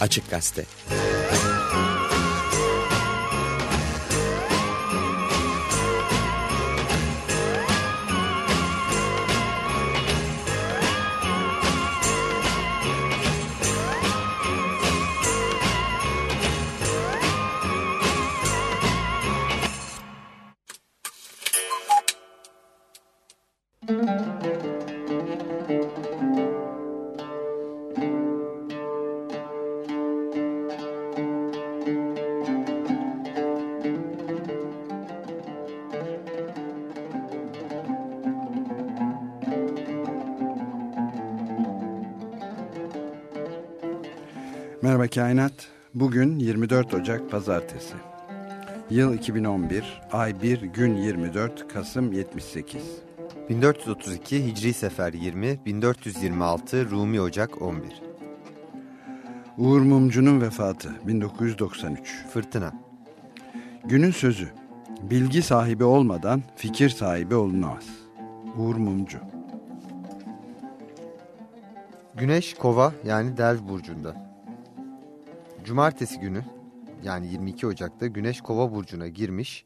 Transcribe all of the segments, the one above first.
Açık Gazete. Merhaba Kainat. Bugün 24 Ocak Pazartesi. Yıl 2011, ay 1, gün 24, Kasım 78. 1432 Hicri Sefer 20, 1426 Rumi Ocak 11. Uğur Mumcu'nun vefatı 1993. Fırtına. Günün sözü. Bilgi sahibi olmadan fikir sahibi olunamaz. Uğur Mumcu. Güneş Kova yani Delv burcunda. Cumartesi günü yani 22 Ocak'ta Güneş Kova burcuna girmiş,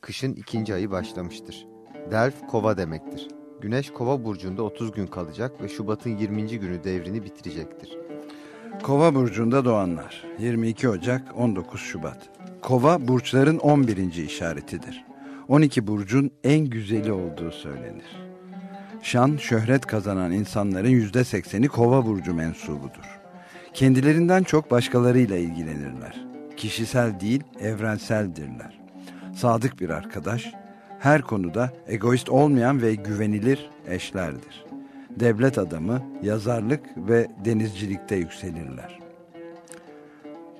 kışın ikinci ayı başlamıştır. Delv Kova demektir. Güneş Kova burcunda 30 gün kalacak ve Şubat'ın 20. günü devrini bitirecektir. Kova burcunda doğanlar. 22 Ocak 19 Şubat. Kova burçların 11. işaretidir. 12 burcun en güzeli olduğu söylenir. Şan, şöhret kazanan insanların %80'i Kova burcu mensubudur. Kendilerinden çok başkalarıyla ilgilenirler. Kişisel değil, evrenseldirler. Sadık bir arkadaş, her konuda egoist olmayan ve güvenilir eşlerdir. Devlet adamı, yazarlık ve denizcilikte yükselirler.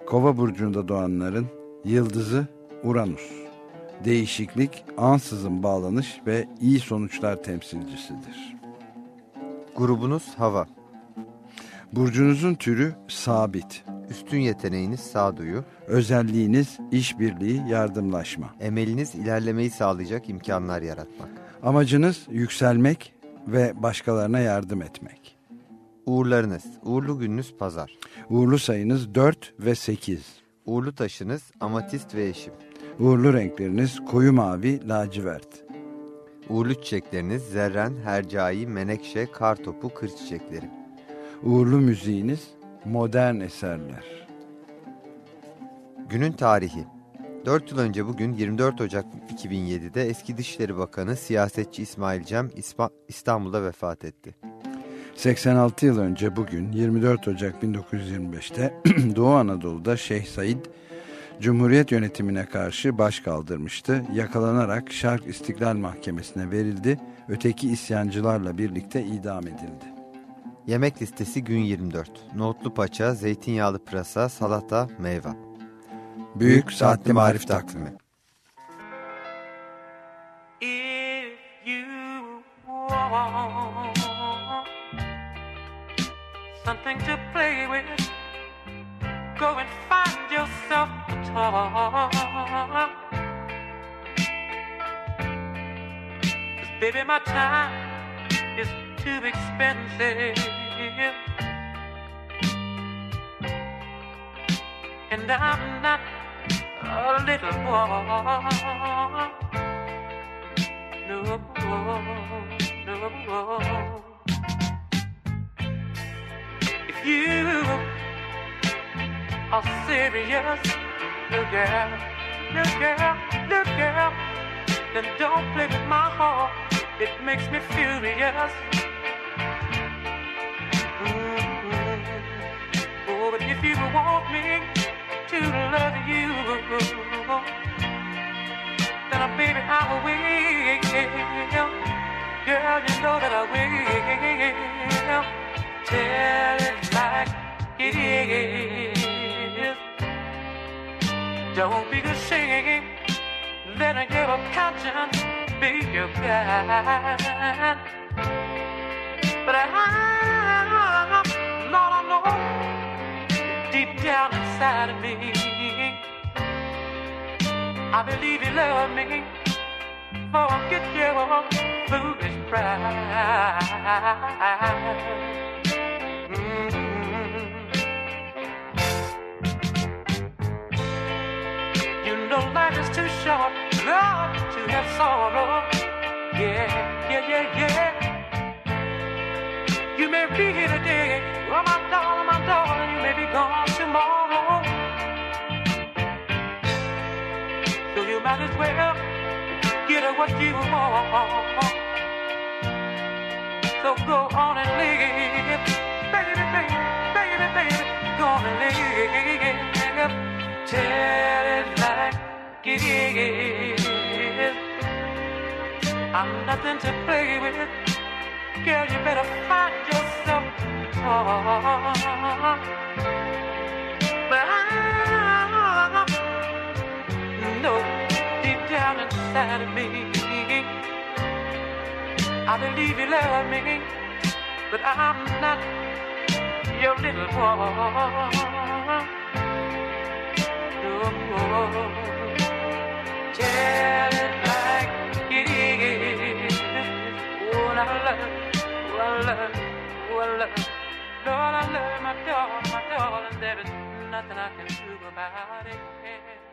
Kova burcunda doğanların yıldızı Uranüs. Değişiklik, ansızın bağlanış ve iyi sonuçlar temsilcisidir. Grubunuz Hava. Burcunuzun türü sabit. Üstün yeteneğiniz sağduyu. Özelliğiniz işbirliği, yardımlaşma. Emeliniz ilerlemeyi sağlayacak imkanlar yaratmak. Amacınız yükselmek ve başkalarına yardım etmek. Uğurlarınız. Uğurlu gününüz pazar. Uğurlu sayınız 4 ve 8. Uğurlu taşınız amatist ve eşim. Uğurlu renkleriniz koyu mavi, lacivert. Uğurlu çiçekleriniz zerren, hercai, menekşe, kartopu, kır çiçekleri. Uğurlu müziğiniz modern eserler. Günün tarihi 4 yıl önce bugün 24 Ocak 2007'de eski Dışişleri Bakanı siyasetçi İsmail Cem İstanbul'da vefat etti. 86 yıl önce bugün 24 Ocak 1925'te Doğu Anadolu'da Şeyh Said Cumhuriyet yönetimine karşı baş kaldırmıştı. Yakalanarak Şark İstiklal Mahkemesi'ne verildi. Öteki isyancılarla birlikte idam edildi. Yemek listesi gün 24. Nohutlu paça, zeytinyağlı pırasa, salata, meyve. Büyük, Saatli Marif Takvimi something to play with, go and find yourself a toy. Cause baby, my time is too expensive. And I'm not a little boy. No, no. If you are serious, little girl, little girl, little girl, then don't play with my heart. It makes me furious. If you want me to love you, then baby I will. Girl, you know that I will. Tell it like it is. Don't be ashamed. Let your conscience be your guide. But I, deep down inside of me. I believe you love me. Forget your foolish pride. Mm-hmm. You know life is too short, Lord, to have sorrow. Yeah, yeah, yeah, yeah. You may be here today, oh my darling, my darling. What you want. So go on and live, baby, baby, baby, baby, go on and live. Tell it like it is. I'm nothing to play with. Girl, you better find yourself heart. But I down inside of me, I believe you love me, but I'm not your little boy. No, tell it like it is. Oh, I love, oh, I love, oh, I love. Lord, I love my darling, my darling. There is nothing I can do about it.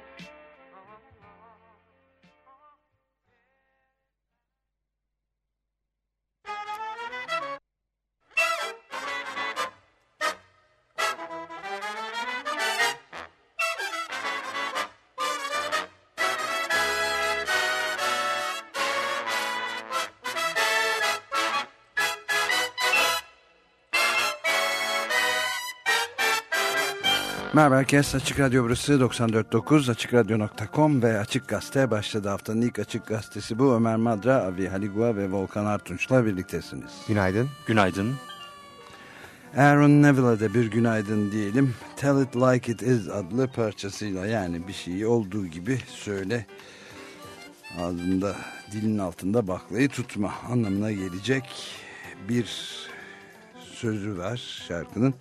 Merhaba herkes. Açık Radyo burası 94.9 AçıkRadyo.com ve Açık Gazete başladı. Haftanın ilk Açık Gazetesi bu. Ömer Madra, Avi Haligua ve Volkan Artunç'la birliktesiniz. Günaydın. Günaydın. Aaron Neville'a da bir günaydın diyelim. Tell It Like It Is adlı parçasıyla yani bir şeyi olduğu gibi söyle. Ağzında dilin altında baklayı tutma anlamına gelecek bir sözü var şarkının.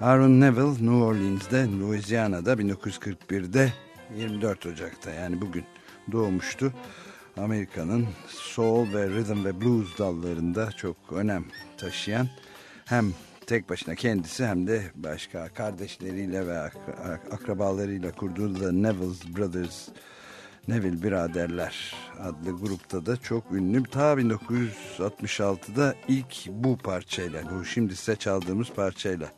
Aaron Neville New Orleans'de, Louisiana'da 1941'de 24 Ocak'ta yani bugün doğmuştu. Amerika'nın soul ve rhythm ve blues dallarında çok önem taşıyan hem tek başına kendisi hem de başka kardeşleriyle ve ak akrabalarıyla kurduğu The Neville Brothers Neville Biraderler adlı grupta da çok ünlü. Ta 1966'da ilk bu parçayla, bu şimdi size çaldığımız parçayla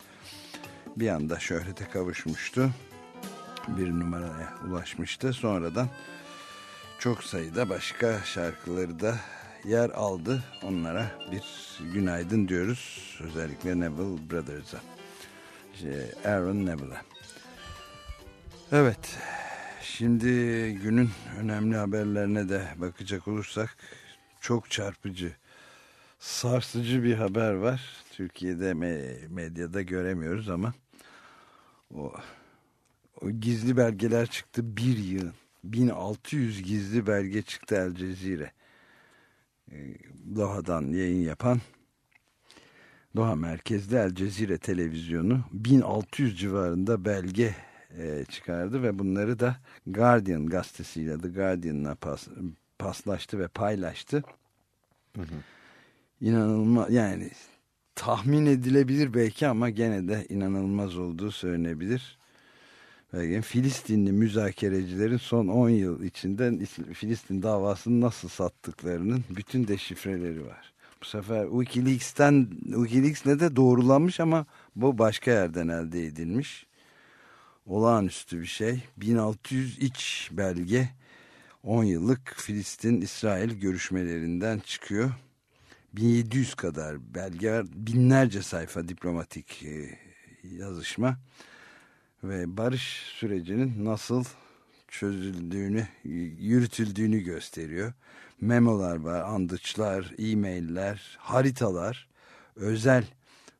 bir anda şöhrete kavuşmuştu. Bir numaraya ulaşmıştı. Sonradan çok sayıda başka şarkıları da yer aldı. Onlara bir günaydın diyoruz. Özellikle Neville Brothers'a. Şey, Aaron Neville'a. Evet. Şimdi günün önemli haberlerine de bakacak olursak çok çarpıcı, sarsıcı bir haber var. Türkiye'de medyada göremiyoruz ama o, o gizli belgeler çıktı bir yıl. 1600 gizli belge çıktı El Cezire. Doha'dan yayın yapan Doha merkezli El Cezire televizyonu 1600 civarında belge e, çıkardı ve bunları da Guardian gazetesiyle The Guardian'la pas, paslaştı ve paylaştı. Hı hı. İnanılmaz yani tahmin edilebilir belki ama gene de inanılmaz olduğu söylenebilir. Belki Filistinli müzakerecilerin son 10 yıl içinde Filistin davasını nasıl sattıklarının bütün deşifreleri var. Bu sefer Wikileaks'ten Wikileaks'le de doğrulanmış ama bu başka yerden elde edilmiş. Olağanüstü bir şey. 1600 iç belge 10 yıllık Filistin-İsrail görüşmelerinden çıkıyor. 1700 kadar belge. Binlerce sayfa diplomatik yazışma ve barış sürecinin nasıl çözüldüğünü, yürütüldüğünü gösteriyor. Memolar var, andıçlar, e-mailler, haritalar, özel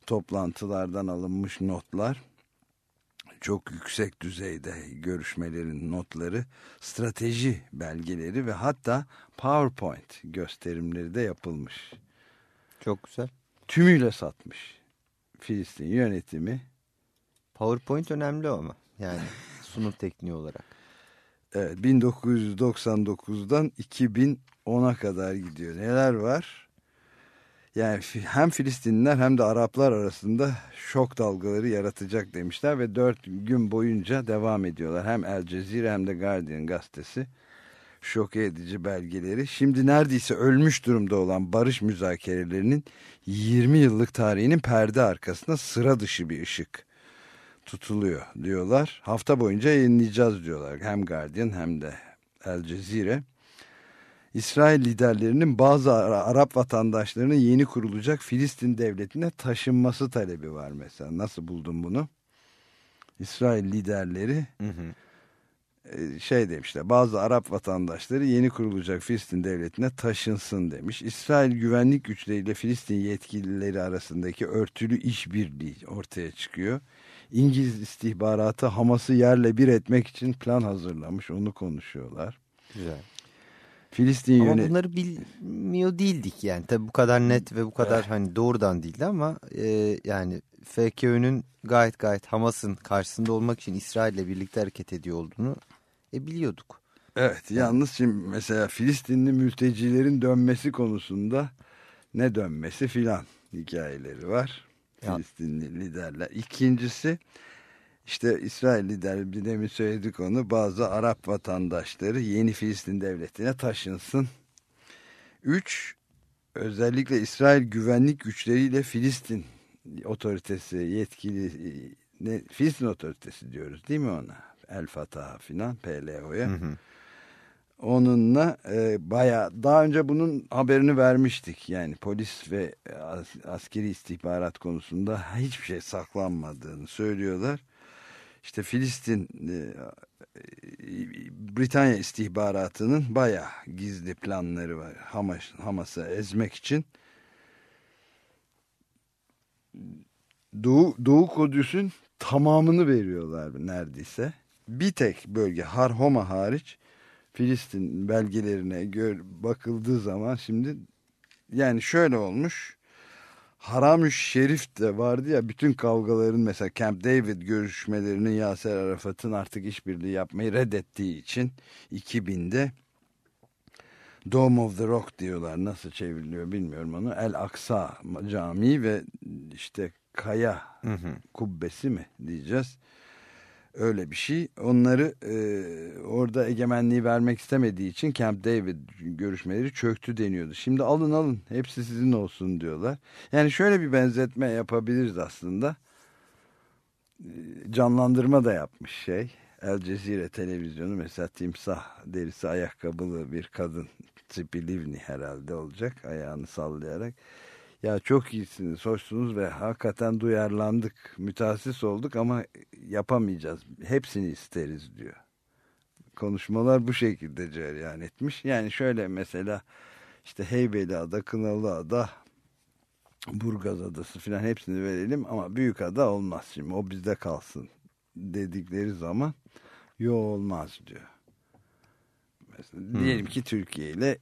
toplantılardan alınmış notlar, çok yüksek düzeyde görüşmelerin notları, strateji belgeleri ve hatta PowerPoint gösterimleri de yapılmış. Çok güzel. Tümüyle satmış Filistin yönetimi. PowerPoint önemli ama yani sunum tekniği olarak. Evet 1999'dan 2010'a kadar gidiyor. Neler var? Yani hem Filistinliler hem de Araplar arasında şok dalgaları yaratacak demişler ve dört gün boyunca devam ediyorlar. Hem El Cezire hem de Guardian gazetesi şok edici belgeleri. Şimdi neredeyse ölmüş durumda olan barış müzakerelerinin 20 yıllık tarihinin perde arkasında sıra dışı bir ışık tutuluyor diyorlar. Hafta boyunca yayınlayacağız diyorlar. Hem Guardian hem de El Cezire. İsrail liderlerinin bazı Arap vatandaşlarının yeni kurulacak Filistin devletine taşınması talebi var mesela. Nasıl buldun bunu? İsrail liderleri hı hı. E, şey demişler bazı Arap vatandaşları yeni kurulacak Filistin devletine taşınsın demiş. İsrail güvenlik güçleriyle Filistin yetkilileri arasındaki örtülü işbirliği ortaya çıkıyor. İngiliz istihbaratı Hamas'ı yerle bir etmek için plan hazırlamış onu konuşuyorlar. Güzel. Filistin ama yönet... bunları bilmiyor değildik yani. Tabi bu kadar net ve bu kadar hani doğrudan değildi ama e, yani FKÖ'nün gayet gayet Hamas'ın karşısında olmak için İsrail'le birlikte hareket ediyor olduğunu e, biliyorduk. Evet yalnız şimdi mesela Filistinli mültecilerin dönmesi konusunda ne dönmesi filan hikayeleri var. Ya. Filistinli liderler. İkincisi işte İsrail lideri demin söyledik onu bazı Arap vatandaşları yeni Filistin devletine taşınsın. Üç, özellikle İsrail güvenlik güçleriyle Filistin otoritesi yetkili ne, Filistin otoritesi diyoruz değil mi ona? El Fatah filan PLO'ya. Onunla e, baya daha önce bunun haberini vermiştik. Yani polis ve as, askeri istihbarat konusunda hiçbir şey saklanmadığını söylüyorlar işte Filistin e, Britanya istihbaratının baya gizli planları var Hamas, Hamas'ı ezmek için. Doğu, Doğu Kudüs'ün tamamını veriyorlar neredeyse. Bir tek bölge Harhoma hariç Filistin belgelerine gör, bakıldığı zaman şimdi yani şöyle olmuş. Haramüş Şerif de vardı ya bütün kavgaların mesela Camp David görüşmelerinin Yaser Arafat'ın artık işbirliği yapmayı reddettiği için 2000'de Dome of the Rock diyorlar. Nasıl çevriliyor bilmiyorum onu. El Aksa Camii ve işte Kaya hı hı. kubbesi mi diyeceğiz öyle bir şey. Onları e, orada egemenliği vermek istemediği için Camp David görüşmeleri çöktü deniyordu. Şimdi alın alın hepsi sizin olsun diyorlar. Yani şöyle bir benzetme yapabiliriz aslında. E, canlandırma da yapmış şey. El Cezire televizyonu mesela timsah derisi ayakkabılı bir kadın Tsipi Livni herhalde olacak ayağını sallayarak ya çok iyisiniz, hoşsunuz ve hakikaten duyarlandık, müteassis olduk ama yapamayacağız. Hepsini isteriz diyor. Konuşmalar bu şekilde cereyan etmiş. Yani şöyle mesela işte Heybeliada, Kınalıada, Burgaz Adası filan hepsini verelim ama büyük ada olmaz şimdi o bizde kalsın dedikleri zaman yo olmaz diyor. Mesela hmm. Diyelim ki Türkiye ile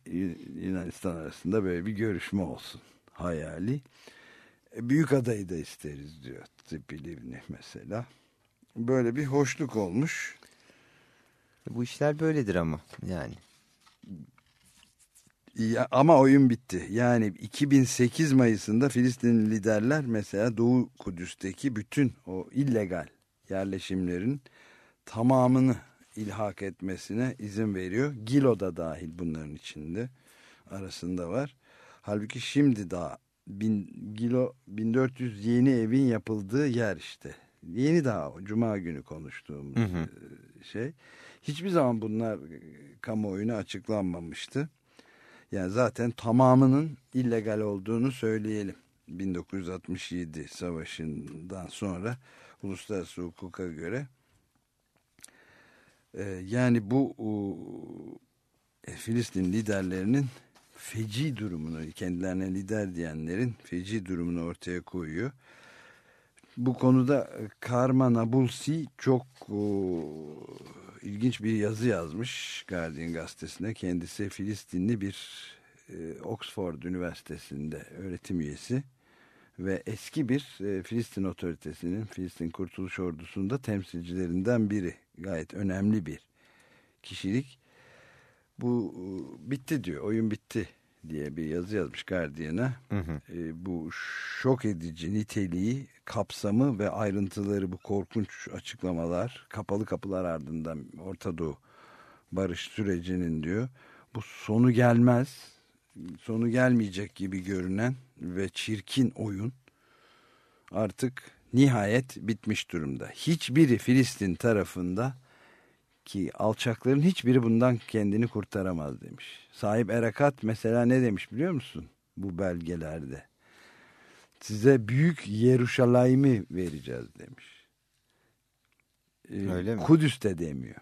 Yunanistan arasında böyle bir görüşme olsun hayali. E, büyük adayı da isteriz diyor Tipilivni mesela. Böyle bir hoşluk olmuş. Bu işler böyledir ama yani. Ya, ama oyun bitti. Yani 2008 Mayıs'ında Filistin liderler mesela Doğu Kudüs'teki bütün o illegal yerleşimlerin tamamını ilhak etmesine izin veriyor. Gilo da dahil bunların içinde arasında var. Halbuki şimdi daha bin, Gilo 1400 yeni evin yapıldığı yer işte. Yeni daha Cuma günü konuştuğumuz hı hı. E, şey. Hiçbir zaman bunlar e, kamuoyuna açıklanmamıştı. Yani zaten tamamının illegal olduğunu söyleyelim. 1967 savaşından sonra uluslararası hukuka göre e, yani bu Filistin liderlerinin feci durumunu kendilerine lider diyenlerin feci durumunu ortaya koyuyor. Bu konuda e, Karma Nabulsi çok o, ilginç bir yazı yazmış Guardian gazetesine. Kendisi Filistinli bir e, Oxford Üniversitesi'nde öğretim üyesi ve eski bir e, Filistin otoritesinin Filistin Kurtuluş Ordusu'nda temsilcilerinden biri. Gayet önemli bir kişilik bu e, bitti diyor oyun bitti diye bir yazı yazmış Guardian'a. E, bu şok edici niteliği, kapsamı ve ayrıntıları bu korkunç açıklamalar kapalı kapılar ardından Orta Doğu barış sürecinin diyor. Bu sonu gelmez, sonu gelmeyecek gibi görünen ve çirkin oyun artık nihayet bitmiş durumda. Hiçbiri Filistin tarafında ki alçakların hiçbiri bundan kendini kurtaramaz demiş. Sahip Erekat mesela ne demiş biliyor musun bu belgelerde? Size büyük Yeruşalayim'i vereceğiz demiş. Ee, Öyle mi? Kudüs de demiyor.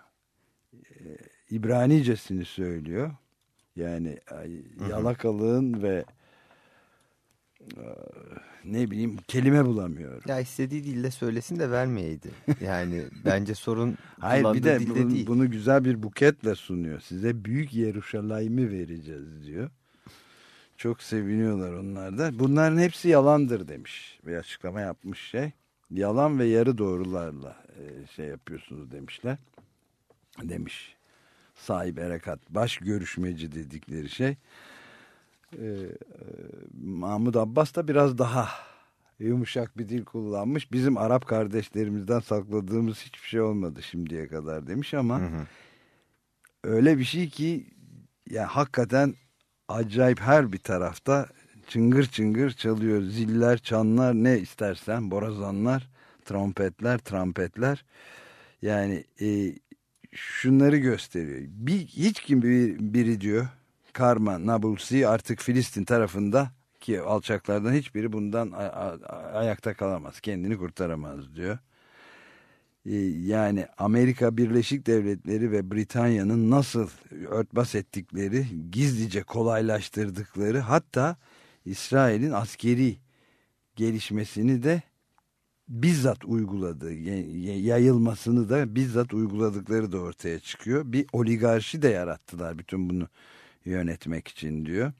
Ee, İbranicesini söylüyor. Yani yalakalığın ve ne bileyim kelime bulamıyor. Ya istediği dilde söylesin de vermeyeydi. Yani bence sorun Hayır bir de bunu, değil. bunu güzel bir buketle sunuyor. Size büyük Yeruşalayim'i vereceğiz diyor. Çok seviniyorlar onlar da. Bunların hepsi yalandır demiş. Bir açıklama yapmış şey. Yalan ve yarı doğrularla e, şey yapıyorsunuz demişler. Demiş. Sahip Erekat. Baş görüşmeci dedikleri şey. Ee, e, Mahmud Abbas da biraz daha yumuşak bir dil kullanmış. Bizim Arap kardeşlerimizden sakladığımız hiçbir şey olmadı şimdiye kadar demiş ama Hı hı. öyle bir şey ki ya hakikaten acayip her bir tarafta çıngır çıngır çalıyor. Ziller, çanlar ne istersen borazanlar, trompetler, trampetler. Yani e, şunları gösteriyor. Bir, hiç kim bir, biri diyor Karma Nabulsi artık Filistin tarafında ki alçaklardan hiçbiri bundan ayakta kalamaz. Kendini kurtaramaz diyor. Ee, Yani Amerika Birleşik Devletleri ve Britanya'nın nasıl örtbas ettikleri, gizlice kolaylaştırdıkları hatta İsrail'in askeri gelişmesini de bizzat uyguladığı, yayılmasını da bizzat uyguladıkları da ortaya çıkıyor. Bir oligarşi de yarattılar bütün bunu yönetmek için diyor.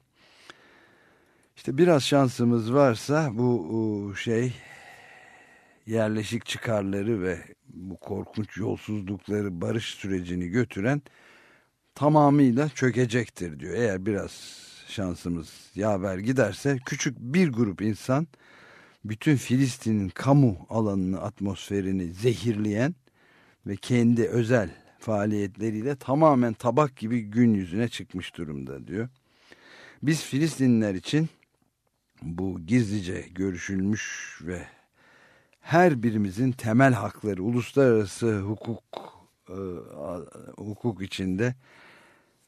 İşte biraz şansımız varsa bu şey yerleşik çıkarları ve bu korkunç yolsuzlukları barış sürecini götüren tamamıyla çökecektir diyor. Eğer biraz şansımız yaver giderse küçük bir grup insan bütün Filistin'in kamu alanını, atmosferini zehirleyen ve kendi özel faaliyetleriyle tamamen tabak gibi gün yüzüne çıkmış durumda diyor. Biz Filistinliler için bu gizlice görüşülmüş ve her birimizin temel hakları, uluslararası hukuk e, hukuk içinde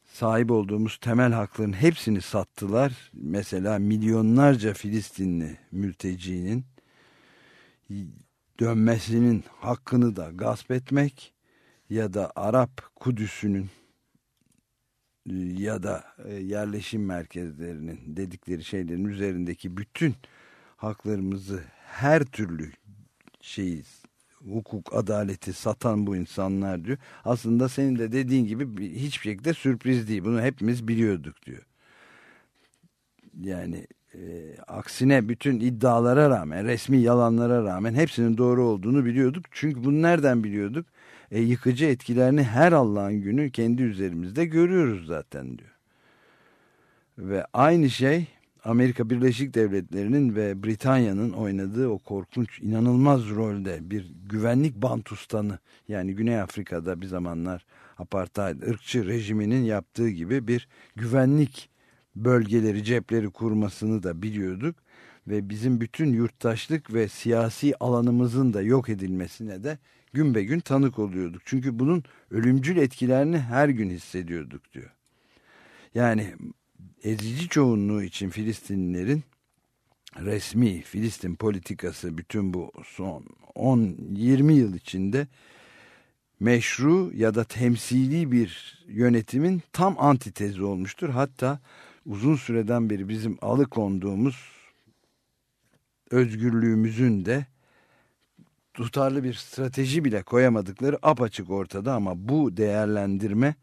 sahip olduğumuz temel hakların hepsini sattılar. Mesela milyonlarca Filistinli mültecinin dönmesinin hakkını da gasp etmek ya da Arap Kudüs'ünün ya da e, yerleşim merkezlerinin dedikleri şeylerin üzerindeki bütün haklarımızı her türlü şeyi hukuk adaleti satan bu insanlar diyor. Aslında senin de dediğin gibi bir- hiçbir şekilde sürpriz değil. Bunu hepimiz biliyorduk diyor. Yani e, aksine bütün iddialara rağmen resmi yalanlara rağmen hepsinin doğru olduğunu biliyorduk. Çünkü bunu nereden biliyorduk? E, yıkıcı etkilerini her Allah'ın günü kendi üzerimizde görüyoruz zaten diyor. Ve aynı şey Amerika Birleşik Devletleri'nin ve Britanya'nın oynadığı o korkunç inanılmaz rolde bir güvenlik bantustanı yani Güney Afrika'da bir zamanlar apartheid ırkçı rejiminin yaptığı gibi bir güvenlik bölgeleri cepleri kurmasını da biliyorduk ve bizim bütün yurttaşlık ve siyasi alanımızın da yok edilmesine de gün be gün tanık oluyorduk. Çünkü bunun ölümcül etkilerini her gün hissediyorduk diyor. Yani ezici çoğunluğu için Filistinlilerin resmi Filistin politikası bütün bu son 10-20 yıl içinde meşru ya da temsili bir yönetimin tam antitezi olmuştur. Hatta uzun süreden beri bizim alıkonduğumuz özgürlüğümüzün de tutarlı bir strateji bile koyamadıkları apaçık ortada ama bu değerlendirme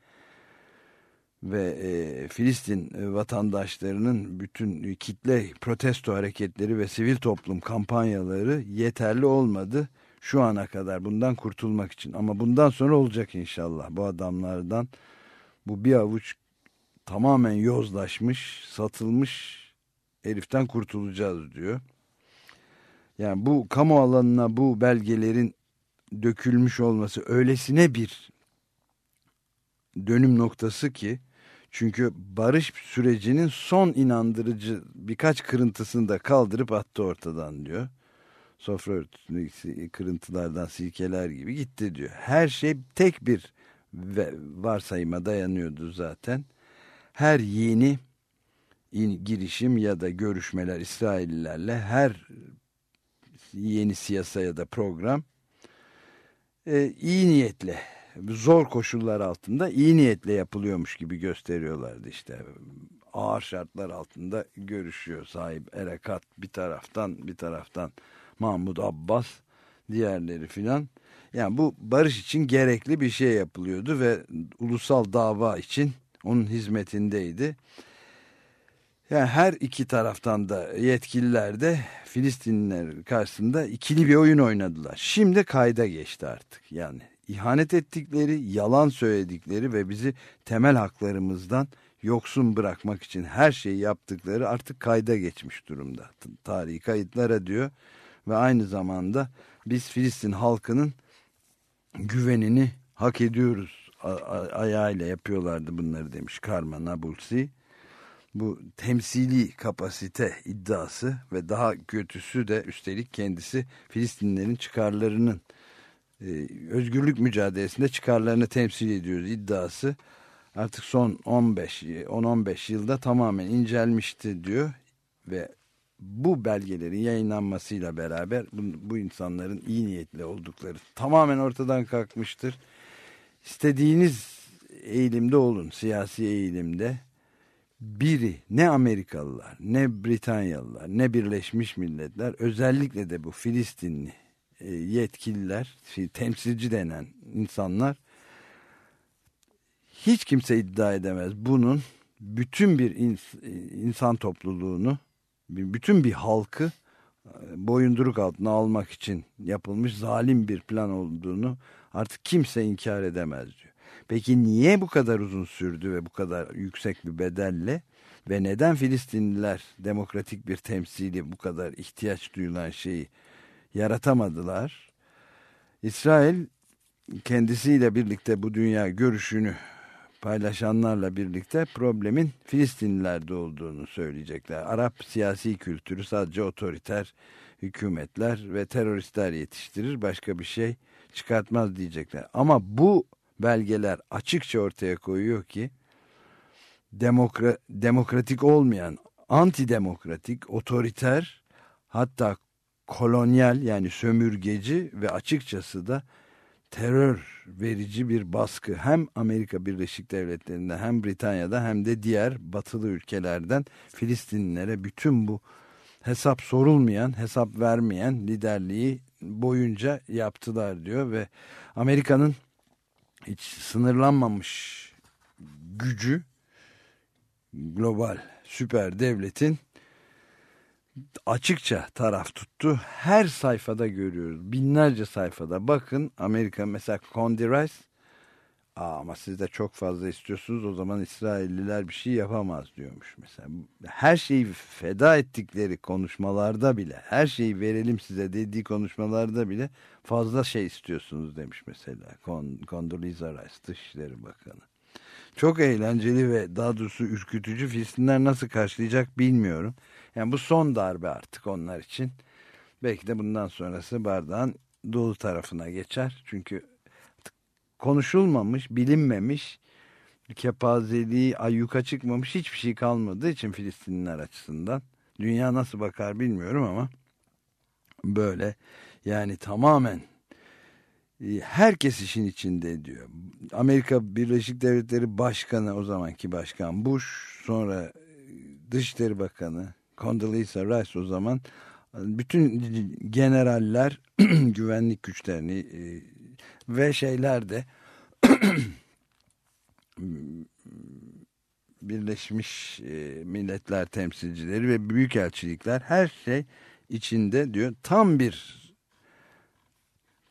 ve e, Filistin e, vatandaşlarının bütün kitle protesto hareketleri ve sivil toplum kampanyaları yeterli olmadı şu ana kadar bundan kurtulmak için. Ama bundan sonra olacak inşallah bu adamlardan bu bir avuç tamamen yozlaşmış, satılmış heriften kurtulacağız diyor. Yani bu kamu alanına bu belgelerin dökülmüş olması öylesine bir dönüm noktası ki çünkü barış sürecinin son inandırıcı birkaç kırıntısını da kaldırıp attı ortadan diyor. Sofra örtüsündeki kırıntılardan silkeler gibi gitti diyor. Her şey tek bir varsayıma dayanıyordu zaten. Her yeni girişim ya da görüşmeler İsraillilerle her yeni siyasa ya da program. E, iyi niyetle zor koşullar altında iyi niyetle yapılıyormuş gibi gösteriyorlardı işte. Ağır şartlar altında görüşüyor sahip Erekat bir taraftan bir taraftan Mahmut Abbas diğerleri filan. Yani bu barış için gerekli bir şey yapılıyordu ve ulusal dava için onun hizmetindeydi. Yani her iki taraftan da yetkililer de Filistinliler karşısında ikili bir oyun oynadılar. Şimdi kayda geçti artık. Yani ihanet ettikleri, yalan söyledikleri ve bizi temel haklarımızdan yoksun bırakmak için her şeyi yaptıkları artık kayda geçmiş durumda. Tarihi kayıtlara diyor ve aynı zamanda biz Filistin halkının güvenini hak ediyoruz ayağıyla yapıyorlardı bunları demiş Karma Nabulsi. Bu temsili kapasite iddiası ve daha kötüsü de üstelik kendisi Filistinlerin çıkarlarının e, özgürlük mücadelesinde çıkarlarını temsil ediyoruz iddiası artık son 15 10-15 yılda tamamen incelmişti diyor ve bu belgelerin yayınlanmasıyla beraber bu, bu insanların iyi niyetli oldukları tamamen ortadan kalkmıştır. İstediğiniz eğilimde olun, siyasi eğilimde biri ne Amerikalılar, ne Britanyalılar, ne Birleşmiş Milletler özellikle de bu Filistinli e, yetkililer, temsilci denen insanlar hiç kimse iddia edemez bunun bütün bir insan topluluğunu bütün bir halkı e, boyunduruk altına almak için yapılmış zalim bir plan olduğunu artık kimse inkar edemez diyor. Peki niye bu kadar uzun sürdü ve bu kadar yüksek bir bedelle ve neden Filistinliler demokratik bir temsili bu kadar ihtiyaç duyulan şeyi yaratamadılar? İsrail kendisiyle birlikte bu dünya görüşünü paylaşanlarla birlikte problemin Filistinlilerde olduğunu söyleyecekler. Arap siyasi kültürü sadece otoriter hükümetler ve teröristler yetiştirir. Başka bir şey çıkartmaz diyecekler. Ama bu belgeler açıkça ortaya koyuyor ki demokra demokratik olmayan, antidemokratik, otoriter hatta kolonyal yani sömürgeci ve açıkçası da terör verici bir baskı. Hem Amerika Birleşik Devletleri'nde hem Britanya'da hem de diğer batılı ülkelerden Filistinlilere bütün bu hesap sorulmayan, hesap vermeyen liderliği boyunca yaptılar diyor ve Amerika'nın hiç sınırlanmamış gücü global süper devletin açıkça taraf tuttu. Her sayfada görüyoruz. Binlerce sayfada. Bakın Amerika mesela Condi Rice Aa, ama siz de çok fazla istiyorsunuz o zaman İsrailliler bir şey yapamaz diyormuş mesela. Her şeyi feda ettikleri konuşmalarda bile her şeyi verelim size dediği konuşmalarda bile fazla şey istiyorsunuz demiş mesela Condoleezza Rice Dışişleri Bakanı. Çok eğlenceli ve daha doğrusu ürkütücü Filistinler nasıl karşılayacak bilmiyorum. Yani bu son darbe artık onlar için. Belki de bundan sonrası bardağın dolu tarafına geçer. Çünkü konuşulmamış, bilinmemiş, kepazeliği ayyuka çıkmamış hiçbir şey kalmadığı için Filistinliler açısından. Dünya nasıl bakar bilmiyorum ama böyle yani tamamen e, herkes işin içinde diyor. Amerika Birleşik Devletleri Başkanı o zamanki başkan Bush sonra Dışişleri Bakanı Condoleezza Rice o zaman bütün generaller güvenlik güçlerini e, ve şeyler de Birleşmiş e, Milletler temsilcileri ve büyükelçilikler her şey içinde diyor tam bir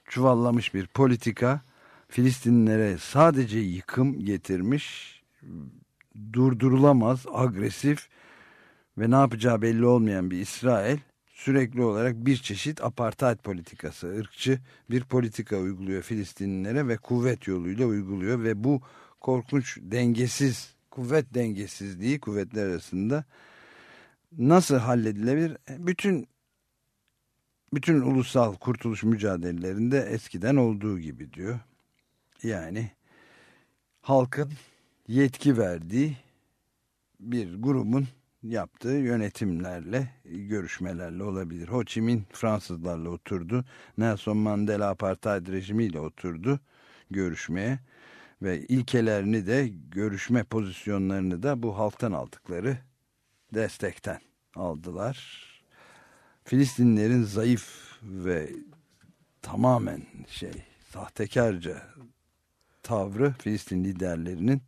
çuvallamış bir politika. Filistinlere sadece yıkım getirmiş durdurulamaz agresif ve ne yapacağı belli olmayan bir İsrail sürekli olarak bir çeşit apartheid politikası, ırkçı bir politika uyguluyor Filistinlilere ve kuvvet yoluyla uyguluyor ve bu korkunç dengesiz kuvvet dengesizliği kuvvetler arasında nasıl halledilebilir? Bütün bütün ulusal kurtuluş mücadelelerinde eskiden olduğu gibi diyor. Yani halkın yetki verdiği bir grubun yaptığı yönetimlerle, görüşmelerle olabilir. Ho Chi Minh Fransızlarla oturdu. Nelson Mandela apartheid rejimiyle oturdu görüşmeye ve ilkelerini de görüşme pozisyonlarını da bu halktan aldıkları destekten aldılar. Filistinlerin zayıf ve tamamen şey sahtekarca tavrı Filistin liderlerinin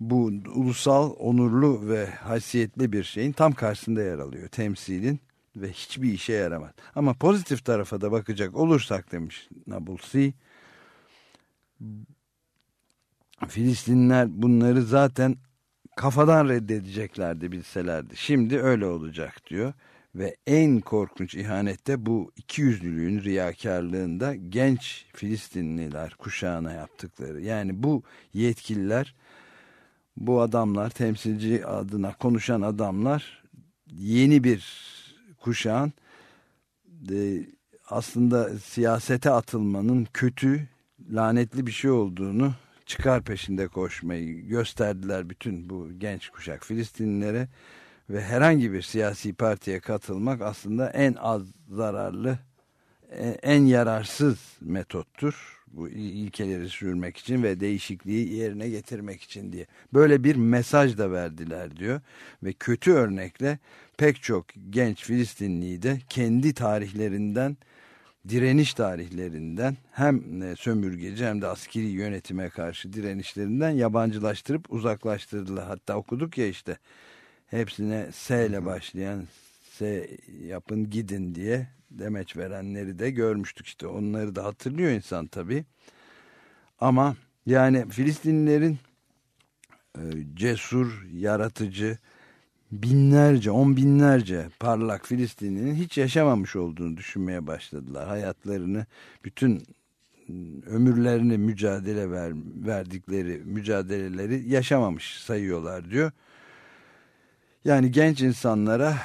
bu ulusal onurlu ve haysiyetli bir şeyin tam karşısında yer alıyor temsilin ve hiçbir işe yaramaz. Ama pozitif tarafa da bakacak olursak demiş Nabulsi Filistinler bunları zaten kafadan reddedeceklerdi bilselerdi. Şimdi öyle olacak diyor. Ve en korkunç ihanette bu ikiyüzlülüğün riyakarlığında genç Filistinliler kuşağına yaptıkları. Yani bu yetkililer, bu adamlar, temsilci adına konuşan adamlar yeni bir kuşağın e, aslında siyasete atılmanın kötü, lanetli bir şey olduğunu çıkar peşinde koşmayı gösterdiler bütün bu genç kuşak Filistinlilere ve herhangi bir siyasi partiye katılmak aslında en az zararlı, en yararsız metottur. Bu ilkeleri sürmek için ve değişikliği yerine getirmek için diye. Böyle bir mesaj da verdiler diyor. Ve kötü örnekle pek çok genç Filistinliyi de kendi tarihlerinden, direniş tarihlerinden hem sömürgeci hem de askeri yönetime karşı direnişlerinden yabancılaştırıp uzaklaştırdılar. Hatta okuduk ya işte hepsine S ile başlayan S yapın gidin diye demeç verenleri de görmüştük işte. Onları da hatırlıyor insan tabi ama yani Filistinlilerin e, cesur yaratıcı binlerce on binlerce parlak Filistinlinin hiç yaşamamış olduğunu düşünmeye başladılar. Hayatlarını bütün ömürlerini mücadele ver, verdikleri mücadeleleri yaşamamış sayıyorlar diyor. Yani genç insanlara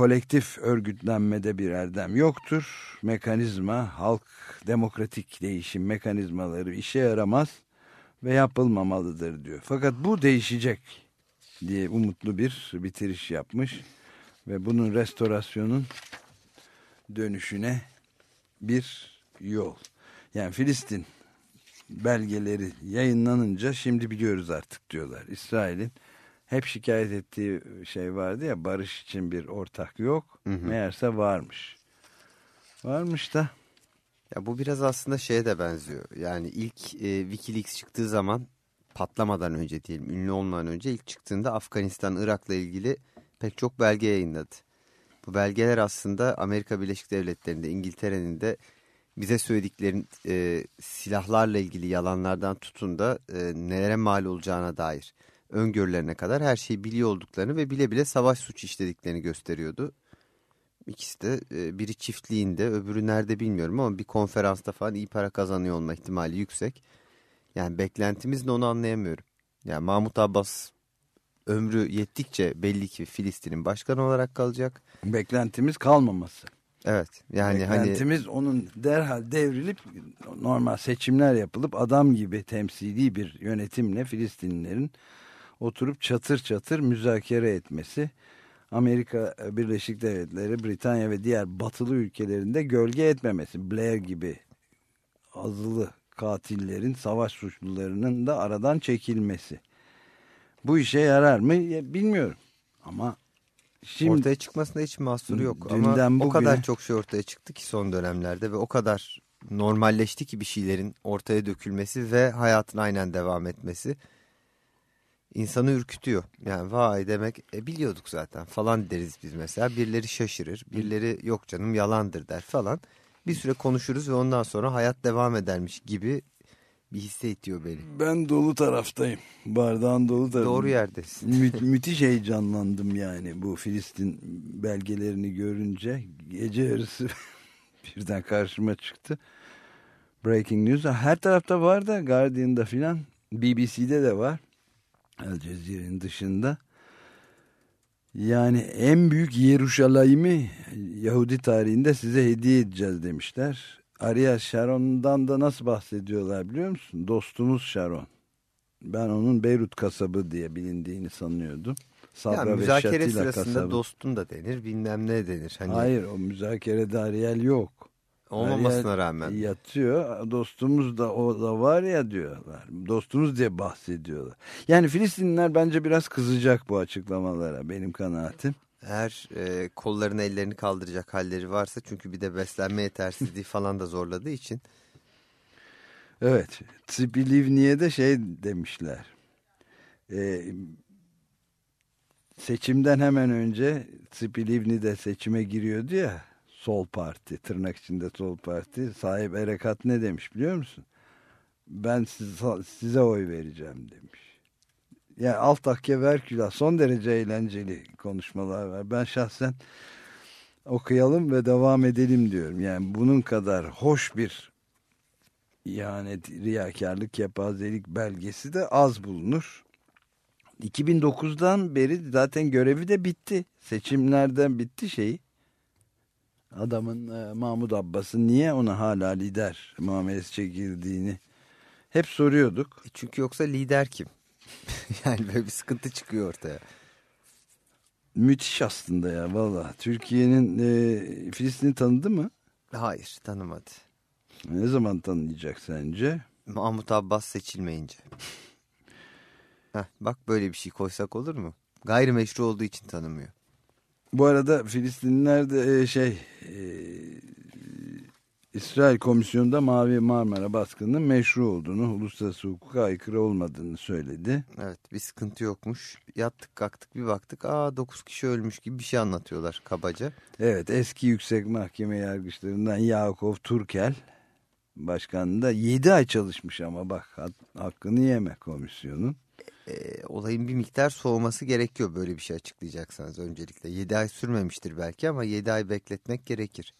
kolektif örgütlenmede bir erdem yoktur. Mekanizma, halk demokratik değişim mekanizmaları işe yaramaz ve yapılmamalıdır diyor. Fakat bu değişecek diye umutlu bir bitiriş yapmış ve bunun restorasyonun dönüşüne bir yol. Yani Filistin belgeleri yayınlanınca şimdi biliyoruz artık diyorlar. İsrail'in hep şikayet ettiği şey vardı ya barış için bir ortak yok. Hı hı. Meğerse varmış. Varmış da. Ya bu biraz aslında şeye de benziyor. Yani ilk e, Wikileaks çıktığı zaman patlamadan önce diyelim ünlü olmadan önce ilk çıktığında Afganistan Irak'la ilgili pek çok belge yayınladı. Bu belgeler aslında Amerika Birleşik Devletleri'nde İngiltere'nin de bize söylediklerin e, silahlarla ilgili yalanlardan tutun da e, nelere mal olacağına dair öngörülerine kadar her şeyi biliyor olduklarını ve bile bile savaş suçu işlediklerini gösteriyordu. İkisi de e, biri çiftliğinde öbürü nerede bilmiyorum ama bir konferansta falan iyi para kazanıyor olma ihtimali yüksek. Yani beklentimiz ne onu anlayamıyorum. Yani Mahmut Abbas ömrü yettikçe belli ki Filistin'in başkanı olarak kalacak. Beklentimiz kalmaması. Evet yani hani Beklentimiz hani onun derhal devrilip normal seçimler yapılıp adam gibi temsili bir yönetimle Filistinlilerin oturup çatır çatır müzakere etmesi. Amerika Birleşik Devletleri, Britanya ve diğer batılı ülkelerinde gölge etmemesi. Blair gibi azılı katillerin, savaş suçlularının da aradan çekilmesi. Bu işe yarar mı bilmiyorum. Ama şimdi ortaya çıkmasında hiç mahsuru yok ama bugüne, o kadar çok şey ortaya çıktı ki son dönemlerde ve o kadar normalleşti ki bir şeylerin ortaya dökülmesi ve hayatın aynen devam etmesi insanı ürkütüyor. Yani vay demek e, biliyorduk zaten falan deriz biz mesela. Birileri şaşırır, birileri yok canım yalandır der falan. Bir süre konuşuruz ve ondan sonra hayat devam edermiş gibi bir hisse itiyor beni. Ben dolu taraftayım. Bardağın dolu taraftayım. Doğru yerdesin. Mü müthiş heyecanlandım yani bu Filistin belgelerini görünce. Gece yarısı birden karşıma çıktı. Breaking News her tarafta var da Guardian'da filan BBC'de de var. El Cezire'nin dışında. Yani en büyük Yeruşalayim'i Yahudi tarihinde size hediye edeceğiz demişler. Ariel Sharon'dan da nasıl bahsediyorlar biliyor musun? Dostumuz Sharon. Ben onun Beyrut kasabı diye bilindiğini sanıyordum. Sabra Yani müzakere sırasında kasabı. dostun da denir bilmem ne denir. Hani Hayır o müzakerede Ariel yok. Olmamasına rağmen. Yatıyor. Dostumuz da o da var ya diyorlar. Dostumuz diye bahsediyorlar. Yani Filistinliler bence biraz kızacak bu açıklamalara benim kanaatim. Eğer e, kollarını ellerini kaldıracak halleri varsa çünkü bir de beslenme yetersizliği falan da zorladığı için Evet. Tzipi Livni'ye de şey demişler. Ee, seçimden hemen önce Tzipi Livni de seçime giriyordu ya. Sol parti, tırnak içinde sol parti. Sahip Erekat ne demiş biliyor musun? Ben siz, size oy vereceğim demiş. Yani alt takke verküla son derece eğlenceli konuşmalar var. Ben şahsen okuyalım ve devam edelim diyorum. Yani bunun kadar hoş bir ihanet, riyakarlık, kepazelik belgesi de az bulunur. 2009'dan beri zaten görevi de bitti. Seçimlerden bitti şeyi. Adamın e, Mahmut Abbas'ın niye ona hala lider muamelesi çekildiğini hep soruyorduk. E çünkü yoksa lider kim? yani böyle bir sıkıntı çıkıyor ortaya. Müthiş aslında ya valla. Türkiye'nin e, Filistin'i tanıdı mı? Hayır tanımadı. Ne zaman tanıyacak sence? Mahmut Abbas seçilmeyince. Heh, bak böyle bir şey koysak olur mu? Gayrimeşru olduğu için tanımıyor. Bu arada Filistinliler de e, şey e, İsrail komisyonunda Mavi Marmara baskınının meşru olduğunu, uluslararası hukuka aykırı olmadığını söyledi. Evet bir sıkıntı yokmuş. Yattık kalktık bir baktık. Aa 9 kişi ölmüş gibi bir şey anlatıyorlar kabaca. Evet eski yüksek mahkeme yargıçlarından Yakov Turkel başkanında 7 ay çalışmış ama bak hakkını yeme komisyonun. E, olayın bir miktar soğuması gerekiyor böyle bir şey açıklayacaksanız öncelikle. 7 ay sürmemiştir belki ama 7 ay bekletmek gerekir.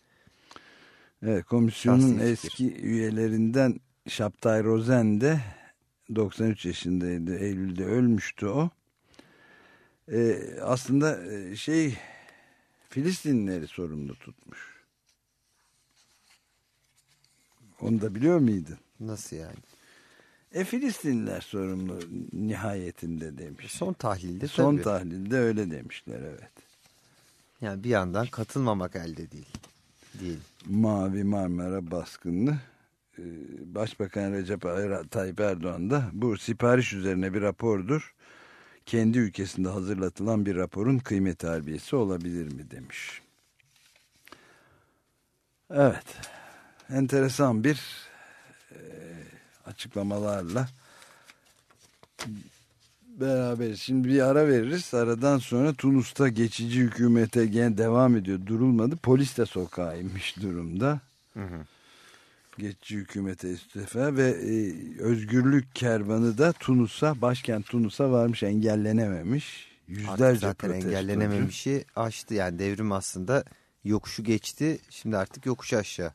Evet komisyonun Şahsi eski üyelerinden Şaptay Rozen de 93 yaşındaydı. Eylül'de ölmüştü o. Ee, aslında e, şey Filistinlileri sorumlu tutmuş. Onu da biliyor muydun? Nasıl yani? E Filistinliler sorumlu nihayetinde demiş. Son tahlilde Son tabii. tahlilde öyle demişler evet. Yani bir yandan katılmamak elde değil. Değil. Mavi Marmara baskını e, Başbakan Recep Tayyip Erdoğan da bu sipariş üzerine bir rapordur. Kendi ülkesinde hazırlatılan bir raporun kıymet harbiyesi olabilir mi demiş. Evet. Enteresan bir açıklamalarla beraber şimdi bir ara veririz. Aradan sonra Tunus'ta geçici hükümete gene devam ediyor. Durulmadı. Polis de sokağa inmiş durumda. Hı hı. Geçici hükümete istifa ve e, özgürlük kervanı da Tunus'a, başkent Tunus'a varmış engellenememiş. Yüzlerce Artık zaten engellenememişi aştı. Yani devrim aslında yokuşu geçti. Şimdi artık yokuş aşağı.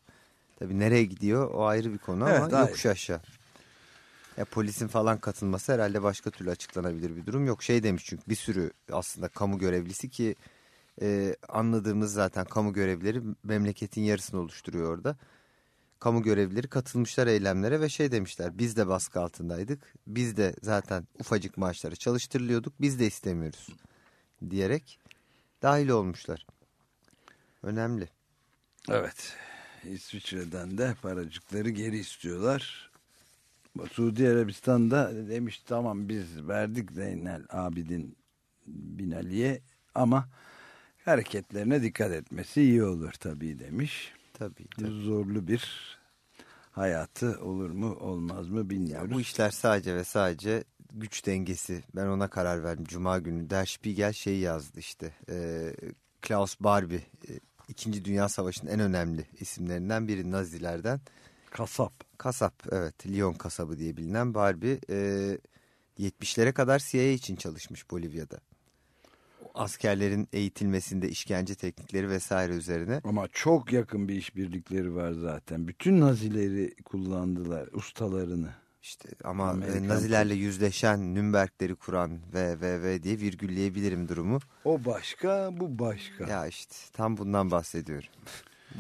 Tabii nereye gidiyor o ayrı bir konu Evet, ama hayır. yokuş aşağı. Ya polisin falan katılması herhalde başka türlü açıklanabilir bir durum yok. Şey demiş çünkü bir sürü aslında kamu görevlisi ki e, anladığımız zaten kamu görevlileri memleketin yarısını oluşturuyor orada. Kamu görevlileri katılmışlar eylemlere ve şey demişler biz de baskı altındaydık. Biz de zaten ufacık maaşlara çalıştırılıyorduk biz de istemiyoruz diyerek dahil olmuşlar. Önemli. Evet. İsviçre'den de paracıkları geri istiyorlar. Suudi Arabistan'da demiş tamam biz verdik Zeynel Abidin Binali'ye ama hareketlerine dikkat etmesi iyi olur tabii demiş. Tabii. tabii. Zorlu bir hayatı olur mu olmaz mı bilmiyoruz. Ya bu işler sadece ve sadece güç dengesi. Ben ona karar verdim. Cuma günü Der Spiegel şey yazdı işte. E, Klaus Barbie. E, İkinci Dünya Savaşı'nın en önemli isimlerinden biri Nazilerden. Kasap. Kasap evet Lyon kasabı diye bilinen Barbie. E, 70'lere kadar CIA için çalışmış Bolivya'da. Askerlerin eğitilmesinde işkence teknikleri vesaire üzerine. Ama çok yakın bir işbirlikleri var zaten. Bütün nazileri kullandılar ustalarını. İşte ama Amerikan e, Nazilerle yüzleşen, Nürnbergleri kuran ve ve ve diye virgülleyebilirim durumu. O başka, bu başka. Ya işte tam bundan bahsediyorum.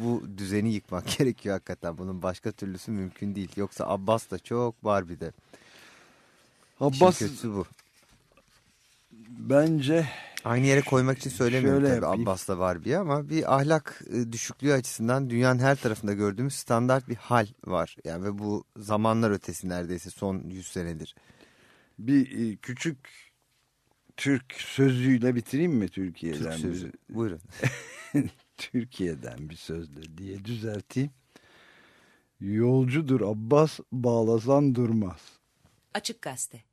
Bu düzeni yıkmak gerekiyor hakikaten. Bunun başka türlüsü mümkün değil. Yoksa Abbas da çok Barbie'de. Abbas İşin kötüsü bu. bence Aynı yere koymak için söylemiyorum tabii yapayım. Abbas'la Barbie ama bir ahlak e, düşüklüğü açısından dünyanın her tarafında gördüğümüz standart bir hal var. Yani ve bu zamanlar ötesi neredeyse son 100 senedir. bir e, küçük Türk sözüyle bitireyim mi Türkiye'den? Türk sözü. Buyurun. Türkiye'den bir sözle diye düzelteyim. Yolcudur Abbas bağlasan durmaz. Açık Gazete.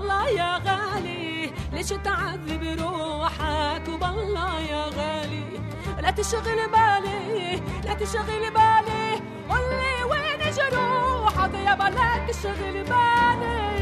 غالي بالله يا غالي ليش تعذب روحك؟ وبالله يا غالي لا تشغل بالي لا تشغل بالي. قولي وين جروحك يا بلا تشغل بالي.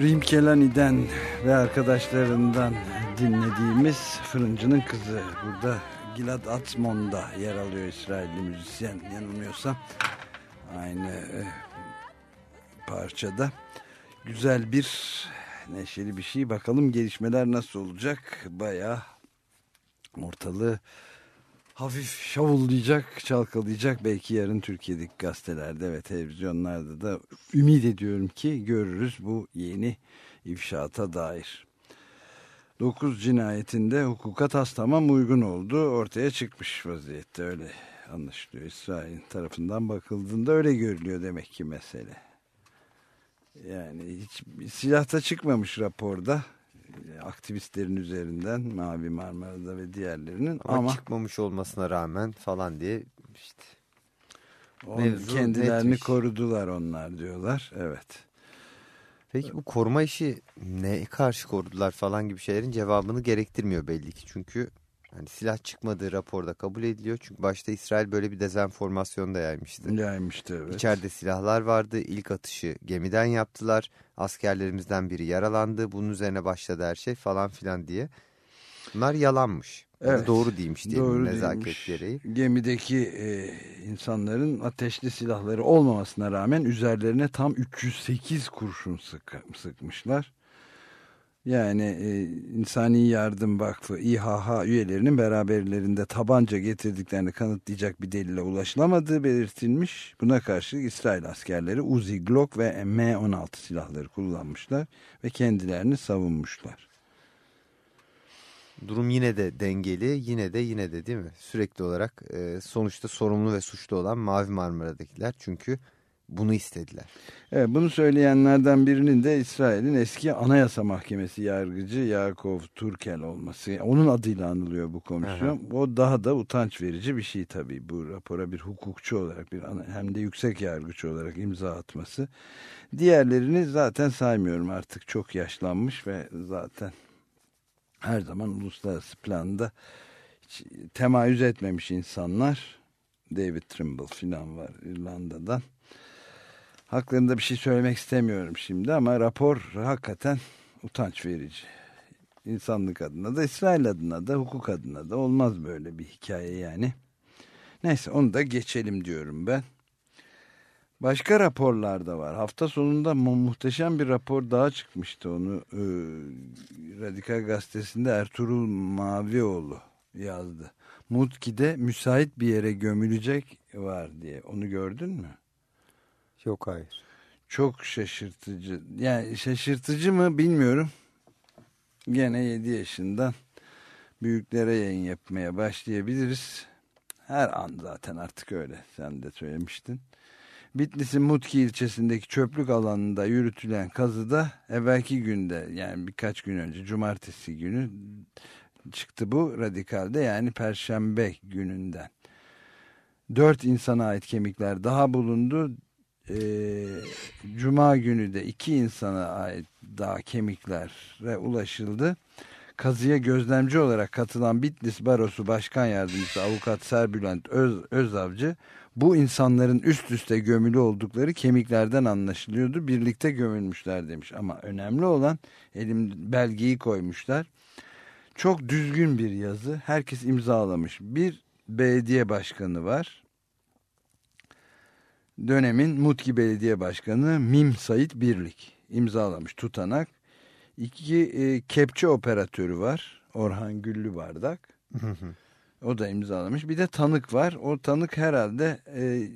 Rimkelani'den ve arkadaşlarından dinlediğimiz Fırıncının Kızı. Burada Gilad Atzmon'da yer alıyor İsrailli müzisyen yanılmıyorsam. Aynı e, parçada. Güzel bir neşeli bir şey. Bakalım gelişmeler nasıl olacak. Bayağı ortalığı hafif şavullayacak, çalkalayacak. Belki yarın Türkiye'deki gazetelerde ve televizyonlarda da ümit ediyorum ki görürüz bu yeni ifşaata dair. 9 cinayetinde hukuka tas tamam uygun olduğu ortaya çıkmış vaziyette öyle anlaşılıyor. İsrail tarafından bakıldığında öyle görülüyor demek ki mesele. Yani hiç silahta çıkmamış raporda aktivistlerin üzerinden Mavi Marmara'da ve diğerlerinin Ama, ama, çıkmamış olmasına rağmen falan diye işte mevzu kendilerini netmiş. korudular onlar diyorlar. Evet. Peki bu koruma işi neye karşı korudular falan gibi şeylerin cevabını gerektirmiyor belli ki. Çünkü hani silah çıkmadığı raporda kabul ediliyor. Çünkü başta İsrail böyle bir dezenformasyon da yaymıştı. Yaymıştı evet. İçeride silahlar vardı. İlk atışı gemiden yaptılar. Askerlerimizden biri yaralandı. Bunun üzerine başladı her şey falan filan diye. Bunlar yalanmış. Ya da Evet. Doğru değilmiş diye Doğru nezaket değilmiş. gereği. Gemideki e, insanların ateşli silahları olmamasına rağmen üzerlerine tam 308 kurşun sık, sıkmışlar. Yani e, İnsani Yardım Vakfı İHH üyelerinin beraberlerinde tabanca getirdiklerini kanıtlayacak bir delile ulaşılamadığı belirtilmiş. Buna karşı İsrail askerleri Uzi, Glock ve M16 silahları kullanmışlar ve kendilerini savunmuşlar. Durum yine de dengeli, yine de yine de değil mi? Sürekli olarak e, sonuçta sorumlu ve suçlu olan Mavi Marmara'dakiler çünkü bunu istediler. Evet, bunu söyleyenlerden birinin de İsrail'in eski Anayasa Mahkemesi yargıcı Yakov Turkel olması. Onun adıyla anılıyor bu komisyon. O daha da utanç verici bir şey tabii. Bu rapora bir hukukçu olarak bir hem de yüksek yargıç olarak imza atması. Diğerlerini zaten saymıyorum artık çok yaşlanmış ve zaten her zaman uluslararası planda hiç temayüz etmemiş insanlar. David Trimble filan var İrlanda'dan. Haklarında bir şey söylemek istemiyorum şimdi ama rapor hakikaten utanç verici. İnsanlık adına da İsrail adına da hukuk adına da olmaz böyle bir hikaye yani. Neyse onu da geçelim diyorum ben. Başka raporlar da var. Hafta sonunda mu muhteşem bir rapor daha çıkmıştı onu. e, Radikal Gazetesi'nde Ertuğrul Mavioğlu yazdı. Mutki'de müsait bir yere gömülecek var diye. Onu gördün mü? Yok hayır. Çok şaşırtıcı. Yani şaşırtıcı mı bilmiyorum. Gene 7 yaşından büyüklere yayın yapmaya başlayabiliriz. Her an zaten artık öyle. Sen de söylemiştin. Bitlis'in Mutki ilçesindeki çöplük alanında yürütülen kazıda evvelki günde yani birkaç gün önce cumartesi günü çıktı bu radikalde yani perşembe gününden. Dört insana ait kemikler daha bulundu e, Cuma günü de iki insana ait daha kemiklere ulaşıldı. Kazıya gözlemci olarak katılan Bitlis Barosu Başkan Yardımcısı Avukat Serbülent Öz, Özavcı bu insanların üst üste gömülü oldukları kemiklerden anlaşılıyordu. Birlikte gömülmüşler demiş ama önemli olan elim belgeyi koymuşlar. Çok düzgün bir yazı. Herkes imzalamış. Bir belediye başkanı var. Dönemin Mutki Belediye Başkanı Mim Sait Birlik imzalamış tutanak. İki e, kepçe operatörü var. Orhan Güllü Bardak. O da imzalamış. Bir de tanık var. O tanık herhalde e,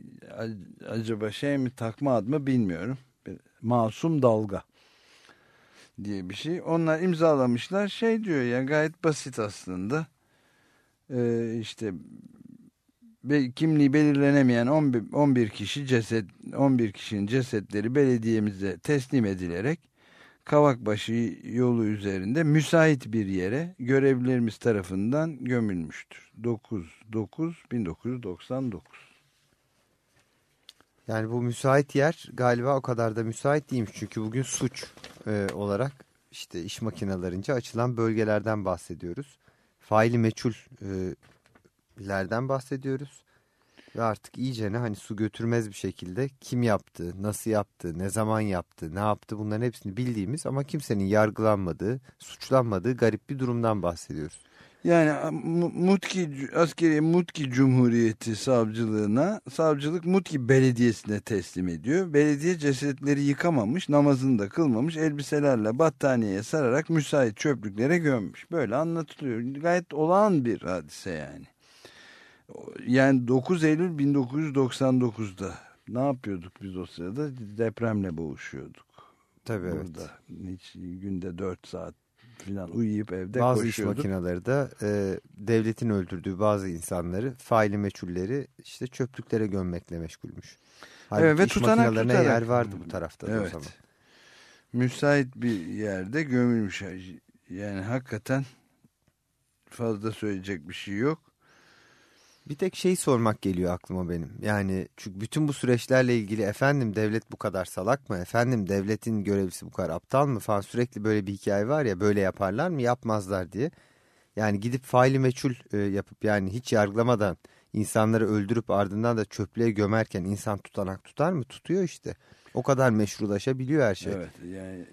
acaba şey mi takma ad mı bilmiyorum. Masum Dalga diye bir şey. Onlar imzalamışlar. Şey diyor ya gayet basit aslında. E, işte kimliği belirlenemeyen 11, 11 kişi ceset 11 kişinin cesetleri belediyemize teslim edilerek Kavakbaşı yolu üzerinde müsait bir yere görevlilerimiz tarafından gömülmüştür. 9-9-1999 Yani bu müsait yer galiba o kadar da müsait değilmiş. Çünkü bugün suç e, olarak işte iş makinalarınca açılan bölgelerden bahsediyoruz. Faili meçhullerden bahsediyoruz. Ve artık iyicene hani su götürmez bir şekilde kim yaptı, nasıl yaptı, ne zaman yaptı, ne yaptı bunların hepsini bildiğimiz ama kimsenin yargılanmadığı, suçlanmadığı garip bir durumdan bahsediyoruz. Yani Mutki askeri Mutki Cumhuriyeti savcılığına savcılık Mutki Belediyesi'ne teslim ediyor. Belediye cesetleri yıkamamış, namazını da kılmamış, elbiselerle battaniyeye sararak müsait çöplüklere gömmüş. Böyle anlatılıyor. Gayet olağan bir hadise yani. Yani 9 Eylül 1999'da ne yapıyorduk biz o sırada? Depremle boğuşuyorduk. Tabii Burada evet. hiç günde 4 saat falan uyuyup evde bazı koşuyorduk. Bazı iş makineleri de e, devletin öldürdüğü bazı insanları, faili meçhulleri işte çöplüklere gömmekle meşgulmüş. Halbuki evet, ve iş makinelerine tutarak. yer vardı bu tarafta evet. o zaman. Müsait bir yerde gömülmüş. Yani hakikaten fazla söyleyecek bir şey yok. Bir tek şey sormak geliyor aklıma benim. Yani çünkü bütün bu süreçlerle ilgili efendim devlet bu kadar salak mı? Efendim devletin görevlisi bu kadar aptal mı falan sürekli böyle bir hikaye var ya böyle yaparlar mı yapmazlar diye. Yani gidip faili meçhul e, yapıp yani hiç yargılamadan insanları öldürüp ardından da çöplüğe gömerken insan tutanak tutar mı? Tutuyor işte. O kadar meşrulaşabiliyor her şey. Evet yani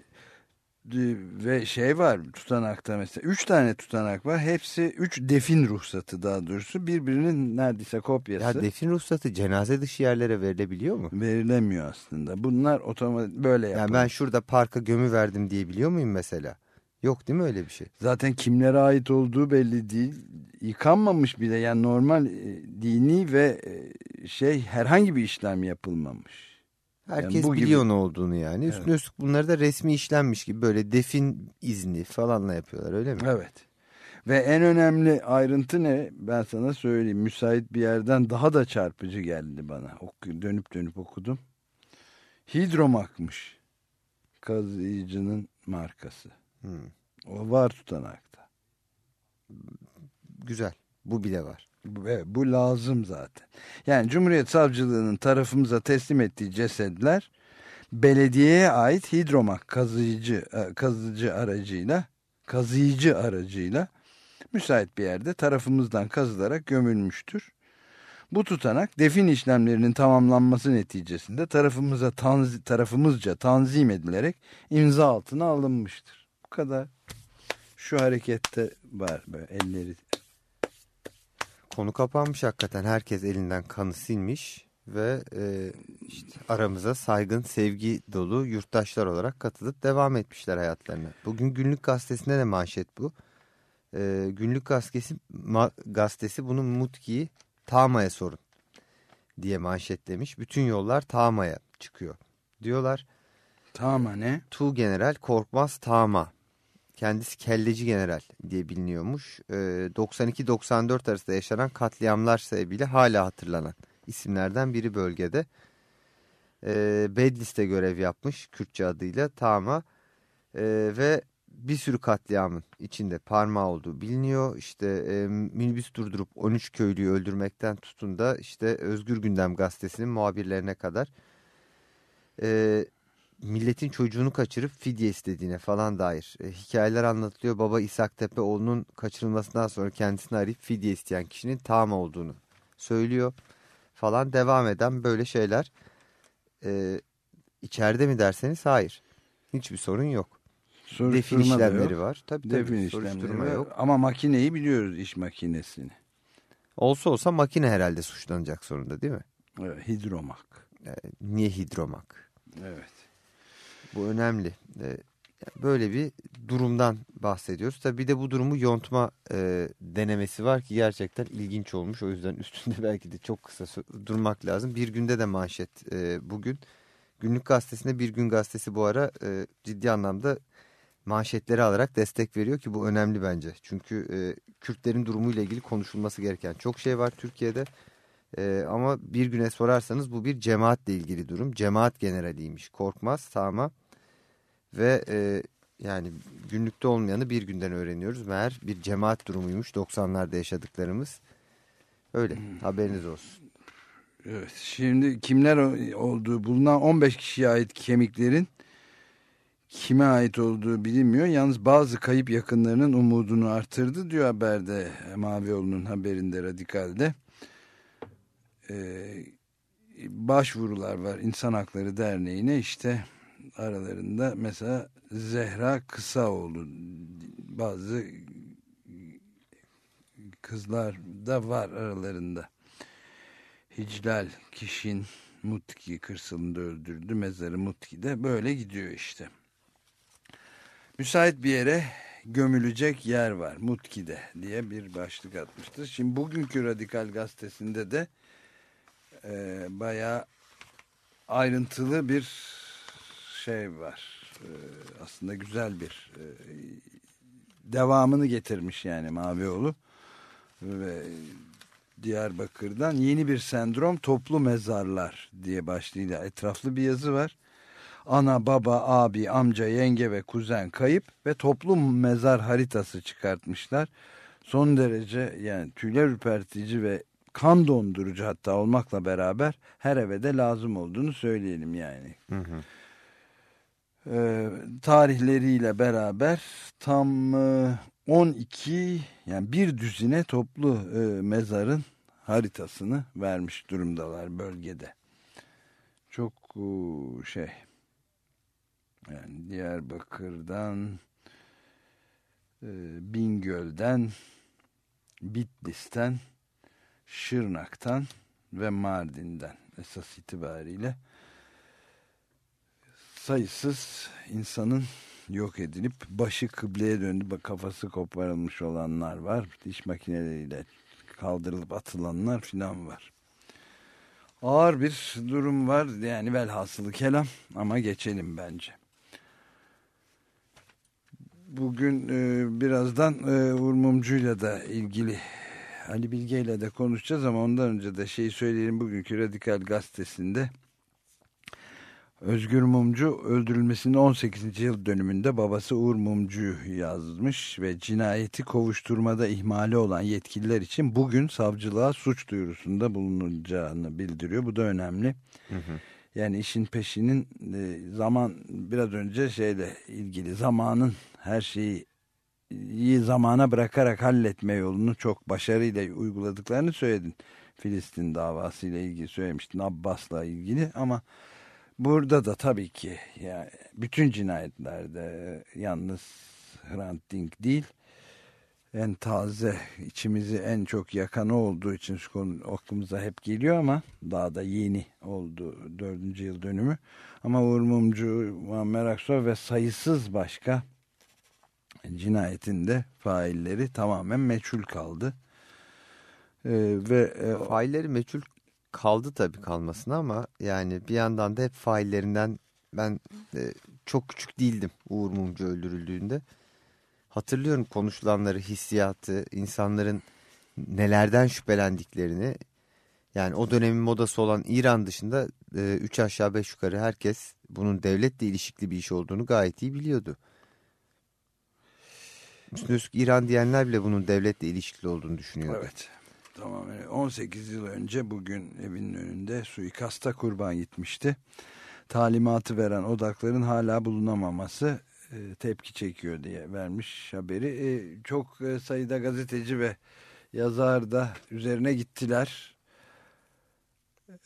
ve şey var tutanakta mesela üç tane tutanak var hepsi üç defin ruhsatı daha doğrusu birbirinin neredeyse kopyası. Ya defin ruhsatı cenaze dışı yerlere verilebiliyor mu? Verilemiyor aslında bunlar otomatik böyle yapılıyor. Yani ben şurada parka gömü verdim diyebiliyor muyum mesela? Yok değil mi öyle bir şey? Zaten kimlere ait olduğu belli değil. Yıkanmamış bile yani normal e, dini ve e, şey herhangi bir işlem yapılmamış. Herkes yani bu biliyor gibi... ne olduğunu yani. Evet. Üstüne üstlük bunları da resmi işlenmiş gibi böyle defin izni falanla yapıyorlar öyle mi? Evet. Ve en önemli ayrıntı ne? Ben sana söyleyeyim. Müsait bir yerden daha da çarpıcı geldi bana. Oku, dönüp dönüp okudum. Hidromak'mış. Kazıyıcının markası. Hmm. O var tutanakta. Güzel. Bu bile var. Evet, bu lazım zaten. Yani Cumhuriyet Savcılığı'nın tarafımıza teslim ettiği cesedler belediyeye ait hidromak kazıyıcı e, kazıcı aracıyla kazıyıcı aracıyla müsait bir yerde tarafımızdan kazılarak gömülmüştür. Bu tutanak defin işlemlerinin tamamlanması neticesinde tarafımıza tanzi, tarafımızca tanzim edilerek imza altına alınmıştır. Bu kadar. Şu harekette var böyle elleri Konu kapanmış hakikaten. Herkes elinden kanı silmiş ve e, işte aramıza saygın, sevgi dolu yurttaşlar olarak katılıp devam etmişler hayatlarına. Bugün Günlük Gazetesi'nde de manşet bu. E, günlük Gazetesi, ma, gazetesi bunu Mutki'yi Tama'ya sorun diye manşetlemiş. Bütün yollar Tama'ya çıkıyor diyorlar. Tama ne? Tu General Korkmaz Tama Kendisi kelleci general diye biliniyormuş. E, ee, 92-94 arasında yaşanan katliamlar sebebiyle hala hatırlanan isimlerden biri bölgede. E, Bedlis'te görev yapmış Kürtçe adıyla Tama e, ve bir sürü katliamın içinde parmağı olduğu biliniyor. İşte e, minibüs durdurup 13 köylüyü öldürmekten tutun da işte Özgür Gündem gazetesinin muhabirlerine kadar e, milletin çocuğunu kaçırıp fidye istediğine falan dair e, hikayeler anlatılıyor. Baba İshak Tepe oğlunun kaçırılmasından sonra kendisini arayıp fidye isteyen kişinin Tama olduğunu söylüyor falan devam eden böyle şeyler. E, içeride mi derseniz hayır. Hiçbir sorun yok. Defin işlemleri yok. var. Tabii Defin tabii işlemleri soruşturma yok. Ama makineyi biliyoruz iş makinesini. Olsa olsa makine herhalde suçlanacak sonunda değil mi? Evet, hidromak. E, niye hidromak? Evet. Bu önemli. E, böyle bir durumdan bahsediyoruz. Tabii bir de bu durumu yontma e, denemesi var ki gerçekten ilginç olmuş. O yüzden üstünde belki de çok kısa durmak lazım. Bir günde de manşet e, bugün. Günlük gazetesinde Bir Gün Gazetesi bu ara e, ciddi anlamda manşetleri alarak destek veriyor ki bu önemli bence. Çünkü e, Kürtlerin durumuyla ilgili konuşulması gereken çok şey var Türkiye'de. E, ama bir güne sorarsanız bu bir cemaatle ilgili durum. Cemaat generaliymiş Korkmaz Sağma ve e, yani günlükte olmayanı bir günden öğreniyoruz. Meğer bir cemaat durumuymuş 90'larda yaşadıklarımız. Öyle haberiniz olsun. Evet. Şimdi kimler olduğu bulunan 15 kişiye ait kemiklerin kime ait olduğu bilinmiyor. Yalnız bazı kayıp yakınlarının umudunu artırdı diyor haberde Mavioğlu'nun haberinde Radikal'de. Ee, başvurular var İnsan Hakları Derneği'ne işte aralarında mesela Zehra Kısaoğlu bazı kızlar da var aralarında. Hiclal Kişin Mutki kırsalında öldürdü. Mezarı Mutki'de böyle gidiyor işte. Müsait bir yere gömülecek yer var Mutki'de diye bir başlık atmıştır. Şimdi bugünkü Radikal Gazetesi'nde de e, bayağı ayrıntılı bir şey var. E, aslında güzel bir e, devamını getirmiş yani Mavioğlu ve Diyarbakır'dan yeni bir sendrom toplu mezarlar diye başlığıyla etraflı bir yazı var. Ana, baba, abi, amca, yenge ve kuzen kayıp ve toplu mezar haritası çıkartmışlar. Son derece yani tüyler ürpertici ve kan dondurucu hatta olmakla beraber her eve de lazım olduğunu söyleyelim yani. Hı hı. Ee, tarihleriyle beraber tam e, 12 yani bir düzine toplu e, mezarın haritasını vermiş durumdalar bölgede. Çok e, şey yani Diyarbakır'dan e, Bingöl'den Bitlis'ten Şırnak'tan ve Mardin'den esas itibariyle sayısız insanın yok edilip başı kıbleye döndü. Kafası koparılmış olanlar var. Diş makineleriyle kaldırılıp atılanlar filan var. Ağır bir durum var. Yani velhasılı kelam. Ama geçelim bence. Bugün e, birazdan e, Uğur Mumcu'yla da ilgili Ali Bilge ile de konuşacağız ama ondan önce de şeyi söyleyelim. Bugünkü Radikal Gazetesi'nde Özgür Mumcu öldürülmesinin 18. yıl dönümünde babası Uğur Mumcu'yu yazmış ve cinayeti kovuşturmada ihmali olan yetkililer için bugün savcılığa suç duyurusunda bulunacağını bildiriyor. Bu da önemli. Hı hı. Yani işin peşinin e, zaman biraz önce şeyle ilgili zamanın her şeyi iyi zamana bırakarak halletme yolunu çok başarıyla uyguladıklarını söyledin. Filistin davasıyla ilgili söylemiştin Abbas'la ilgili ama burada da tabii ki yani bütün cinayetlerde yalnız Hrant Dink değil en taze içimizi en çok yakan o olduğu için şu konu aklımıza hep geliyor ama daha da yeni oldu dördüncü yıl dönümü ama Uğur Mumcu, Muammer Aksoy ve sayısız başka cinayetin de failleri tamamen meçhul kaldı. Ee, ve e, Failleri meçhul kaldı tabii kalmasına ama yani bir yandan da hep faillerinden ben e, çok küçük değildim Uğur Mumcu öldürüldüğünde. Hatırlıyorum konuşulanları, hissiyatı, insanların nelerden şüphelendiklerini. Yani o dönemin modası olan İran dışında e, üç aşağı beş yukarı herkes bunun devletle ilişkili bir iş olduğunu gayet iyi biliyordu. Üstüne İran diyenler bile bunun devletle ilişkili olduğunu düşünüyordu. Evet. Tamam. 18 yıl önce bugün evinin önünde suikasta kurban gitmişti. talimatı veren odakların hala bulunamaması e, tepki çekiyor diye vermiş haberi. E, çok e, sayıda gazeteci ve yazar da üzerine gittiler.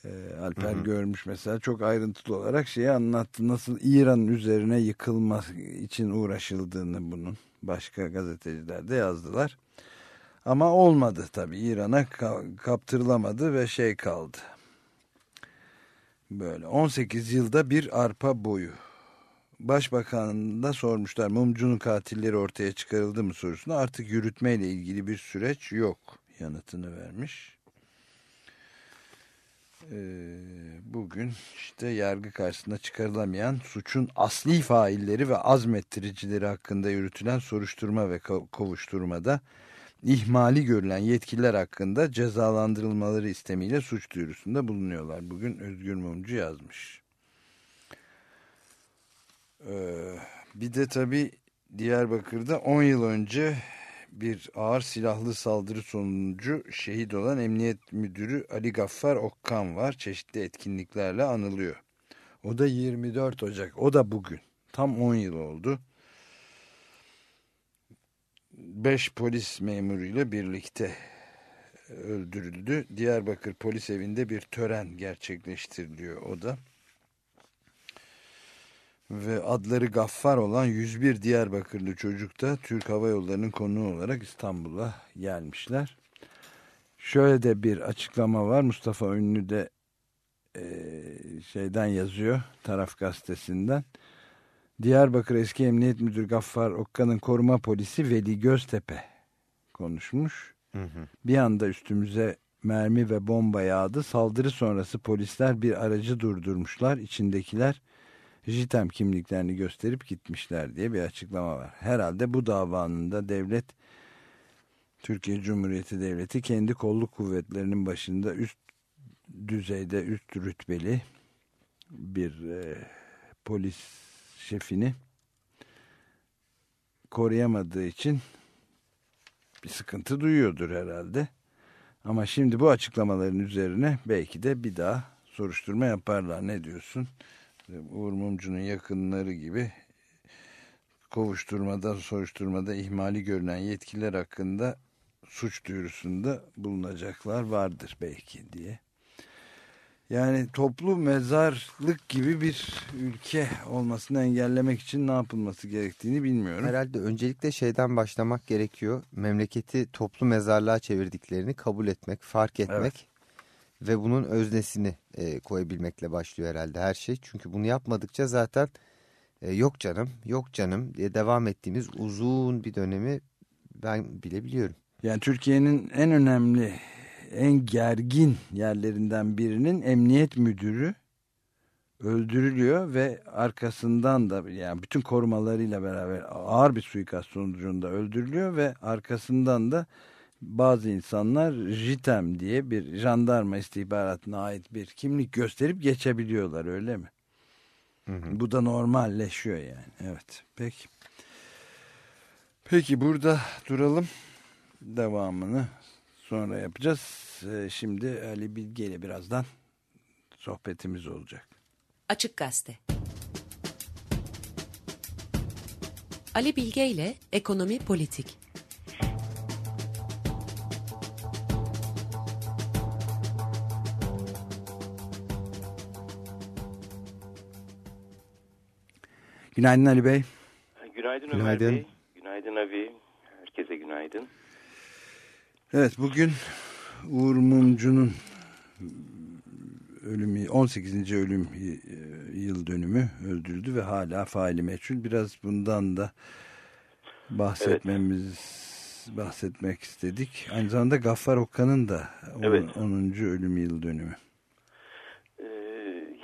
E, Alper hı hı. görmüş mesela çok ayrıntılı olarak şeyi anlattı. Nasıl İran'ın üzerine yıkılması için uğraşıldığını bunun başka gazeteciler de yazdılar. Ama olmadı tabii İran'a kaptırılamadı ve şey kaldı. Böyle 18 yılda bir arpa boyu. Başbakanın da sormuşlar mumcunun katilleri ortaya çıkarıldı mı sorusuna artık yürütmeyle ilgili bir süreç yok yanıtını vermiş. Ee, bugün işte yargı karşısında çıkarılamayan suçun asli failleri ve azmettiricileri hakkında yürütülen soruşturma ve kovuşturmada ihmali görülen yetkililer hakkında cezalandırılmaları istemiyle suç duyurusunda bulunuyorlar. Bugün Özgür Mumcu yazmış. Ee, bir de tabii Diyarbakır'da 10 yıl önce bir ağır silahlı saldırı sonucu şehit olan Emniyet Müdürü Ali Gaffar Okkan var. Çeşitli etkinliklerle anılıyor. O da 24 Ocak. O da bugün. Tam 10 yıl oldu. 5 polis memuruyla birlikte öldürüldü. Diyarbakır polis evinde bir tören gerçekleştiriliyor o da. Ve adları Gaffar olan 101 Diyarbakırlı çocuk da Türk Hava Yolları'nın konuğu olarak İstanbul'a gelmişler. Şöyle de bir açıklama var. Mustafa Ünlü de e, şeyden yazıyor. Taraf gazetesinden. Diyarbakır Eski Emniyet Müdürü Gaffar Okkan'ın koruma polisi Veli Göztepe konuşmuş. Hı hı. Bir anda üstümüze mermi ve bomba yağdı. Saldırı sonrası polisler bir aracı durdurmuşlar. İçindekiler JITEM kimliklerini gösterip gitmişler diye bir açıklama var. Herhalde bu davanın da devlet Türkiye Cumhuriyeti Devleti kendi kolluk kuvvetlerinin başında üst düzeyde üst rütbeli bir e, polis şefini koruyamadığı için bir sıkıntı duyuyordur herhalde. Ama şimdi bu açıklamaların üzerine belki de bir daha soruşturma yaparlar. Ne diyorsun? Uğur Mumcu'nun yakınları gibi kovuşturmada, soruşturmada ihmali görülen yetkililer hakkında suç duyurusunda bulunacaklar vardır belki diye yani toplu mezarlık gibi bir ülke olmasını engellemek için ne yapılması gerektiğini bilmiyorum. Herhalde öncelikle şeyden başlamak gerekiyor. Memleketi toplu mezarlığa çevirdiklerini kabul etmek, fark etmek evet. ve bunun öznesini e, koyabilmekle başlıyor herhalde her şey. Çünkü bunu yapmadıkça zaten e, yok canım, yok canım diye devam ettiğimiz uzun bir dönemi ben bile biliyorum. Yani Türkiye'nin en önemli en gergin yerlerinden birinin emniyet müdürü öldürülüyor ve arkasından da yani bütün korumalarıyla beraber ağır bir suikast sonucunda öldürülüyor ve arkasından da bazı insanlar JITEM diye bir jandarma istihbaratına ait bir kimlik gösterip geçebiliyorlar öyle mi? Hı hı. Bu da normalleşiyor yani. Evet. Peki. Peki burada duralım. Devamını sonra yapacağız. Ee, şimdi Ali Bilge ile birazdan sohbetimiz olacak. Açık Gazete Ali Bilge ile Ekonomi Politik Günaydın Ali Bey. Günaydın Ömer günaydın. Bey. Günaydın abi. Herkese günaydın. Evet bugün Uğur Mumcu'nun ölümü 18. ölüm yıl dönümü öldürdü ve hala faili meçhul. Biraz bundan da bahsetmemiz evet. bahsetmek istedik. Aynı zamanda Gaffar Okan'ın da evet. 10. ölüm yıl dönümü. Ee,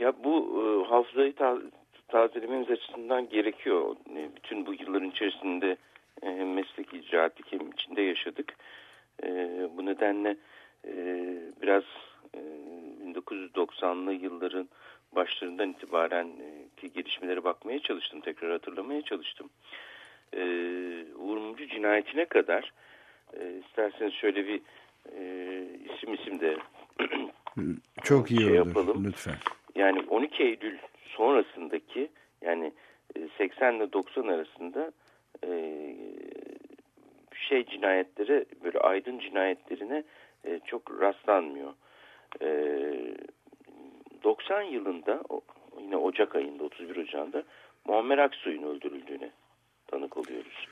ya bu e, hafızayı ta tazelememiz açısından gerekiyor. E, bütün bu yılların içerisinde e, meslek icraatı içinde yaşadık. E, bu nedenle e, biraz e, 1990'lı yılların başlarından itibaren e, ki gelişmelere bakmaya çalıştım, tekrar hatırlamaya çalıştım. E, Uğur Mumcu cinayetine kadar e, isterseniz şöyle bir e, isim isim de çok iyi şey olur yapalım. lütfen. Yani 12 Eylül sonrasındaki yani e, 80 ile 90 arasında e, şey cinayetlere böyle aydın cinayetlerine e, çok rastlanmıyor. E, 90 yılında yine Ocak ayında 31 Ocağı'nda Muammer Aksoy'un öldürüldüğüne tanık oluyoruz.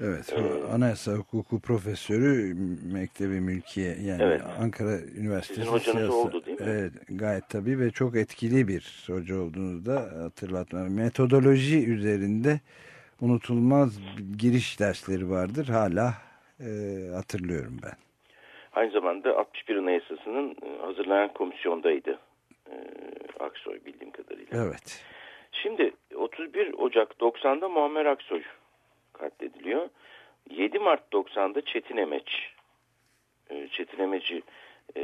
Evet, Ee, anayasa hukuku profesörü Mektebi Mülkiye yani Evet. Ankara Üniversitesi Sizin hocanız siyasa- oldu değil mi? Evet, gayet tabii ve çok etkili bir hoca olduğunu da hatırlatma. Metodoloji üzerinde unutulmaz giriş dersleri vardır. Hala e, hatırlıyorum ben. Aynı zamanda 61 Anayasası'nın e, hazırlanan komisyondaydı e, Aksoy bildiğim kadarıyla. Evet. Şimdi 31 Ocak 90'da Muammer Aksoy katlediliyor. 7 Mart 90'da Çetin Emeç, e, Çetin Emeç'i e,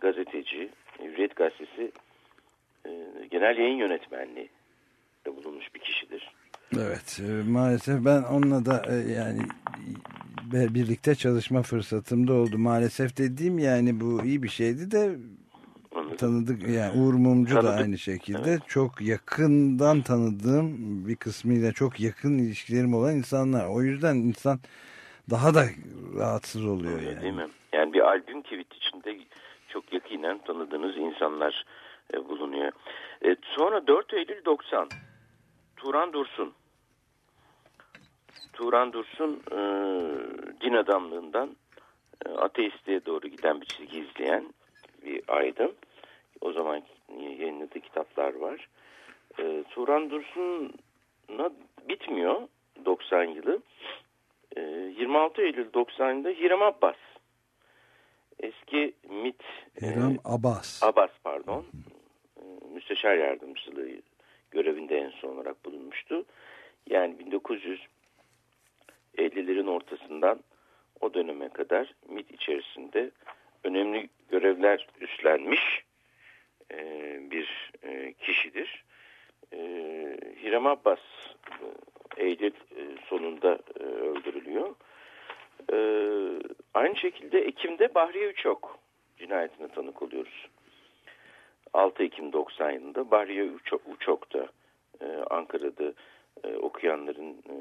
gazeteci, Hürriyet Gazetesi e, genel yayın yönetmenliği de bulunmuş bir kişidir. Evet e, maalesef ben onunla da e, yani birlikte çalışma fırsatım da oldu. Maalesef dediğim yani bu iyi bir şeydi de tanıdık yani Uğur Mumcu da aynı şekilde çok yakından tanıdığım bir kısmıyla çok yakın ilişkilerim olan insanlar. O yüzden insan daha da rahatsız oluyor Oluyor, yani. Değil mi? Yani bir albüm kivit içinde çok yakinen tanıdığınız insanlar e, bulunuyor. Sonra 4 Eylül 90 Turan Dursun Turan Dursun e, din adamlığından e, ateistliğe doğru giden bir çizgi izleyen bir aydın. O zaman yayınladığı kitaplar var. E, Turan Dursun'a bitmiyor 90 yılı. E, 26 Eylül 90'da Hiram Abbas. Eski MIT e, İrem Abbas. Abbas pardon. E, Müsteşar yardımcılığı görevinde en son olarak bulunmuştu. Yani 1950'lerin ortasından o döneme kadar MIT içerisinde önemli görevler üstlenmiş e, bir e, kişidir. E, Hiram Abbas e, Eylül e, sonunda e, öldürülüyor. E, aynı şekilde Ekim'de Bahriye Üçok cinayetine tanık oluyoruz. 6 Ekim 90 yılında Bahriye Uçok, Uçok'ta e, Ankara'da e, okuyanların e,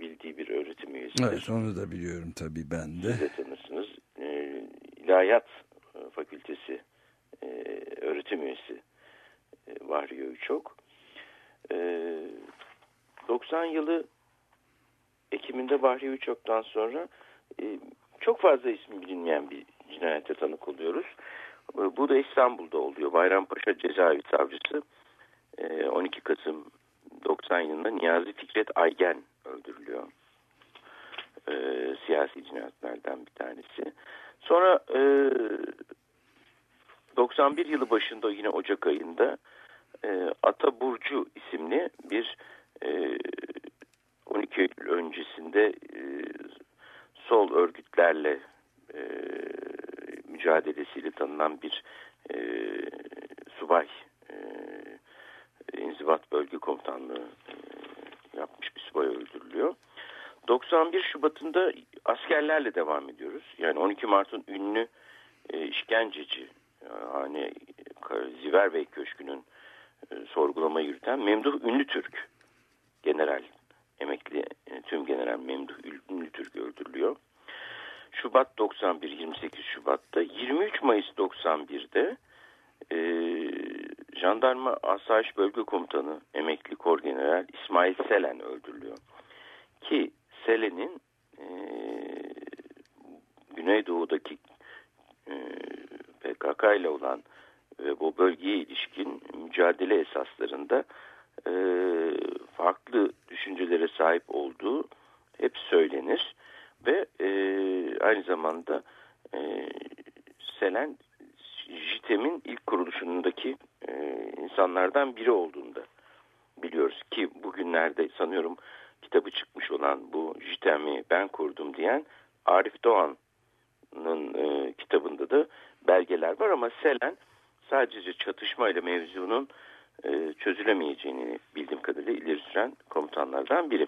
bildiği bir öğretim üyesidir. Evet onu da biliyorum tabii ben de. Siz de tanırsınız. E, İlahiyat e, Fakültesi e, öğretim üyesi e, Bahriye Uçok. E, 90 yılı Ekim'inde Bahriye Uçok'tan sonra e, çok fazla ismi bilinmeyen bir cinayete tanık oluyoruz. E, bu da İstanbul'da oluyor. Bayrampaşa Cezaevi Savcısı e, 12 Kasım 90 yılında Niyazi Fikret Aygen öldürülüyor. E, siyasi cinayetlerden bir tanesi. Sonra e, 91 yılı başında yine Ocak ayında e, Ata Burcu isimli bir e, 12 Eylül öncesinde e, sol örgütlerle e, mücadelesiyle tanınan bir e, subay e, İnzibat Bölge Komutanlığı e, yapmış bir subay öldürülüyor. 91 Şubat'ında askerlerle devam ediyoruz. Yani 12 Mart'ın ünlü e, işkenceci hani Ziver Bey Köşkü'nün sorgulama yürüten Memduh Ünlü Türk general emekli tüm general Memduh Ünlü Türk öldürülüyor. Şubat 91 28 Şubat'ta 23 Mayıs 91'de e, Jandarma Asayiş Bölge Komutanı emekli kor general İsmail Selen öldürülüyor. Ki Selen'in e, Güneydoğu'daki e, PKK ile olan ve bu bölgeye ilişkin mücadele esaslarında e, farklı düşüncelere sahip olduğu hep söylenir ve e, aynı zamanda e, Selen JITEM'in ilk kuruluşundaki e, insanlardan biri olduğunda biliyoruz ki bugünlerde sanıyorum kitabı çıkmış olan bu JITEM'i ben kurdum diyen Arif Doğan'ın e, kitabında da belgeler var ama Selen sadece çatışmayla mevzunun e, çözülemeyeceğini bildiğim kadarıyla ileri süren komutanlardan biri.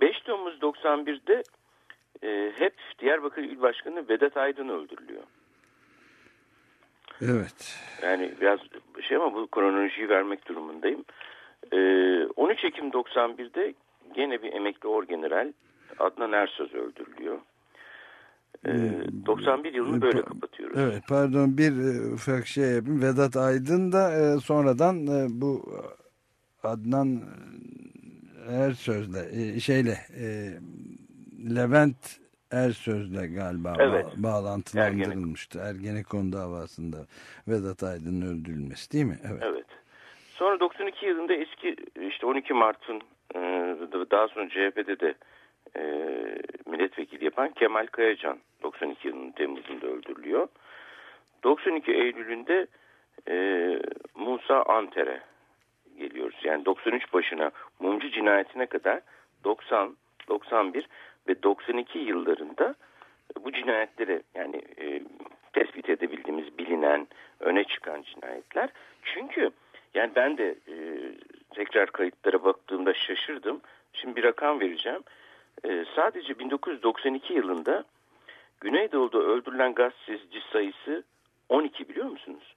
5 Temmuz 91'de e, hep Diyarbakır İl Başkanı Vedat Aydın öldürülüyor. Evet. Yani biraz şey ama bu kronolojiyi vermek durumundayım. Ee, 13 Ekim 91'de gene bir emekli orgeneral Adnan Ersöz öldürülüyor. Ee, 91 yılını böyle kapatıyoruz. Evet pardon bir e, ufak şey yapayım. Vedat Aydın da e, sonradan e, bu Adnan Ersöz'le şeyle Levent Ersöz'le galiba Evet. ba- bağlantılandırılmıştı. Ergenekon davasında Vedat Aydın'ın öldürülmesi değil mi? Evet. Evet. Sonra 92 yılında eski işte 12 Mart'ın e, daha sonra CHP'de de e, milletvekili yapan Kemal Kayacan 92 yılının Temmuz'unda öldürülüyor. 92 Eylül'ünde e, Musa Anter'e geliyoruz. Yani 93 başına mumcu cinayetine kadar 90, 91 ve 92 yıllarında bu cinayetlere yani e, tespit edebildiğimiz bilinen öne çıkan cinayetler. Çünkü yani ben de e, tekrar kayıtlara baktığımda şaşırdım. Şimdi bir rakam vereceğim. E, sadece 1992 yılında Güneydoğu'da öldürülen gazeteci sayısı 12 biliyor musunuz?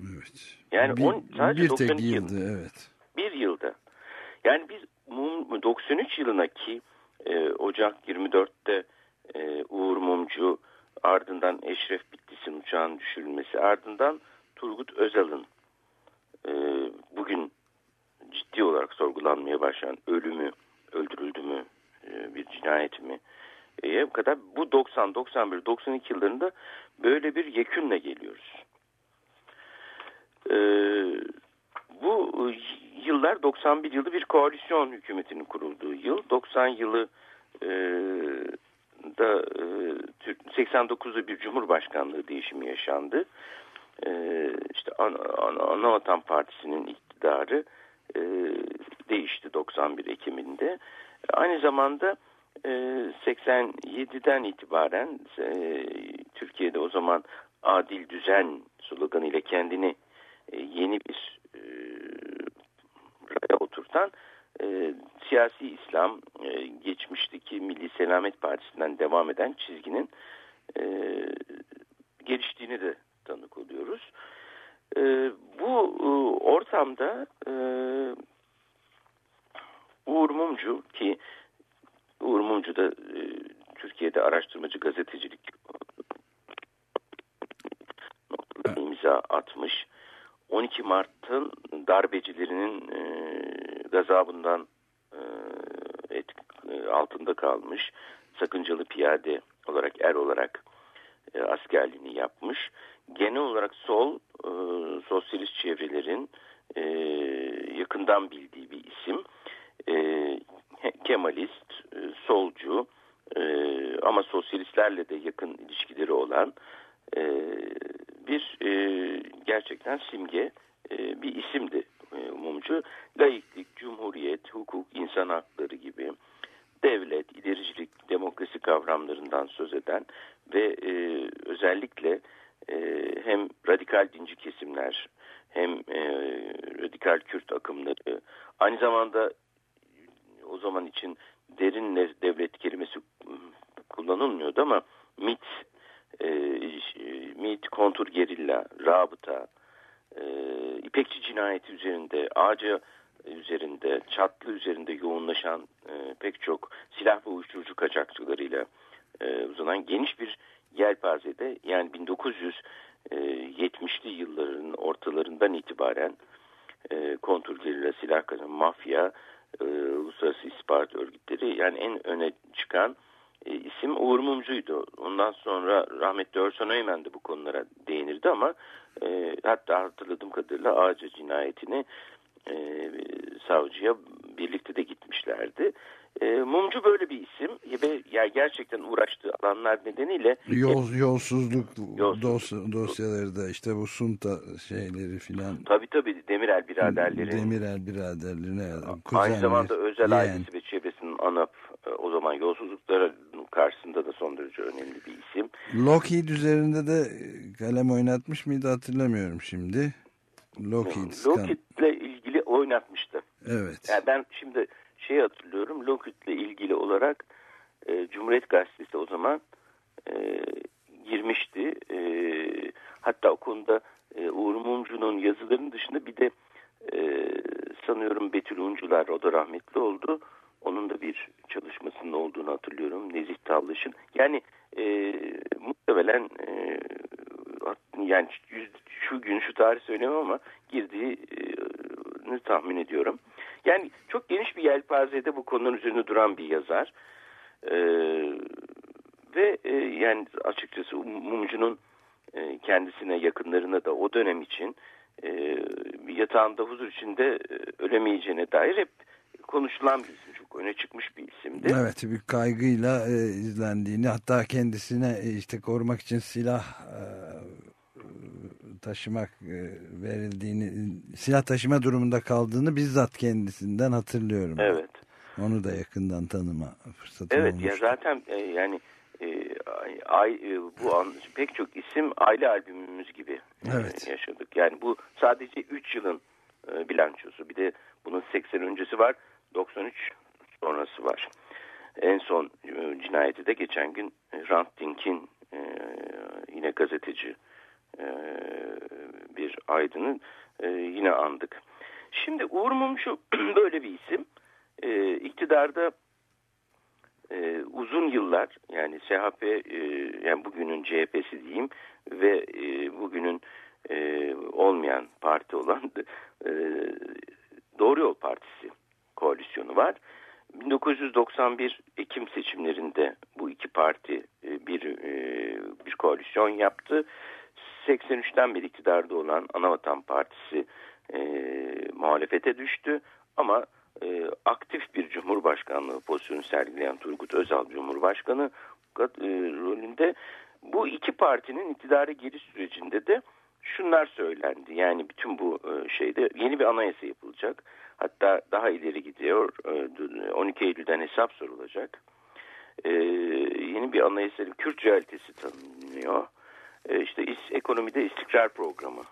Evet. Yani bir, on- sadece bir 92 tek yıl. yıldı evet. Bir yılda. Yani biz mum, 93 yılına ki e, Ocak 24'te e, Uğur Mumcu ardından Eşref Bitlis'in uçağın düşürülmesi ardından Turgut Özal'ın e, bugün ciddi olarak sorgulanmaya başlayan ölümü, öldürüldü mü, e, bir cinayet mi? E, kadar bu 90, 91, 92 yıllarında böyle bir yekünle geliyoruz. E, bu yıllar 91 yılı bir koalisyon hükümetinin kurulduğu yıl. 90 yılı e, da e, Türk- 89'da bir cumhurbaşkanlığı değişimi yaşandı. E, işte Ana, Anavatan Partisi'nin iktidarı e, değişti 91 Ekim'inde. Aynı zamanda e, 87'den itibaren e, Türkiye'de o zaman adil düzen sloganıyla kendini e, yeni bir e, raya oturtan e, siyasi İslam e, geçmişteki Milli Selamet Partisi'nden devam eden çizginin e, geliştiğini de tanık oluyoruz. E, bu e, ortamda e, Uğur Mumcu ki Uğur Mumcu da e, Türkiye'de araştırmacı gazetecilik imza atmış. 12 Mart'ın darbecilerinin e, gazabından e, etk- e, altında kalmış. Sakıncalı piyade olarak er olarak e, askerliğini yapmış. Genel olarak sol e, sosyalist çevrelerin e, yakından bildiği bir isim. E, Kemalist, e, solcu e, ama sosyalistlerle de yakın ilişkileri olan e, bir e, gerçekten simge e, bir isimdi e, Mumcu. Laiklik, cumhuriyet, hukuk, insan hakları gibi devlet, ilericilik, demokrasi kavramlarından söz eden ve e, özellikle e, hem radikal dinci kesimler hem e, radikal Kürt akımları aynı zamanda o zaman için derin devlet kelimesi kullanılmıyordu ama MIT, e, MIT, kontur gerilla, rabıta, e, İpekçi cinayeti üzerinde, ağaca üzerinde, çatlı üzerinde yoğunlaşan e, pek çok silah ve uyuşturucu kaçakçılarıyla e, uzanan geniş bir yelpazede yani 1970'li yılların ortalarından itibaren e, kontur gerilla, silah kazanan mafya, e, uluslararası istihbarat örgütleri yani en öne çıkan e, isim Uğur Mumcu'ydu. Ondan sonra rahmetli Örsan Öymen de bu konulara değinirdi ama e, hatta hatırladığım kadarıyla Ağaca cinayetini e, savcıya birlikte de gitmişlerdi. E, Mumcu böyle bir isim ve ya gerçekten uğraştığı alanlar nedeniyle Yol, yolsuzluk Yolsuzluk. dos- dosyaları da işte bu sunta şeyleri filan tabii tabii Demirel biraderlerin Demirel biraderlerine Aynı kuzenler, zamanda özel yeğen. ailesi ve çevresinin ANAP e, o zaman yolsuzluklara karşısında da son derece önemli bir isim. Lockheed üzerinde de kalem oynatmış mıydı hatırlamıyorum şimdi. Lockheed. Lockheed'le ilgili oynatmıştı. Evet. Yani ben şimdi şey hatırlıyorum Lockheed'le ilgili olarak e, Cumhuriyet Gazetesi o zaman e, girmişti. E, hatta o konuda e, Uğur Mumcu'nun yazılarının dışında bir de e, sanıyorum Betül Uncular o da rahmetli oldu. Onun da bir çalışmasının olduğunu hatırlıyorum. Nezih Tavlaş'ın. Yani e, muhtemelen e, yani şu gün şu tarih söylemem ama girdiğini tahmin ediyorum. Yani çok geniş bir yelpazede bu konuların üzerinde duran bir yazar. E, ve e, yani açıkçası Mumcu'nun e, kendisine yakınlarına da o dönem için e, yatağında huzur içinde e, ölemeyeceğine dair hep konuşulan bir isim. Çok öne çıkmış bir isimdi. Evet bir kaygıyla e, izlendiğini hatta kendisine e, işte korumak için silah e, taşımak e, verildiğini silah taşıma durumunda kaldığını bizzat kendisinden hatırlıyorum. Evet. Onu da yakından tanıma fırsatım Evet ya olmuştu. zaten e, yani e, ay, e, bu an, pek çok isim aile albümümüz gibi e, Evet. yaşadık. Yani bu sadece 3 yılın e, bilançosu. Bir de bunun 80 öncesi var, 93 sonrası var. En son e, cinayeti de geçen gün e, Hrant Dink'in e, yine gazeteci bir aydının e, yine andık. Şimdi Uğur Mumcu böyle bir isim. E, iktidarda uzun yıllar yani CHP yani bugünün CHP'si diyeyim ve bugünün olmayan parti olan Doğru Yol Partisi koalisyonu var. 1991 Ekim seçimlerinde bu iki parti e, bir e, bir koalisyon yaptı. 83'ten beri iktidarda olan Anavatan Partisi e, muhalefete düştü ama e, aktif bir cumhurbaşkanlığı pozisyonu sergileyen Turgut Özal Cumhurbaşkanı e, rolünde bu iki partinin iktidara giriş sürecinde de şunlar söylendi. Yani bütün bu şeyde yeni bir anayasa yapılacak. Hatta daha ileri gidiyor. E, 12 Eylül'den hesap sorulacak. E, yeni bir anayasa, Kürt realitesi tanınıyor. E, işte is, ekonomide istikrar programı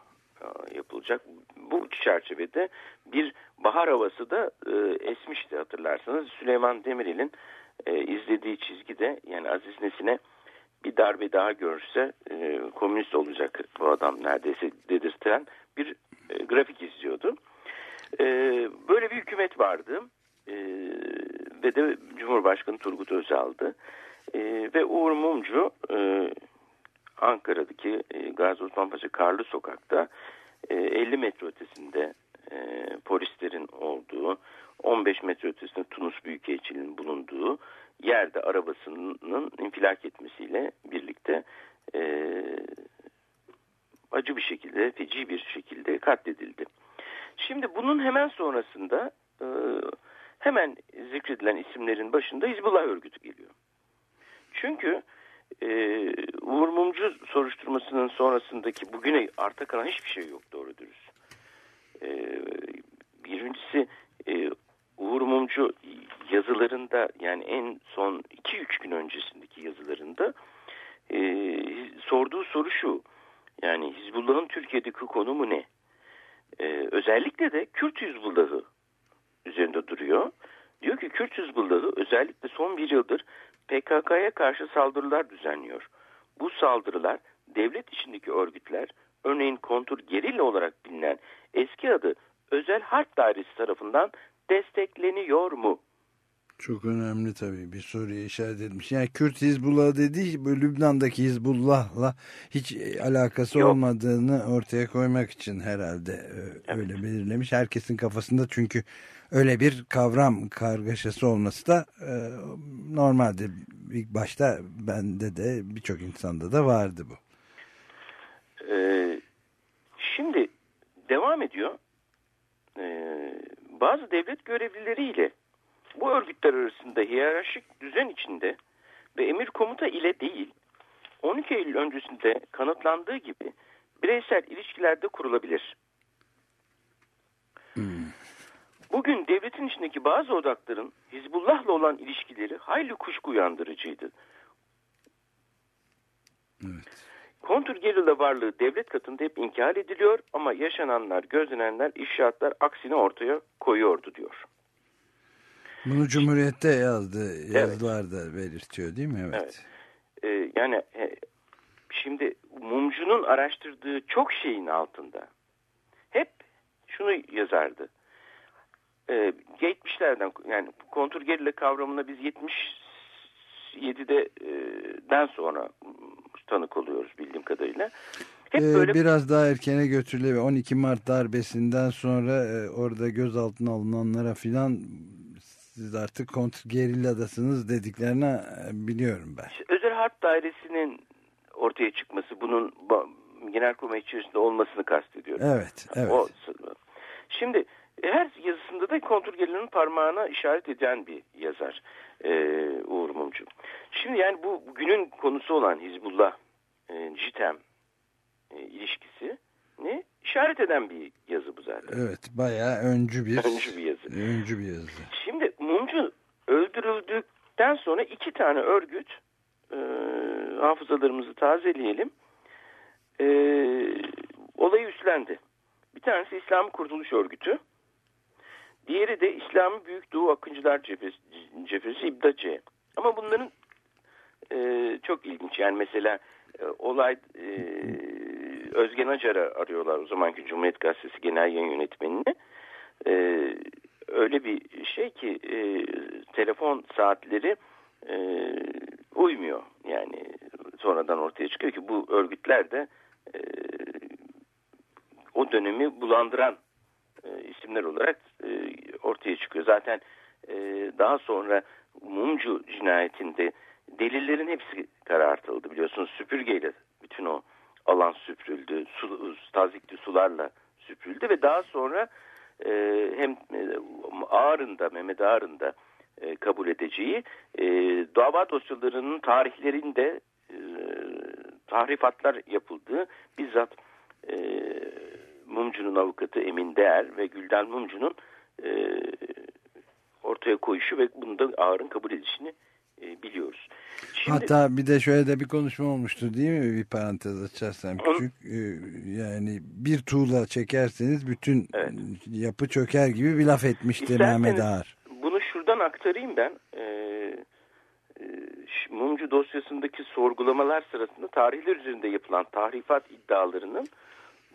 e, yapılacak. Bu çerçevede bir bahar havası da e, esmişti hatırlarsanız. Süleyman Demirel'in e, izlediği çizgide yani Aziz Nesin'e bir darbe daha görse e, komünist olacak bu adam neredeyse dedirten bir e, grafik izliyordu. E, böyle bir hükümet vardı e, ve de Cumhurbaşkanı Turgut Özal'dı. E, ve Uğur Mumcu e, Ankara'daki e, Gazi Osman Karlı Sokak'ta e, 50 metre ötesinde e, polislerin olduğu 15 metre ötesinde Tunus Büyükelçiliğinin bulunduğu yerde arabasının infilak etmesiyle birlikte e, acı bir şekilde, feci bir şekilde katledildi. Şimdi bunun hemen sonrasında e, hemen zikredilen isimlerin başında Hizbullah örgütü geliyor. Çünkü e, Uğur Mumcu soruşturmasının sonrasındaki bugüne arta kalan hiçbir şey yok doğru dürüst. E, birincisi e, Uğur Mumcu yazılarında yani en son 2-3 gün öncesindeki yazılarında e, sorduğu soru şu. Yani Hizbullah'ın Türkiye'deki konumu ne? E, özellikle de Kürt Hizbullah'ı üzerinde duruyor. Diyor ki Kürt Hizbullah'ı özellikle son bir yıldır PKK'ya karşı saldırılar düzenliyor. Bu saldırılar devlet içindeki örgütler örneğin kontur gerilla olarak bilinen eski adı Özel Harp Dairesi tarafından destekleniyor mu? Çok önemli tabii bir soruya işaret etmiş. Yani Kürt Hizbullah dediği bu Lübnan'daki Hizbullah'la hiç e, alakası Yok. olmadığını ortaya koymak için herhalde e, öyle belirlemiş. Herkesin kafasında çünkü öyle bir kavram kargaşası olması da e, normaldir. İlk başta bende de birçok insanda da vardı bu. Ee, şimdi devam ediyor. Ee, bazı devlet görevlileriyle bu örgütler arasında hiyerarşik düzen içinde ve emir komuta ile değil 12 Eylül öncesinde kanıtlandığı gibi bireysel ilişkilerde kurulabilir. Bugün devletin içindeki bazı odakların Hizbullah'la olan ilişkileri hayli kuşku uyandırıcıydı. Kontrgerilla varlığı devlet katında hep inkar ediliyor ama yaşananlar, gözlenenler, ifşaatlar aksine ortaya koyuyordu diyor. Bunu Cumhuriyet'te yazdı yazılar da belirtiyor değil mi? Evet. Evet. Ee, yani e, şimdi mumcunun araştırdığı çok şeyin altında hep şunu yazardı. Ee, 70'lerden yani kontur gerilla kavramına biz 77'de e, den sonra tanık oluyoruz bildiğim kadarıyla. Hep Ee, böyle biraz daha erkene götürülebilir. 12 Mart darbesinden sonra e, orada gözaltına alınanlara filan siz artık kontrgerilladasınız dediklerini e, biliyorum ben. özel harp dairesinin ortaya çıkması bunun ba- genelkurmay içerisinde olmasını kastediyorum. Evet, evet. O, şimdi her yazısında da kontrgerillanın parmağına işaret eden bir yazar e, Uğur Mumcu. Şimdi yani bu günün konusu olan Hizbullah, e, JITEM e, ilişkisi ne? işaret eden bir yazı bu zaten. Evet, bayağı öncü bir Öncü bir yazı. öncü bir yazı. Şimdi Mumcu öldürüldükten sonra iki tane örgüt e, hafızalarımızı tazeleyelim. E, olayı üstlendi. Bir tanesi İslam Kurtuluş Örgütü. Diğeri de İslami Büyük Doğu Akıncılar Cephesi, Cephesi İbdace. Ama bunların e, çok ilginç. Yani mesela e, olay e, Özgen Acar'a arıyorlar o zamanki Cumhuriyet Gazetesi Genel Yayın Yönetmenini. E, öyle bir şey ki e, telefon saatleri e, uymuyor. Yani sonradan ortaya çıkıyor ki bu örgütler de e, o dönemi bulandıran e, isimler olarak e, ortaya çıkıyor. Zaten e, daha sonra Mumcu cinayetinde delillerin hepsi karartıldı biliyorsunuz süpürgeyle bütün o alan süpürüldü, su, tazikli sularla süpürüldü ve daha sonra e, hem e, Ağrı'nda, Mehmet Ağrı'nda e, kabul edeceği e, dava dosyalarının tarihlerinde e, tahrifatlar yapıldığı bizzat e, Mumcu'nun avukatı Emin Değer ve Gülden Mumcu'nun e, ortaya koyuşu ve bunu da Ağrı'nın kabul edişini biliyoruz. Şimdi, Hatta bir de şöyle de bir konuşma olmuştu değil mi? Bir parantez açarsam küçük. Ee, Yani bir tuğla çekerseniz bütün Evet. yapı çöker gibi bir laf etmişti İsterseniz- Mehmet Ağar. Bunu şuradan aktarayım ben. Ee, e, Mumcu dosyasındaki sorgulamalar sırasında tarihler üzerinde yapılan tahrifat iddialarının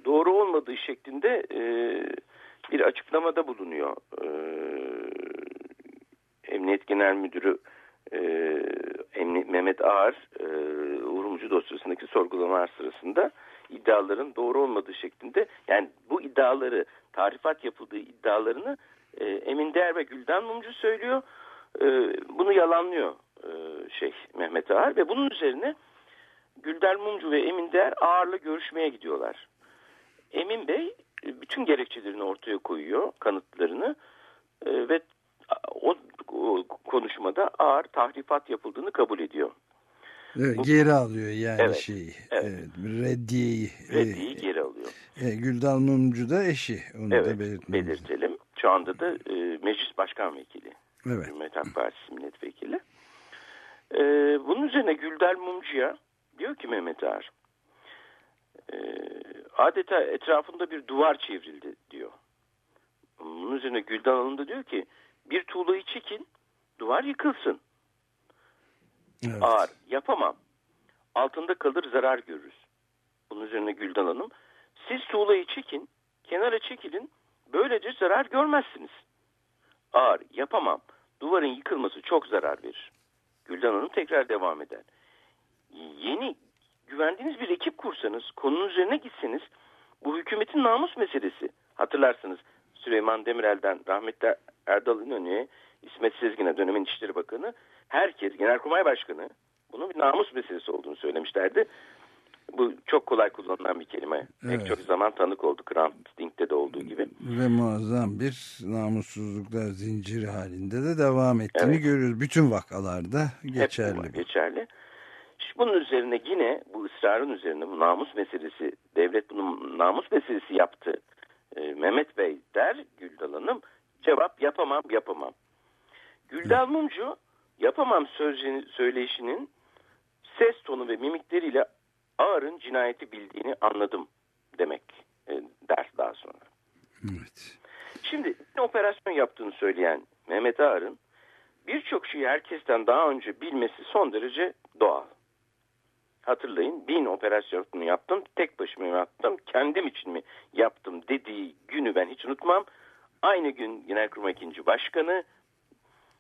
doğru olmadığı şeklinde e, bir açıklamada bulunuyor. E, Emniyet Genel Müdürü e, Mehmet Ağar e, Uğur dosyasındaki sorgulamalar sırasında iddiaların doğru olmadığı şeklinde yani bu iddiaları tarifat yapıldığı iddialarını e, Emin Değer ve Gülden Mumcu söylüyor. E, bunu yalanlıyor e, şey Mehmet Ağar ve bunun üzerine Gülden Mumcu ve Emin Değer Ağar'la görüşmeye gidiyorlar. Emin Bey e, bütün gerekçelerini ortaya koyuyor, kanıtlarını e, ve o, o konuşmada ağır tahrifat yapıldığını kabul ediyor. Evet, Bu- geri alıyor yani Evet, şeyi. evet. Evet, reddiyeyi. Reddiyi geri alıyor. E, e, Güldan Mumcu da eşi. Onu da Evet, belirtmemiz. belirtelim. Şu anda da e, meclis başkan vekili. Evet. Cumhuriyet Halk Partisi milletvekili. E, bunun üzerine Güldal Mumcu'ya diyor ki Mehmet Ağar e, adeta etrafında bir duvar çevrildi diyor. Bunun üzerine Güldan Hanım da diyor ki bir tuğlayı çekin duvar yıkılsın. Evet. Ağır yapamam. Altında kalır zarar görürüz. Bunun üzerine Güldan Hanım siz tuğlayı çekin kenara çekilin böylece zarar görmezsiniz. Ağır yapamam. Duvarın yıkılması çok zarar verir. Güldan Hanım tekrar devam eder. Yeni güvendiğiniz bir ekip kursanız konunun üzerine gitseniz bu hükümetin namus meselesi. Hatırlarsınız Süleyman Demirel'den rahmetli Erdal İnönü'ye İsmet Sezgin'e dönemin İçişleri Bakanı herkes Genelkurmay Başkanı bunun bir namus meselesi olduğunu söylemişlerdi. Bu çok kolay kullanılan bir kelime. Evet. Pek çok zaman tanık oldu. Grant Stink'te de olduğu gibi. Ve muazzam bir namussuzluklar zinciri halinde de devam ettiğini Evet. görüyoruz. Bütün vakalarda Hep geçerli. bunlar geçerli. Şimdi bunun üzerine yine bu ısrarın üzerine bu namus meselesi devlet bunu namus meselesi yaptı. Ee, Mehmet Bey der Güldal Hanım cevap yapamam yapamam. Güldal Mumcu yapamam sözcüğünü, söyleyişinin ses tonu ve mimikleriyle Ağar'ın cinayeti bildiğini anladım demek e, der daha sonra. Evet. Şimdi operasyon yaptığını söyleyen Mehmet Ağar'ın birçok şeyi herkesten daha önce bilmesi son derece doğal. Hatırlayın bin operasyonu yaptım tek başıma yaptım kendim için mi yaptım dediği günü ben hiç unutmam. Aynı gün Genelkurmay 2. Başkanı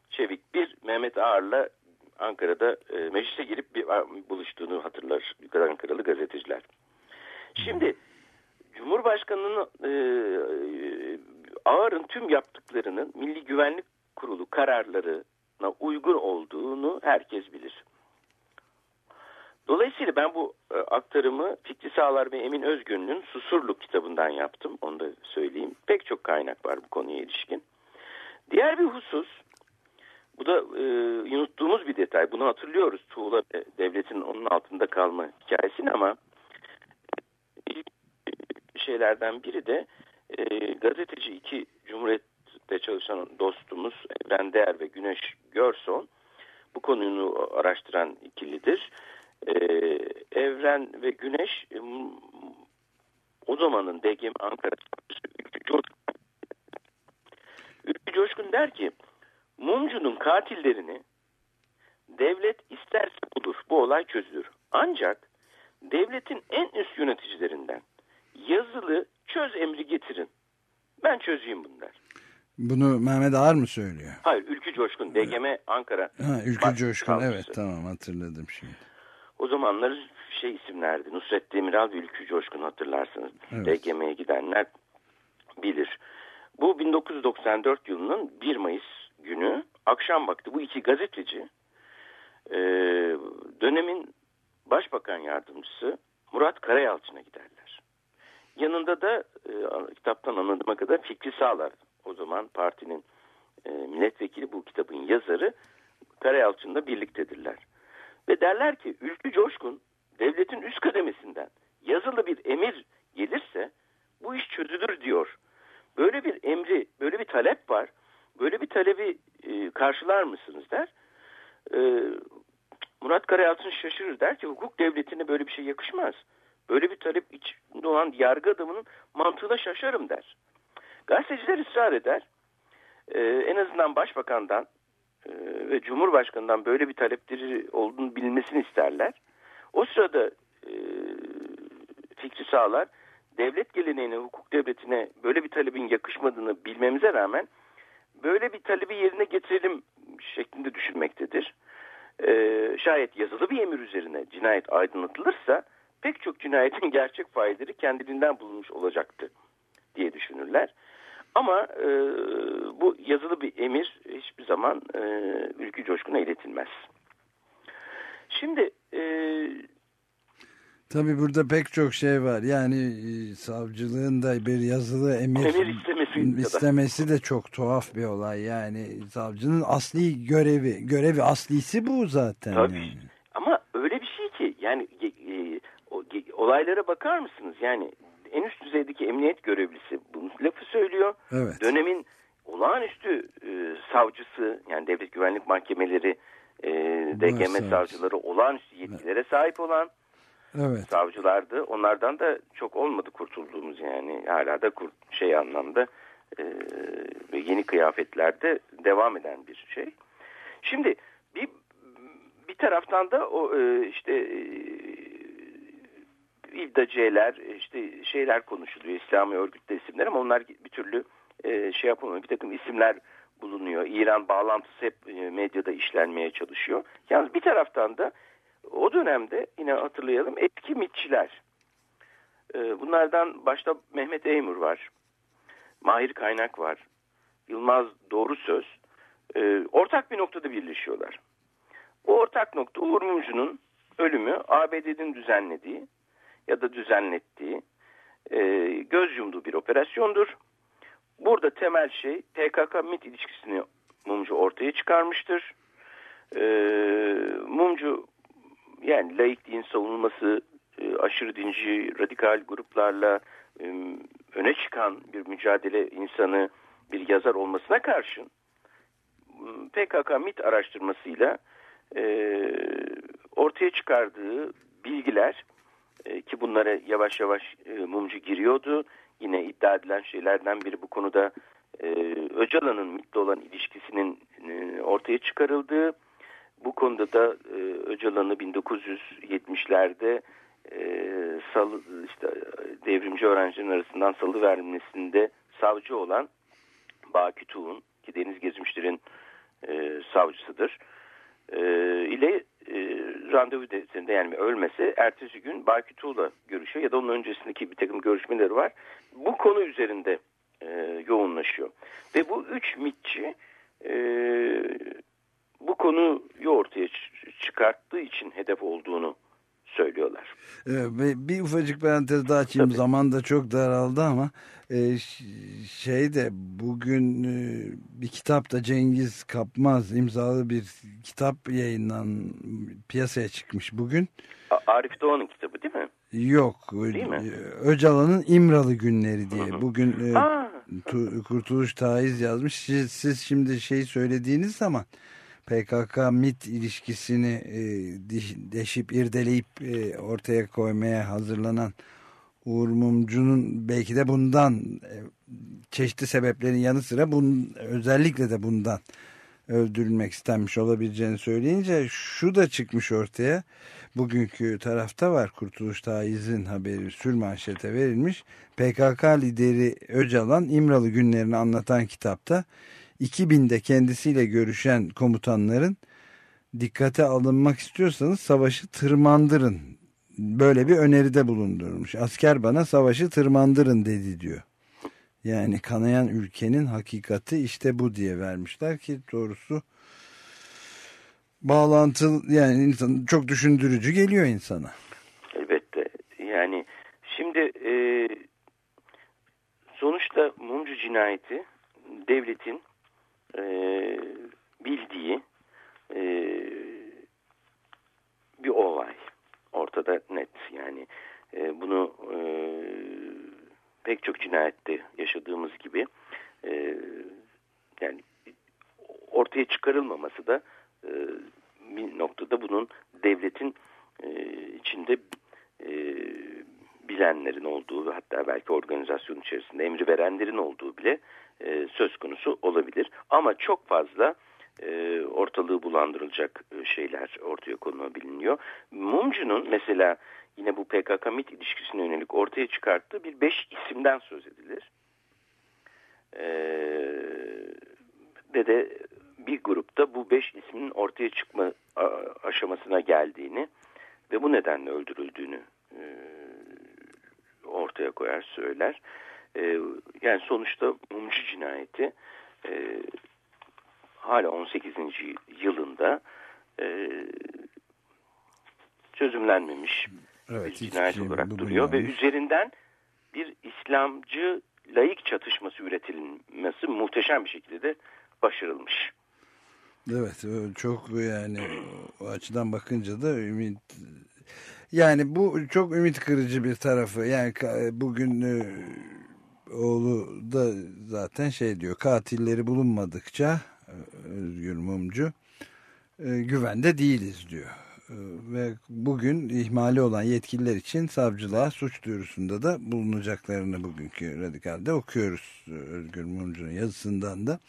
Çevik bir Mehmet Ağar'la Ankara'da e, meclise girip bir buluştuğunu hatırlar Ankaralı gazeteciler. Şimdi Cumhurbaşkanı'nın e, Ağar'ın tüm yaptıklarının Milli Güvenlik Kurulu kararlarına uygun olduğunu herkes bilir. Dolayısıyla ben bu e, aktarımı Fikri Sağlar ve Emin Özgün'ün Susurluk kitabından yaptım. Onu da söyleyeyim. Pek çok kaynak var bu konuya ilişkin. Diğer bir husus, bu da e, unuttuğumuz bir detay. Bunu hatırlıyoruz. Tuğla e, devletin onun altında kalma hikayesini ama şeylerden biri de e, gazeteci iki Cumhuriyet'te çalışan dostumuz Evren Değer ve Güneş Görson bu konuyu araştıran ikilidir. E, Evren ve Güneş e, o zamanın DGM Ankara Coşkun, Ülkü Coşkun der ki Mumcu'nun katillerini devlet isterse bulur. Bu olay çözülür. Ancak devletin en üst yöneticilerinden yazılı çöz emri getirin. Ben çözeyim bunlar. Bunu Mehmet Ağar mı söylüyor? Hayır Ülkü Coşkun DGM Ankara. Ha, Ülkü Coşkun evet tamam hatırladım şimdi. O zamanlar şey isimlerdi Nusret Demiral ve Ülkü Coşkun hatırlarsınız. Evet. DGM'ye gidenler bilir. Bu 1994 yılının 1 Mayıs günü akşam vakti bu iki gazeteci e, dönemin başbakan yardımcısı Murat Karayalçın'a giderler. Yanında da e, kitaptan anladığıma kadar Fikri Sağlar o zaman partinin e, milletvekili bu kitabın yazarı Karayalçın'la birliktedirler. Ve derler ki Ülkü Coşkun devletin üst kademesinden yazılı bir emir gelirse bu iş çözülür diyor. Böyle bir emri, böyle bir talep var. Böyle bir talebi e, karşılar mısınız der. E, Murat Karayalçın şaşırır der ki hukuk devletine böyle bir şey yakışmaz. Böyle bir talep içinde olan yargı adamının mantığına şaşarım der. Gazeteciler ısrar eder. E, en azından başbakandan e, ve cumhurbaşkanından böyle bir talepleri olduğunu bilmesini isterler. O sırada e, fikri sağlar devlet geleneğine, hukuk devletine böyle bir talebin yakışmadığını bilmemize rağmen böyle bir talebi yerine getirelim şeklinde düşünmektedir. Ee, şayet yazılı bir emir üzerine cinayet aydınlatılırsa pek çok cinayetin gerçek failleri kendiliğinden bulunmuş olacaktı diye düşünürler. Ama e, bu yazılı bir emir hiçbir zaman e, Ülkü Coşkun'a iletilmez. Şimdi e, Tabii burada pek çok şey var. Yani e, savcılığın da bir yazılı emir, emir istemesi, istemesi de çok tuhaf bir olay. Yani savcının asli görevi, görevi aslisi bu zaten. Tabii. Yani. Ama öyle bir şey ki yani e, e, olaylara bakar mısınız? Yani en üst düzeydeki emniyet görevlisi bunu lafı söylüyor. Evet. Dönemin olağanüstü e, savcısı yani devlet güvenlik mahkemeleri e, DGM savcıları olağanüstü yetkilere evet. sahip olan evet. savcılardı. Onlardan da çok olmadı kurtulduğumuz yani. Hala da kurt, şey anlamda e, yeni kıyafetlerde devam eden bir şey. Şimdi bir bir taraftan da o e, işte e, İvdacılar işte şeyler konuşuluyor İslami örgütler isimler ama onlar bir türlü e, şey yapılmıyor. Bir takım isimler bulunuyor. İran bağlantısı hep e, medyada işlenmeye çalışıyor. Yalnız bir taraftan da o dönemde yine hatırlayalım etki mitçiler. E, bunlardan başta Mehmet Eymur var. Mahir Kaynak var. Yılmaz Doğru Söz. Ortak bir noktada birleşiyorlar. Bu ortak nokta Uğur Mumcu'nun ölümü ABD'nin düzenlediği ya da düzenlettiği e, göz yumduğu bir operasyondur. Burada temel şey PKK-MİT ilişkisini Mumcu ortaya çıkarmıştır. E, Mumcu yani laikliğin savunulması, e, aşırı dinci, radikal gruplarla e, öne çıkan bir mücadele insanı, bir yazar olmasına karşın PKK-MİT araştırmasıyla e, ortaya çıkardığı bilgiler ki bunlara yavaş yavaş e, Mumcu giriyordu. Yine iddia edilen şeylerden biri bu konuda e, Öcalan'ın MİT'le olan ilişkisinin e, ortaya çıkarıldığı bu konuda da Öcalan'ı 1970'lerde e, salı, işte devrimci öğrencilerin arasından salı vermesinde savcı olan Baki Tuğ'un ki Deniz Gezmişler'in e, savcısıdır e, ile e, randevu defterinde yani ölmese ertesi gün Baki Tuğ'la görüşüyor ya da onun öncesindeki bir takım görüşmeleri var. Bu konu üzerinde e, yoğunlaşıyor. Ve bu üç mitçi e, bu konuyu ortaya çıkarttığı için hedef olduğunu söylüyorlar. Evet, bir ufacık parantez daha açayım. Tabii. Zaman da çok daraldı ama şey de bugün e, bir kitap da Cengiz Kapmaz imzalı bir kitap yayınlan piyasaya çıkmış bugün. Arif Doğan'ın kitabı değil mi? Yok. Değil mi? Öcalan'ın İmralı Günleri diye. Hı hı. Bugün e, Kurtuluş Taiz yazmış. Siz, siz şimdi şey söylediğiniz zaman PKK-MIT ilişkisini e, deşip irdeleyip e, ortaya koymaya hazırlanan Uğur Mumcu'nun belki de bundan e, çeşitli sebeplerin yanı sıra bunun, özellikle de bundan öldürülmek istenmiş olabileceğini söyleyince şu da çıkmış ortaya. Bugünkü tarafta var Kurtuluş Taiz'in haberi sür manşete verilmiş. PKK lideri Öcalan İmralı günlerini anlatan kitapta 2000'de kendisiyle görüşen komutanların dikkate alınmak istiyorsanız savaşı tırmandırın. Böyle bir öneride bulundurmuş. Asker bana savaşı tırmandırın dedi diyor. Yani kanayan ülkenin hakikati işte bu diye vermişler ki doğrusu bağlantı yani insan çok düşündürücü geliyor insana. Elbette. Yani şimdi e, sonuçta Mumcu cinayeti devletin e, bildiği e, bir olay. Ortada net yani e, bunu e, pek çok cinayette yaşadığımız gibi e, yani ortaya çıkarılmaması da e, bir noktada bunun devletin e, içinde e, bilenlerin olduğu hatta belki organizasyon içerisinde emri verenlerin olduğu bile e, söz konusu olabilir. Ama çok fazla e, ortalığı bulandırılacak e, şeyler ortaya konulabiliyor. Mumcu'nun mesela yine bu PKK-MİT ilişkisine yönelik ortaya çıkarttığı bir beş isimden söz edilir. E, ve de bir grupta bu beş ismin ortaya çıkma aşamasına geldiğini ve bu nedenle öldürüldüğünü e, ortaya koyar, söyler. E, yani sonuçta mumcu cinayeti e, hala 18. yılında e, çözümlenmemiş evet, bir cinayet şey olarak duruyor ve üzerinden bir İslamcı layık çatışması üretilmesi muhteşem bir şekilde de başarılmış. Evet çok yani o açıdan bakınca da ümit yani bu çok ümit kırıcı bir tarafı yani bugün e, oğlu da zaten şey diyor katilleri bulunmadıkça Özgür Mumcu e, güvende değiliz diyor. E, ve bugün ihmali olan yetkililer için savcılığa suç duyurusunda da bulunacaklarını bugünkü radikalde okuyoruz Özgür Mumcu'nun yazısından da.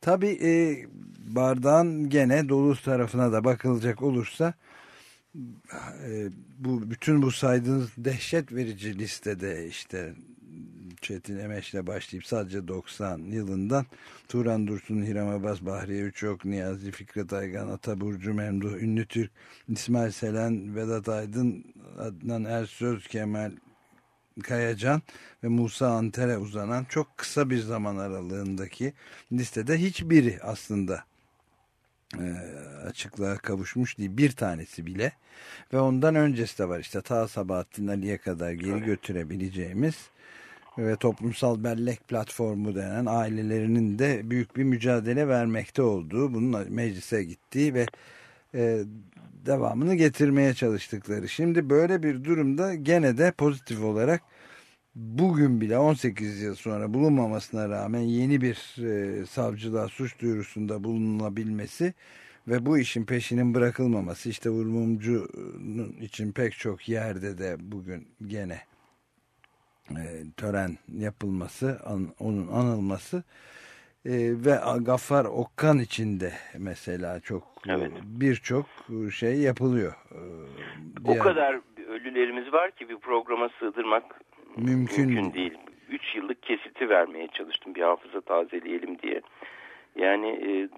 Tabi e, bardağın gene dolu tarafına da bakılacak olursa e, bu bütün bu saydığınız dehşet verici listede işte Çetin Emeş'le başlayıp sadece 90 yılından. Turan Dursun, Hiram Abbas, Bahriye Üçok, Niyazi Fikret Aygan, Ataburcu Memduh, Ünlü Türk, İsmail Selen, Vedat Aydın, Adnan Ersöz, Kemal Kayacan ve Musa Anter'e uzanan çok kısa bir zaman aralığındaki listede hiçbiri aslında e, açıklığa kavuşmuş değil. Bir tanesi bile. Ve ondan öncesi de var işte. Ta Sabahattin Ali'ye kadar geri götürebileceğimiz ve toplumsal bellek platformu denen ailelerinin de büyük bir mücadele vermekte olduğu, bunun meclise gittiği ve e, devamını getirmeye çalıştıkları. Şimdi böyle bir durumda gene de pozitif olarak bugün bile 18 yıl sonra bulunmamasına rağmen yeni bir e, savcılığa suç duyurusunda bulunabilmesi ve bu işin peşinin bırakılmaması işte Vurmumcu'nun için pek çok yerde de bugün gene e, tören yapılması, an, onun anılması E, ve Gaffar Okkan içinde mesela çok Evet. birçok şey yapılıyor. E, O diğer- kadar ölülerimiz var ki bir programa sığdırmak Mümkün mümkün, değil. 3 yıllık kesiti vermeye çalıştım bir hafıza tazeleyelim diye. Yani e,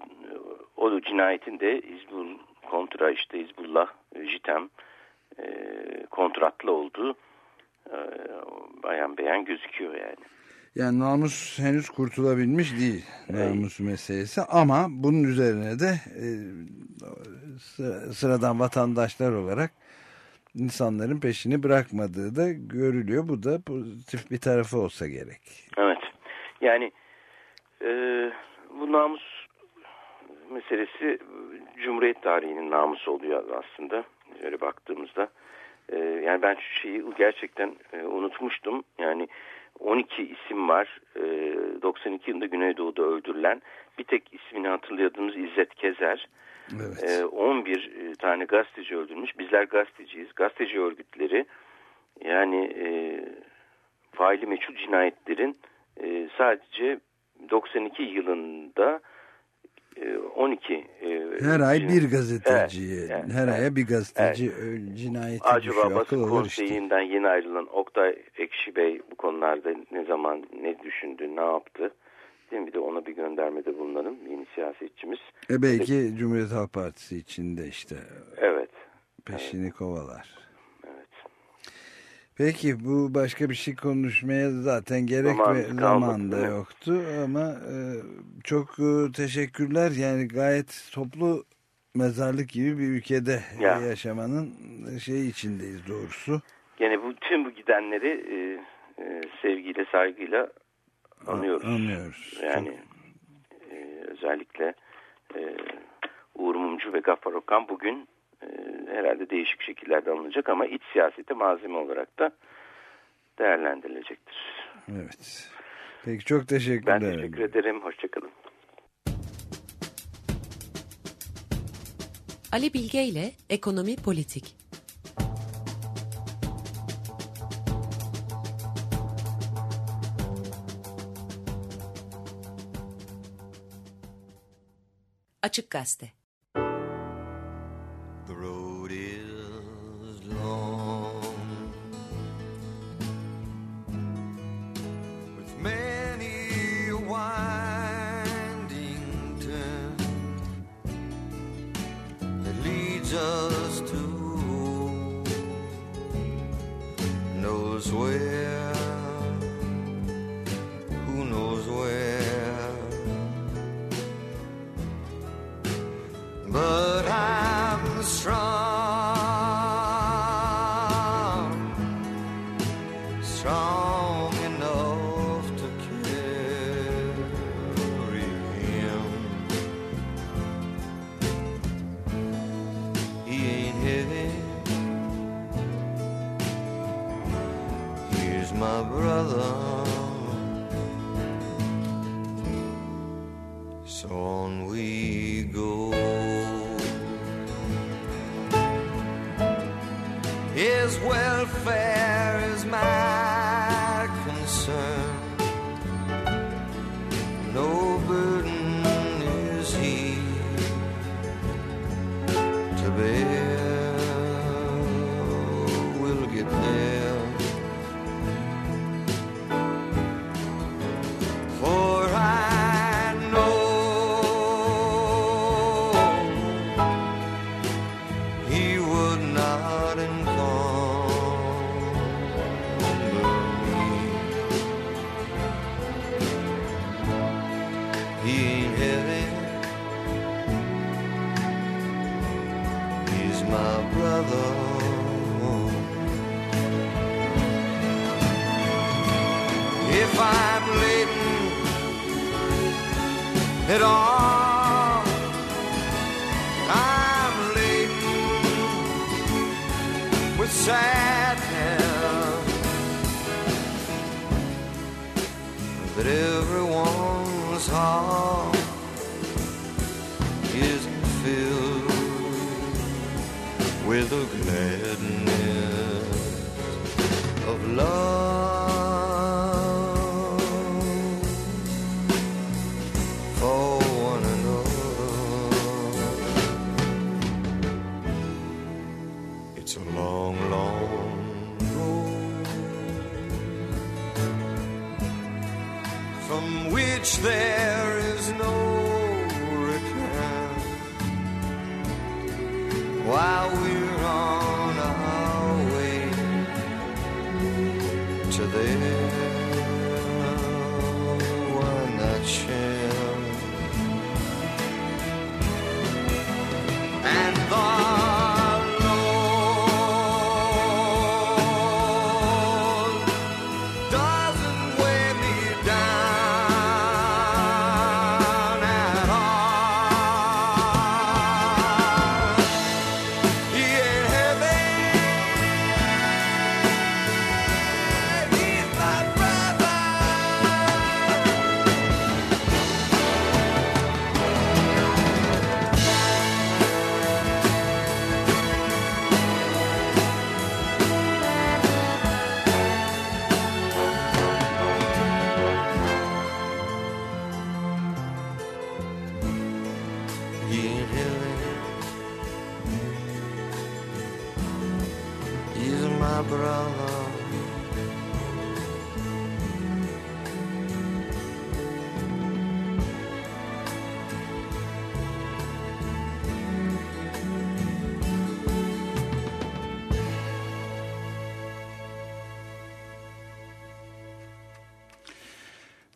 o cinayetin de Hizbul kontra işte Hizbullah, e, JITEM e, kontratlı olduğu bayan beyan gözüküyor yani. Yani namus henüz kurtulabilmiş değil namus meselesi ama bunun üzerine de e, sı- sıradan vatandaşlar olarak insanların peşini bırakmadığı da görülüyor. Bu da pozitif bir tarafı olsa gerek. Evet. Yani e, bu namus meselesi Cumhuriyet tarihinin namusu oluyor aslında. Öyle baktığımızda. E, yani ben şu şeyi gerçekten e, unutmuştum. Yani 12 isim var. E, 92 yılında Güneydoğu'da öldürülen. Bir tek ismini hatırladığımız İzzet Kezer. Evet. E, 11 tane gazeteci öldürmüş. Bizler gazeteciyiz. Gazeteci örgütleri yani e, faili meçhul cinayetlerin e, sadece 92 yılında 12 e, Her ay bir gazeteciye, Evet, evet, her evet. aya bir gazeteci ö- cinayeti Acaba düşüyor. Basın olur işte. konseyinden yeni ayrılan Oktay Ekşi Bey bu konularda ne zaman ne düşündü, ne yaptı? Değil mi? Bir de ona bir göndermede bulunalım. Yeni siyasetçimiz. E belki Cumhuriyet Halk Partisi içinde işte Evet. peşini kovalar. Peki bu başka bir şey konuşmaya zaten gerek Zamanımız ve zaman da yoktu ama e, çok e, teşekkürler. Yani gayet toplu mezarlık gibi bir ülkede Ya. yaşamanın şey içindeyiz doğrusu. Gene bu tüm bu gidenleri e, e, sevgiyle, saygıyla anıyoruz. Anlıyoruz. Yani e, özellikle e, Uğur Mumcu ve Gaffar Okan bugün e, herhalde değişik şekillerde alınacak ama iç siyasete malzeme olarak da değerlendirilecektir. Evet. Peki çok teşekkürler. Ben teşekkür ederim. Hoşçakalın. Ali Bilge ile Ekonomi Politik. Açık Gazete.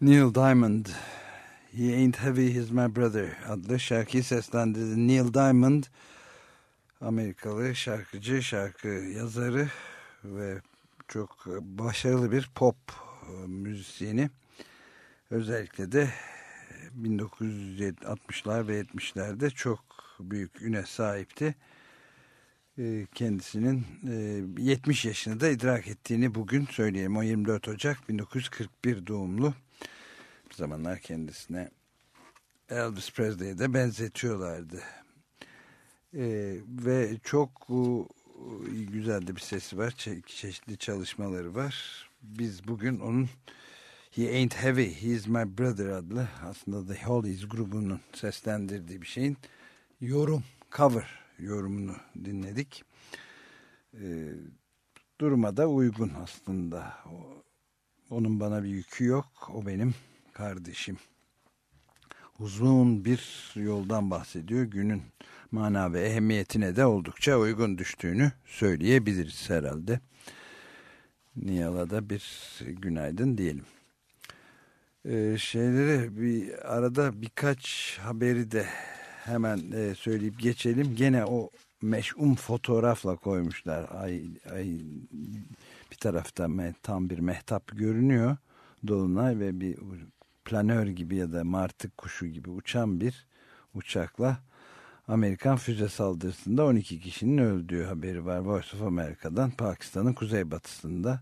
Neil Diamond He Ain't Heavy He's My Brother adlı şarkıyı seslendirdi. Neil Diamond Amerikalı şarkıcı, şarkı yazarı ve çok başarılı bir pop e, müzisyeni. Özellikle de 1960'lar ve 70'lerde çok büyük üne sahipti. E, Kendisinin e, 70 yaşını da idrak ettiğini bugün söyleyeyim. O 24 Ocak 1941 doğumlu. Zamanlar kendisine Elvis Presley'e de benzetiyorlardı. Ee, ve çok e, güzel de bir sesi var. Çe çeşitli çalışmaları var. Biz bugün onun He Ain't Heavy, He's My Brother adlı aslında The Hollies grubunun seslendirdiği bir şeyin yorum, cover yorumunu dinledik. Ee, duruma da uygun aslında. O, onun bana bir yükü yok. O benim kardeşim. Uzun bir yoldan bahsediyor. Günün mana ve ehemmiyetine de oldukça uygun düştüğünü söyleyebiliriz herhalde. Nihal'a da bir günaydın diyelim. Ee, şeyleri bir arada birkaç haberi de hemen e, söyleyip geçelim. Gene o meşhum fotoğrafla koymuşlar. Ay, ay bir tarafta me- tam bir mehtap görünüyor. Dolunay ve bir planör gibi ya da martı kuşu gibi uçan bir uçakla Amerikan füze saldırısında 12 kişinin öldüğü haberi var. Voice of America'dan Pakistan'ın kuzeybatısında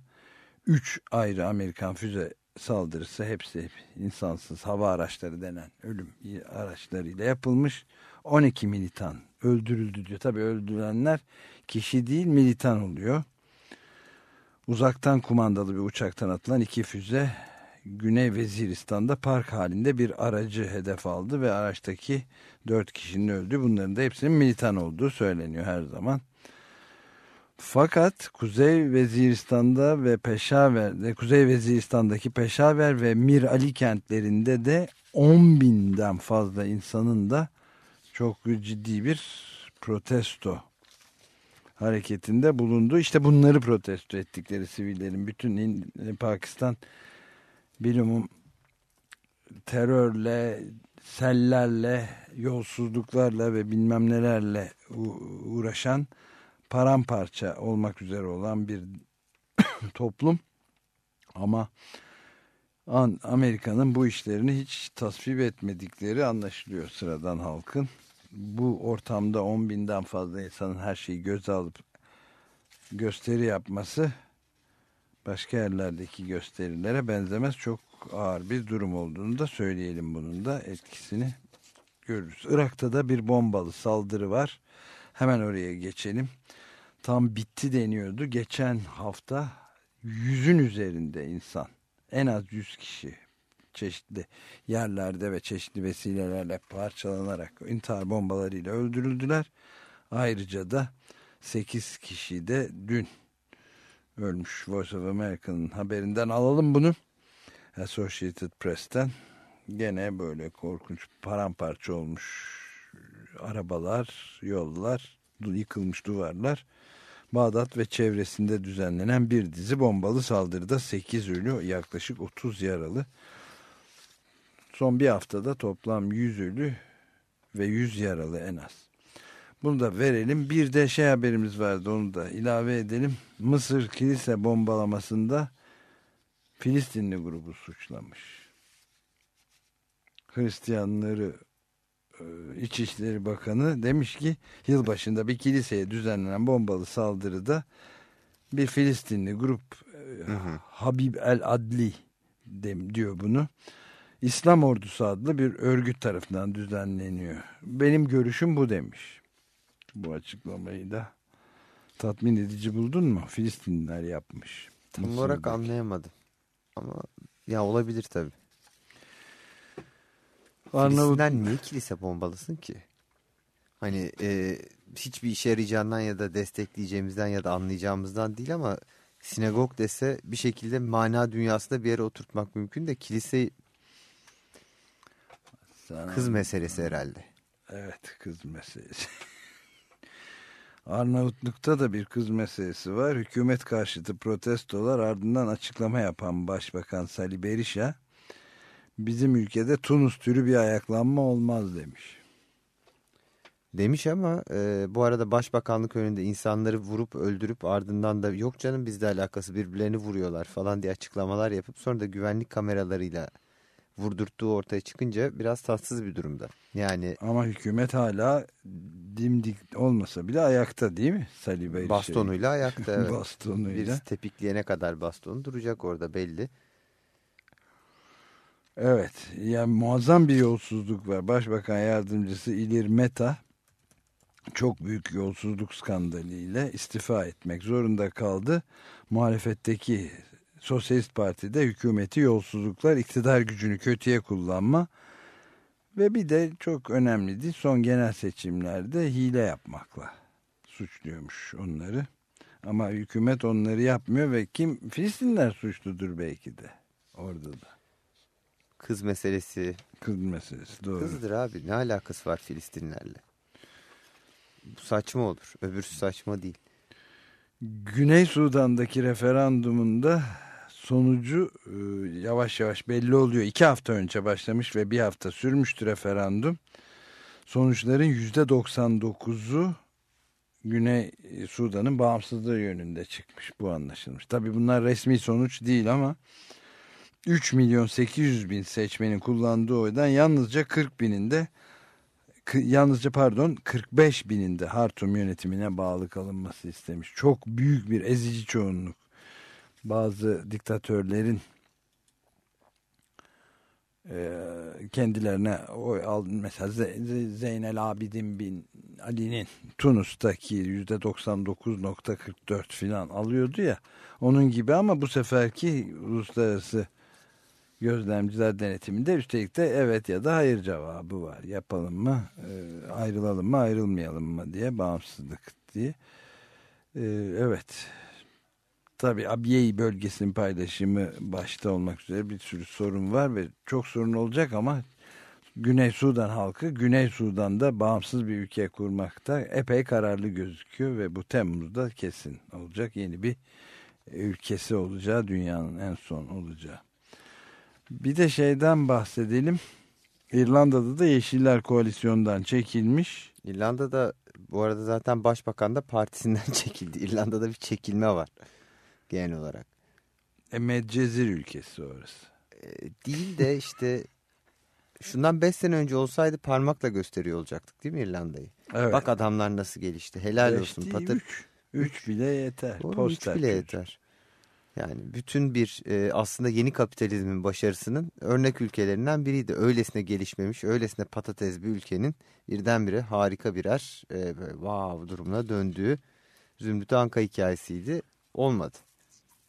3 ayrı Amerikan füze saldırısı hepsi insansız hava araçları denen ölüm araçlarıyla yapılmış. 12 militan öldürüldü diyor. Tabii öldürülenler kişi değil militan oluyor. Uzaktan kumandalı bir uçaktan atılan iki füze Güney Veziristan'da park halinde bir aracı hedef aldı ve araçtaki dört kişinin öldü. Bunların da hepsinin militan olduğu söyleniyor her zaman. Fakat Kuzey Veziristan'da ve Peşaver'de, Kuzey Veziristan'daki Peşaver ve Mir Ali kentlerinde de 10 binden fazla insanın da çok ciddi bir protesto hareketinde bulundu. İşte bunları protesto ettikleri sivillerin bütün Pakistan bilumum terörle, sellerle, yolsuzluklarla ve bilmem nelerle uğraşan paramparça olmak üzere olan bir toplum ama Amerika'nın bu işlerini hiç tasvip etmedikleri anlaşılıyor sıradan halkın. Bu ortamda 10 binden fazla insanın her şeyi göze alıp gösteri yapması başka yerlerdeki gösterilere benzemez. Çok ağır bir durum olduğunu da söyleyelim bunun da etkisini görürüz. Irak'ta da bir bombalı saldırı var. Hemen oraya geçelim. Tam bitti deniyordu. Geçen hafta yüzün üzerinde insan en az yüz kişi çeşitli yerlerde ve çeşitli vesilelerle parçalanarak intihar bombalarıyla öldürüldüler. Ayrıca da 8 kişi de dün ölmüş Voice of America'nın haberinden alalım bunu. Associated Press'ten gene böyle korkunç paramparça olmuş arabalar, yollar, yıkılmış duvarlar. Bağdat ve çevresinde düzenlenen bir dizi bombalı saldırıda 8 ölü yaklaşık 30 yaralı. Son bir haftada toplam 100 ölü ve 100 yaralı en az. Bunu da verelim. Bir de şey haberimiz vardı onu da ilave edelim. Mısır kilise bombalamasında Filistinli grubu suçlamış. Hristiyanları e, İçişleri Bakanı demiş ki yılbaşında bir kiliseye düzenlenen bombalı saldırıda bir Filistinli grup e, Habib el Adli dem- diyor bunu. İslam Ordusu adlı bir örgüt tarafından düzenleniyor. Benim görüşüm bu demiş. Bu açıklamayı da tatmin edici buldun mu? Filistinliler yapmış. Tam Mısır'daki. olarak anlayamadım. Ama ya olabilir tabii. Arnavut Filistinler niye kilise bombalısın ki? Hani e, hiçbir işe yarayacağından ya da destekleyeceğimizden ya da anlayacağımızdan değil ama sinagog dese bir şekilde mana dünyasında bir yere oturtmak mümkün de kilise Sana- kız meselesi herhalde. Evet kız meselesi. Arnavutluk'ta da bir kız meselesi var. Hükümet karşıtı protestolar ardından açıklama yapan Başbakan Salih Berisha bizim ülkede Tunus türü bir ayaklanma olmaz demiş. Demiş ama e, bu arada başbakanlık önünde insanları vurup öldürüp ardından da yok canım bizle alakası birbirlerini vuruyorlar falan diye açıklamalar yapıp sonra da güvenlik kameralarıyla vurdurttuğu ortaya çıkınca biraz tatsız bir durumda. Yani Ama hükümet hala dimdik olmasa bile ayakta değil mi Berisha'yı? bastonuyla ayakta evet. Bastonuyla. Birisi tepikleyene kadar bastonu duracak orada belli. Evet, yani muazzam bir yolsuzluk var. Başbakan yardımcısı İlir Meta çok büyük yolsuzluk skandalıyla istifa etmek zorunda kaldı. Muhalefetteki Sosyalist Parti'de hükümeti yolsuzluklar, iktidar gücünü kötüye kullanma ve bir de çok önemliydi son genel seçimlerde hile yapmakla suçluyormuş onları. Ama hükümet onları yapmıyor ve kim Filistinler suçludur belki de orada da. Kız meselesi. Kız meselesi doğru. Kızdır abi ne alakası var Filistinlerle? Bu saçma olur. Öbürsü saçma değil. Güney Sudan'daki referandumunda sonucu e, yavaş yavaş belli oluyor. İki hafta önce başlamış ve bir hafta sürmüştü referandum. Sonuçların yüzde 99'u Güney Sudan'ın bağımsızlığı yönünde çıkmış. Bu anlaşılmış. Tabii bunlar resmi sonuç değil ama 3 milyon 800 bin seçmenin kullandığı oydan yalnızca 40 bininde yalnızca pardon 45 bininde Hartum yönetimine bağlı kalınması istemiş. Çok büyük bir ezici çoğunluk. Bazı diktatörlerin e, kendilerine oy al mesela Ze- Ze- Zeynel Abidin bin Ali'nin Tunus'taki yüzde 99.44 filan alıyordu ya onun gibi ama bu seferki uluslararası gözlemciler denetiminde üstelik de evet ya da hayır cevabı var. Yapalım mı, e, ayrılalım mı, ayrılmayalım mı diye bağımsızlık diye. E, evet. Tabii Abyei bölgesinin paylaşımı başta olmak üzere bir sürü sorun var ve çok sorun olacak ama Güney Sudan halkı Güney Sudan'da bağımsız bir ülke kurmakta epey kararlı gözüküyor ve bu Temmuz'da kesin olacak yeni bir ülkesi olacağı dünyanın en son olacağı. Bir de şeyden bahsedelim. İrlanda'da da Yeşiller Koalisyon'dan çekilmiş. İrlanda'da bu arada zaten başbakan da partisinden çekildi. İrlanda'da bir çekilme var genel olarak. E, Medcezir ülkesi orası. E, değil de işte şundan 5 sene önce olsaydı parmakla gösteriyor olacaktık değil mi İrlanda'yı? Evet. Bak adamlar nasıl gelişti. Helal Beş olsun değil, patır. Üç, üç bile yeter. Doğru, üç Poster bile çocuk. yeter. Yani bütün bir e, aslında yeni kapitalizmin başarısının örnek ülkelerinden biriydi. Öylesine gelişmemiş, öylesine patates bir ülkenin birdenbire harika birer e, böyle wow durumuna döndüğü Zümrüt Anka hikayesiydi. Olmadı.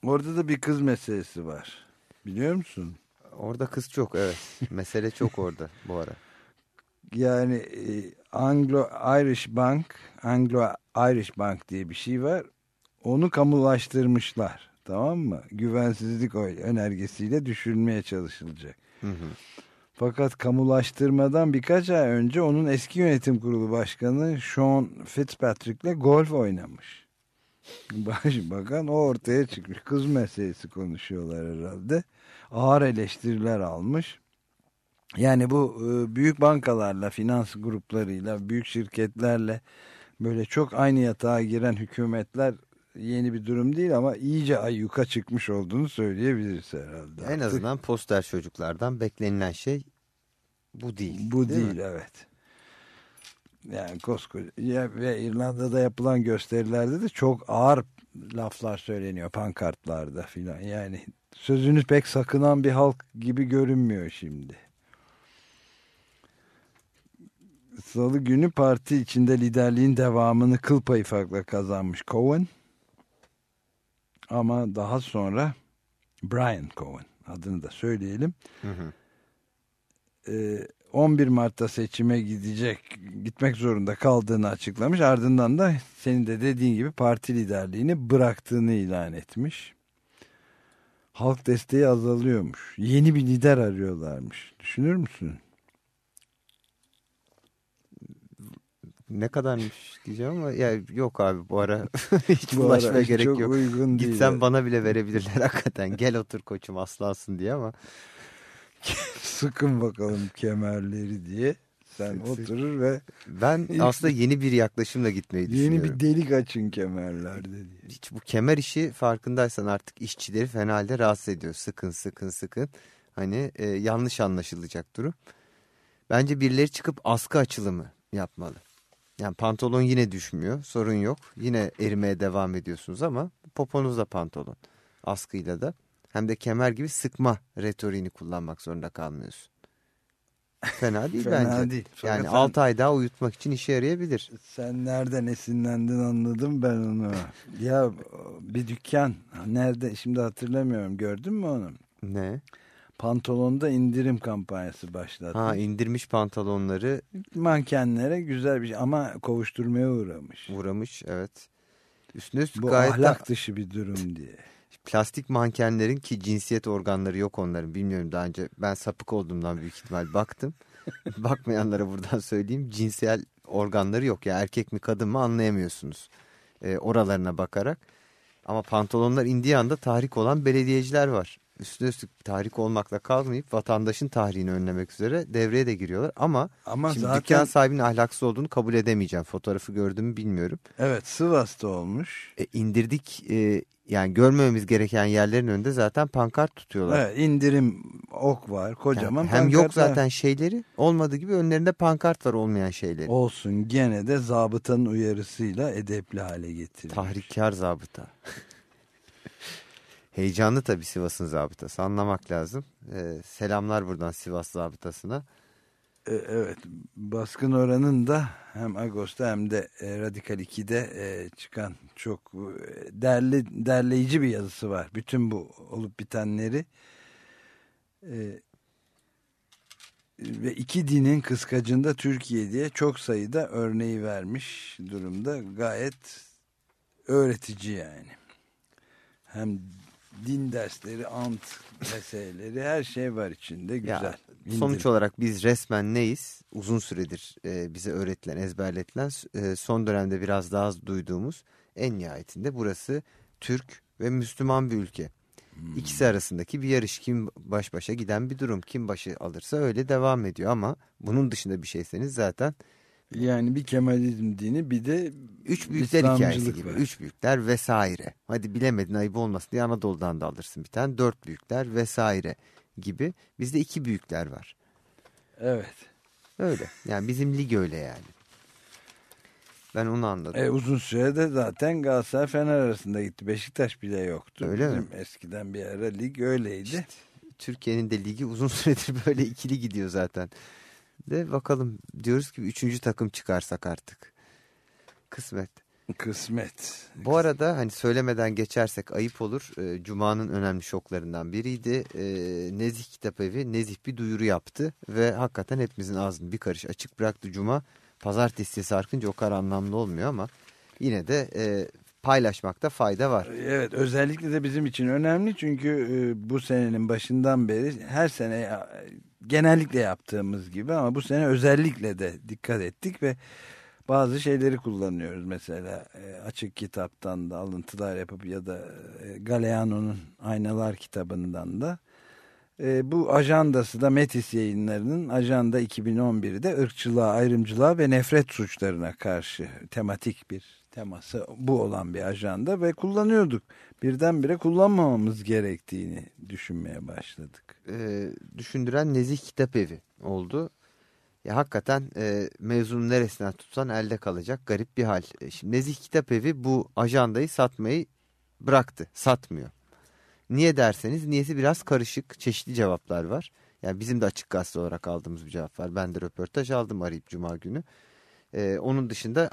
Orada da bir kız meselesi var. Biliyor musun? Orada kız çok evet. Mesele çok orada bu ara. Yani e, Anglo Irish Bank, Anglo Irish Bank diye bir şey var. Onu kamulaştırmışlar. Tamam mı? Güvensizlik önergesiyle düşürmeye çalışılacak. Hı hı. Fakat kamulaştırmadan birkaç ay önce onun eski yönetim kurulu başkanı Sean Fitzpatrick'le golf oynamış. Başbakan o ortaya çıkmış. Kız meselesi konuşuyorlar herhalde. Ağır eleştiriler almış. Yani bu e, büyük bankalarla, finans gruplarıyla, büyük şirketlerle böyle çok aynı yatağa giren hükümetler yeni bir durum değil ama iyice ayyuka çıkmış olduğunu söyleyebiliriz herhalde. En Artık azından poster çocuklardan beklenilen şey bu değil. bu değil değil, mi? evet. Yani koskoca ve İrlanda'da yapılan gösterilerde de çok ağır laflar söyleniyor pankartlarda filan. Yani sözünü pek sakınan bir halk gibi görünmüyor şimdi. Salı günü parti içinde liderliğin devamını kıl payı farkla kazanmış Cohen. Ama daha sonra Brian Cohen adını da söyleyelim. Hı hı. e, 11 Mart'ta seçime gidecek gitmek zorunda kaldığını açıklamış. Ardından da senin de dediğin gibi parti liderliğini bıraktığını ilan etmiş. Halk desteği azalıyormuş. Yeni bir lider arıyorlarmış. Düşünür müsün? Ne kadarmış diyeceğim ama ya yok abi bu ara hiç Bu bulaşmaya ara gerek çok yok. uygun değil. Gitsem bana bile verebilirler hakikaten. Gel otur koçum aslansın diye ama Sıkın bakalım kemerleri diye. Sen oturur ve ben aslında yeni bir yaklaşımla gitmeyi yeni düşünüyorum. bir delik açın kemerlerde diye. Hiç bu kemer işi farkındaysan artık işçileri fena halde rahatsız ediyor. Sıkın sıkın sıkın. Hani e, yanlış anlaşılacak durum. Bence birileri çıkıp askı açılımı yapmalı. Yani pantolon yine düşmüyor. Sorun yok. Yine erimeye devam ediyorsunuz ama poponuzda pantolon. Askıyla da. Hem de kemer gibi sıkma retoriğini kullanmak zorunda kalmıyorsun. Fena değil Fena bence. değil. Yani sen- 6 ay daha uyutmak için işe yarayabilir. Sen nereden esinlendin anladım ben onu. ya bir dükkan nerede şimdi hatırlamıyorum gördün mü onu? Ne? Pantolonda indirim kampanyası başlattı. Ha indirmiş pantolonları Mankenlere güzel bir şey ama kovuşturmaya uğramış. uğramış evet. Üstüne üstlük Bu gayet ahlak dışı bir durum diye. Plastik mankenlerin ki cinsiyet organları yok onların bilmiyorum daha önce ben sapık olduğumdan büyük ihtimal baktım. Bakmayanlara buradan söyleyeyim cinsel organları yok ya erkek mi kadın mı anlayamıyorsunuz e, oralarına bakarak. Ama pantolonlar indiği anda tahrik olan belediyeciler var. Üstüne üstlük tahrik olmakla kalmayıp vatandaşın tahriyini önlemek üzere devreye de giriyorlar. Ama, Ama şimdi zaten dükkan sahibinin ahlaksız olduğunu kabul edemeyeceğim. Fotoğrafı gördüğümü bilmiyorum. evet Sivas'ta olmuş. E, indirdik e, yani görmememiz gereken yerlerin önünde zaten pankart tutuyorlar. Evet, indirim ok var kocaman. Yani hem yok zaten şeyleri olmadığı gibi önlerinde pankart var olmayan şeyleri. Olsun gene de zabıtanın uyarısıyla edepli hale getirilmiş. Tahrikkar zabıta. Heyecanlı tabii Sivas'ın zabıtası anlamak lazım. E, selamlar buradan Sivas zabıtasına. E, Evet baskın oranın da hem Ağustos'ta hem de e, Radikal 2'de e, çıkan çok e, derli, derleyici bir yazısı var. Bütün bu olup bitenleri ve iki dinin kıskacında Türkiye diye çok sayıda örneği vermiş durumda. Gayet öğretici yani. Hem din dersleri, ant meseleleri her şey var içinde güzel. Ya, sonuç olarak biz resmen neyiz? Uzun süredir e, bize öğretilen, ezberletilen, e, son dönemde biraz daha az duyduğumuz en nihayetinde burası Türk ve Müslüman bir ülke. Hmm. İkisi arasındaki bir yarış kim baş başa giden bir durum. Kim başı alırsa öyle devam ediyor ama bunun dışında bir şeyseniz zaten Yani bir Kemalizm dini bir de üç büyükler hikayesi gibi. var. Üç büyükler vesaire. Hadi bilemedin ayıp olmasın diye Anadolu'dan da alırsın bir tane. Dört büyükler vesaire gibi. Bizde iki büyükler var. Evet. Öyle. Yani bizim lig öyle yani. Ben onu anladım. E, uzun sürede zaten Galatasaray Fener arasında gitti. Beşiktaş bile yoktu. Öyle Bizim mi? eskiden bir ara lig öyleydi. İşte Türkiye'nin de ligi uzun süredir böyle ikili gidiyor zaten. De bakalım diyoruz ki üçüncü takım çıkarsak artık. Kısmet. Kısmet. Bu arada hani söylemeden geçersek ayıp olur. Ee, Cuma'nın önemli şoklarından biriydi. Ee, Nezih Kitap Evi nezih bir duyuru yaptı. Ve hakikaten hepimizin ağzını bir karış açık bıraktı Cuma. Pazartesiye sarkınca o kadar anlamlı olmuyor ama yine de e, paylaşmakta fayda var. Evet özellikle de bizim için önemli çünkü e, bu senenin başından beri her sene genellikle yaptığımız gibi ama bu sene özellikle de dikkat ettik ve bazı şeyleri kullanıyoruz. Mesela e, açık kitaptan da alıntılar yapıp ya da e, Galeano'nun Aynalar kitabından da e, bu ajandası da Metis yayınlarının ajanda 2011'de ırkçılığa, ayrımcılığa ve nefret suçlarına karşı tematik bir teması bu olan bir ajanda ve kullanıyorduk. Birdenbire kullanmamamız gerektiğini düşünmeye başladık. e, düşündüren nezih kitap evi oldu. Ya hakikaten e, mevzunun neresinden tutsan elde kalacak garip bir hal. E, şimdi nezih kitap evi bu ajandayı satmayı bıraktı. Satmıyor. Niye derseniz niyesi biraz karışık. Çeşitli cevaplar var. Yani bizim de açık gazete olarak aldığımız bir cevap var. Ben de röportaj aldım arayıp cuma günü. E, onun dışında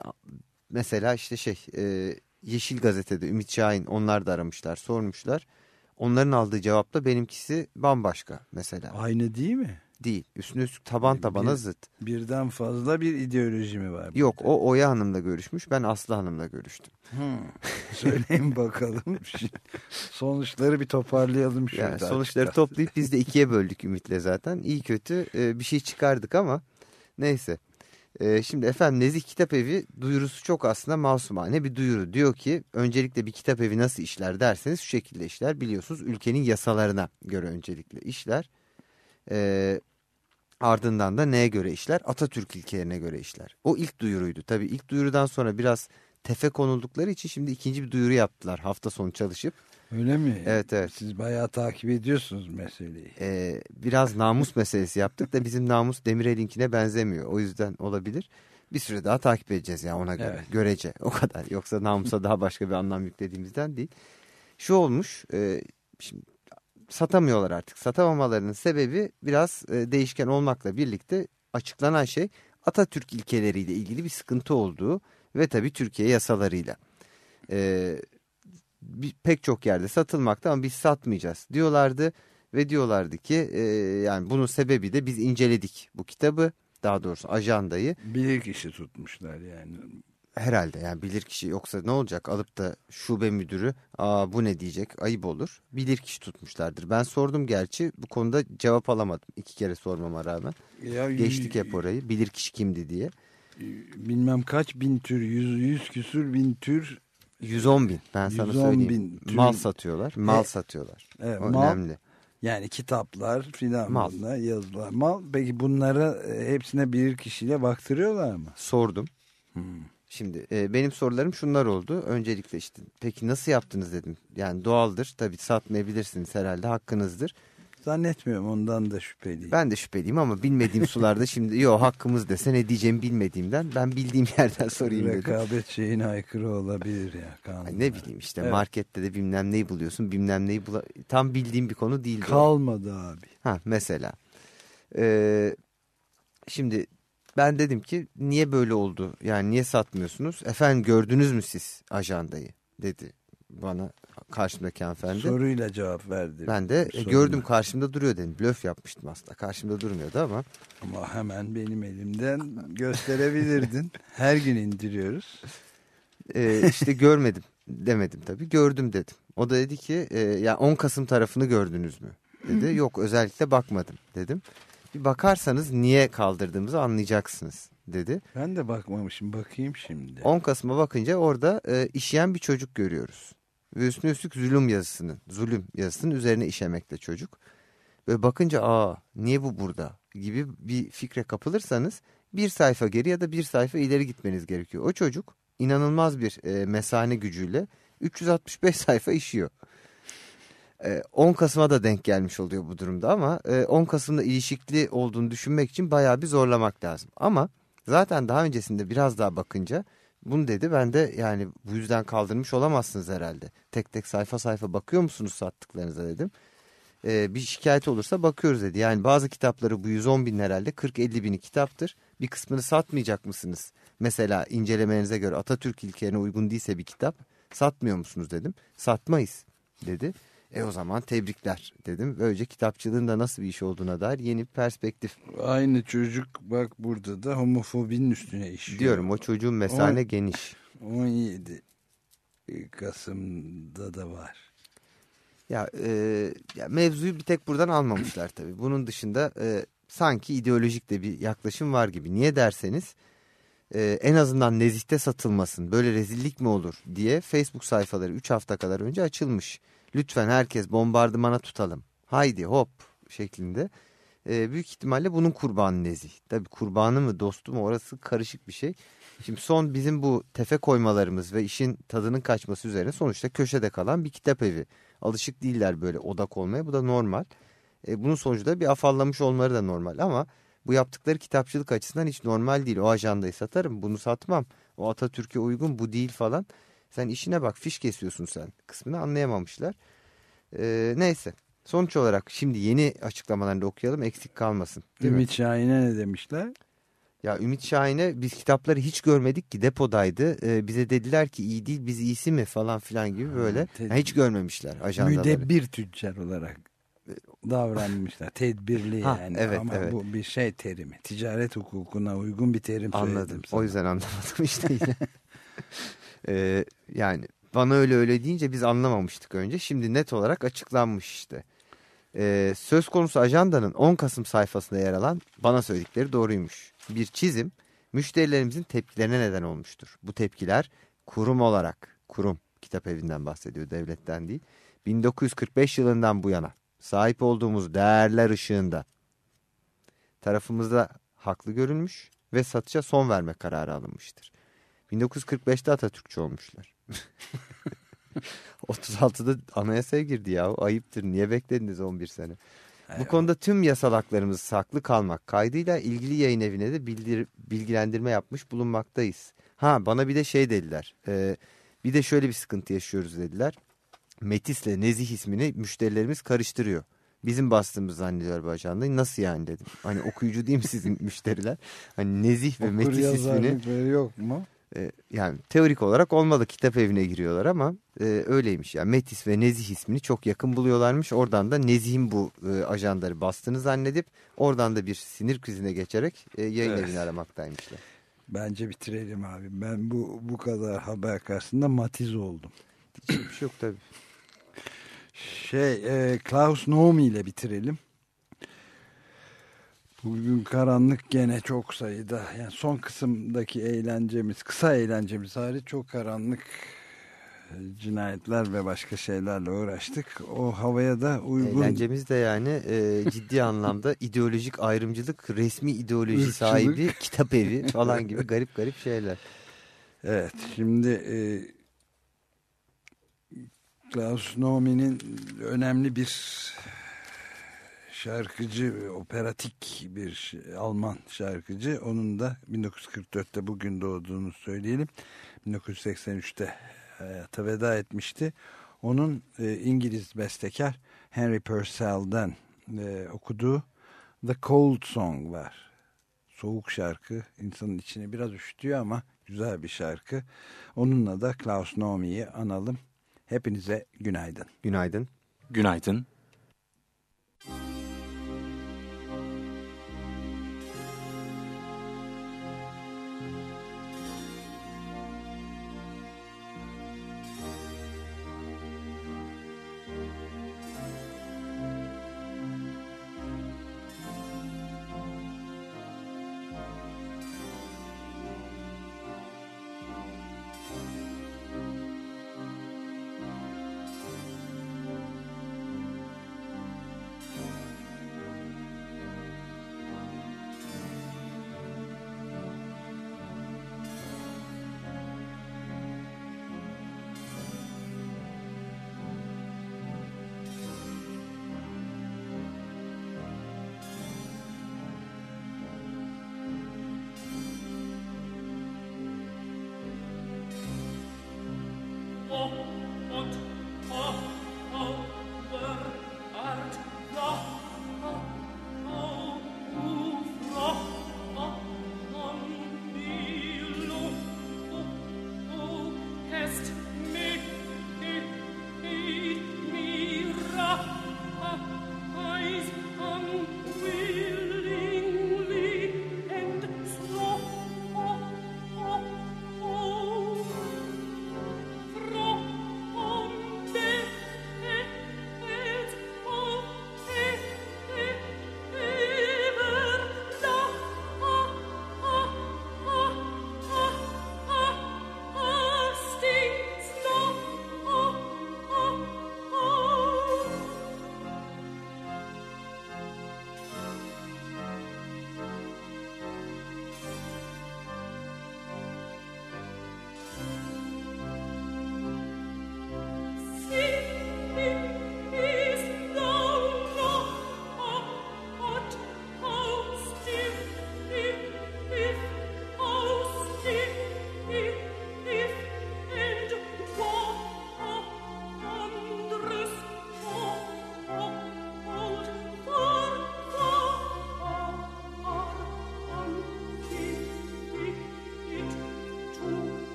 mesela işte şey e, Yeşil Gazete'de Ümit Şahin onlar da aramışlar sormuşlar. Onların aldığı cevapla benimkisi bambaşka mesela. Aynı değil mi? Değil. Üstüne üstlük taban tabana Bir- zıt. Birden fazla bir ideoloji mi var? Yok o Oya Hanım'la görüşmüş. Ben Aslı Hanım'la görüştüm. Hmm. Söyleyin bakalım. Sonuçları bir toparlayalım şurada. Yani sonuçları toplayıp biz de ikiye böldük Ümit'le zaten. İyi kötü e, bir şey çıkardık ama neyse. E, şimdi efendim Nezih Kitap Evi duyurusu çok aslında masumane bir duyuru. Diyor ki öncelikle bir kitap evi nasıl işler derseniz şu şekilde işler. Biliyorsunuz ülkenin yasalarına göre öncelikle işler. E, ardından da neye göre işler? Atatürk ilkelerine göre işler. O ilk duyuruydu. Tabii ilk duyurudan sonra biraz tefe konuldukları için şimdi ikinci bir duyuru yaptılar hafta sonu çalışıp. Öyle mi? Evet, evet. Siz bayağı takip ediyorsunuz meseleyi. Ee, biraz namus meselesi yaptık da bizim namus Demirel'inkine benzemiyor. O yüzden olabilir. Bir süre daha takip edeceğiz ya ona göre. Evet. Görece o kadar. Yoksa namusa daha başka bir anlam yüklediğimizden değil. Şu olmuş. E, şimdi satamıyorlar artık. Satamamalarının sebebi biraz e, değişken olmakla birlikte açıklanan şey Atatürk ilkeleriyle ilgili bir sıkıntı olduğu ve tabii Türkiye yasalarıyla. E, bir- pek çok yerde satılmakta ama biz satmayacağız diyorlardı ve diyorlardı ki e, yani bunun sebebi de biz inceledik bu kitabı daha doğrusu ajandayı. Bilir kişi tutmuşlar yani. herhalde yani bilir kişi yoksa ne olacak? Alıp da şube müdürü aa bu ne? diyecek ayıp olur. Bilir kişi tutmuşlardır. Ben sordum gerçi bu konuda cevap alamadım iki kere sormama rağmen. Ya, geçtik hep orayı bilir kişi kimdi diye. Bilmem kaç bin tür, yüz, yüz küsür bin tür. 110 bin ben sana 110 söyleyeyim bin tür- mal satıyorlar mal E, satıyorlar Evet, O mal, önemli yani kitaplar filan Mal. bunlar, yazılar. Mal. Peki bunlara e, hepsine bilir kişiyle baktırıyorlar mı? sordum Hmm. Şimdi e, benim sorularım şunlar oldu. Öncelikle işte peki nasıl yaptınız dedim. Yani doğaldır. Tabii satmayabilirsiniz herhalde hakkınızdır. Zannetmiyorum ondan da şüpheliyim. Ben de şüpheliyim ama bilmediğim sularda şimdi yo hakkımız dese ne diyeceğimi bilmediğimden ben bildiğim yerden sorayım dedim. Rekabet şeyine aykırı olabilir ya. kanunlara. Ay ne bileyim işte Evet. markette de bilmem neyi buluyorsun bilmem neyi bula... Tam bildiğim bir konu değil. Kalmadı abi. Ha mesela. Ee, şimdi ben dedim ki niye böyle oldu? Yani niye satmıyorsunuz? Efendim gördünüz mü siz ajandayı? Dedi bana karşımdaki hanımefendi. Soruyla cevap verdi. ben de e, Soruna. gördüm karşımda duruyor dedim. Blöf yapmıştım aslında. Karşımda durmuyordu ama. Ama hemen benim elimden gösterebilirdin. Her gün indiriyoruz. E, işte görmedim demedim tabii. Gördüm dedim. O da dedi ki e, ya 10 Kasım tarafını gördünüz mü? Dedi. Yok özellikle bakmadım dedim. Bir bakarsanız niye kaldırdığımızı anlayacaksınız dedi. Ben de bakmamışım. Bakayım şimdi. 10 Kasım'a bakınca orada e, işeyen bir çocuk görüyoruz. Ve üstüne üstlük zulüm yazısının, zulüm yazısının üzerine işemekte çocuk. Ve bakınca aa niye bu burada gibi bir fikre kapılırsanız bir sayfa geri ya da bir sayfa ileri gitmeniz gerekiyor. O çocuk inanılmaz bir e, mesane gücüyle 365 sayfa işiyor. E, 10 Kasım'a da denk gelmiş oluyor bu durumda ama e, 10 Kasım'la ilişkili olduğunu düşünmek için bayağı bir zorlamak lazım. Ama zaten daha öncesinde biraz daha bakınca bunu dedi ben de yani bu yüzden kaldırmış olamazsınız herhalde. Tek tek sayfa sayfa bakıyor musunuz sattıklarınıza dedim. E, bir şikayet olursa bakıyoruz dedi. Yani bazı kitapları bu 110 bin herhalde 40-50 bini kitaptır. Bir kısmını satmayacak mısınız? Mesela incelemenize göre Atatürk ilkelerine uygun değilse bir kitap satmıyor musunuz dedim. Satmayız dedi. E o zaman tebrikler dedim. Böylece kitapçılığın da nasıl bir iş olduğuna dair yeni bir perspektif Aynı çocuk bak burada da homofobinin üstüne işiyor. diyorum. O çocuğun mesane geniş. 17 Kasım'da da var. Ya, e, ya mevzuyu bir tek buradan almamışlar tabii. Bunun dışında e, sanki ideolojik de bir yaklaşım var gibi. Niye derseniz e, en azından nezihte satılmasın böyle rezillik mi olur diye Facebook sayfaları 3 hafta kadar önce açılmış. Lütfen herkes bombardımana tutalım. Haydi hop şeklinde. E, büyük ihtimalle bunun kurbanı nezih. Tabii kurbanı mı dostu mu orası karışık bir şey. Şimdi son bizim bu tefe koymalarımız ve işin tadının kaçması üzerine sonuçta köşede kalan bir kitap evi. Alışık değiller böyle odak olmaya bu da normal. E, bunun sonucunda bir afallamış olmaları da normal ama bu yaptıkları kitapçılık açısından hiç normal değil. O ajandayı satarım bunu satmam. O Atatürk'e uygun bu değil falan. Sen işine bak fiş kesiyorsun sen kısmını anlayamamışlar. E, neyse sonuç olarak şimdi yeni açıklamalarını okuyalım eksik kalmasın. Mi? Ümit Şahin'e ne demişler? Ya Ümit Şahin'e biz kitapları hiç görmedik ki depodaydı. Ee, bize dediler ki iyi değil biz iyisi mi falan filan gibi böyle. ted- Ya hiç görmemişler ajandaları. Müdebbir tüccar olarak davranmışlar. Tedbirli Ha, yani. evet, Ama evet. bu bir şey terimi. Ticaret hukukuna uygun bir terim Anladım. sana. O yüzden anlamadım işte yine. Ee, yani bana öyle öyle deyince biz anlamamıştık önce. Şimdi net olarak açıklanmış işte. Ee, söz konusu ajandanın 10 Kasım sayfasında yer alan bana söyledikleri doğruymuş. Bir çizim müşterilerimizin tepkilerine neden olmuştur. Bu tepkiler kurum olarak, kurum kitap evinden bahsediyor devletten değil. 1945 yılından bu yana sahip olduğumuz değerler ışığında tarafımızda haklı görülmüş ve satışa son verme kararı alınmıştır. 1945'te Atatürkçü olmuşlar. 36'da anayasaya girdi ya. Ayıptır. Niye beklediniz 11 sene? Bu konuda tüm yasal haklarımız saklı kalmak kaydıyla ilgili yayın evine de bildir, bilgilendirme yapmış bulunmaktayız. Ha bana bir de şey dediler. e, bir de şöyle bir sıkıntı yaşıyoruz dediler. Metis'le Nezih ismini müşterilerimiz karıştırıyor. Bizim bastığımız zannediyor bu ajandayı. Nasıl yani dedim. Hani okuyucu değil mi sizin müşteriler? Hani Nezih ve Okur Metis ismini yok mu? E, yani teorik olarak olmalı kitap evine giriyorlar ama e, öyleymiş. Yani Metis ve Nezih ismini çok yakın buluyorlarmış. Oradan da Nezih'in bu e, ajanları bastığını zannedip oradan da bir sinir krizine geçerek e, yayın Evet. evini aramaktaymışlar. Bence bitirelim abi. Ben bu bu kadar haber karşısında matiz oldum. Hiçbir şey yok tabii. Şey, e, Klaus Nomi ile bitirelim. Bugün karanlık gene çok sayıda. Yani son kısımdaki eğlencemiz, kısa eğlencemiz hariç çok karanlık e, cinayetler ve başka şeylerle uğraştık. O havaya da uygun Eğlencemiz de yani e, ciddi anlamda ideolojik ayrımcılık, resmi ideoloji Irkçılık. sahibi kitap evi falan gibi garip garip şeyler. Evet, şimdi e, Klaus Nomi'nin önemli bir şarkıcı, operatik bir Alman şarkıcı. Onun da 1944'te bugün doğduğunu söyleyelim. 1983'te hayata veda etmişti. Onun e, İngiliz bestekar Henry Purcell'den e, okuduğu The Cold Song var. Soğuk şarkı insanın içine biraz üşütüyor ama güzel bir şarkı. Onunla da Klaus Nomi'yi analım. Hepinize günaydın. Günaydın. Günaydın.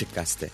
Açık Gazete.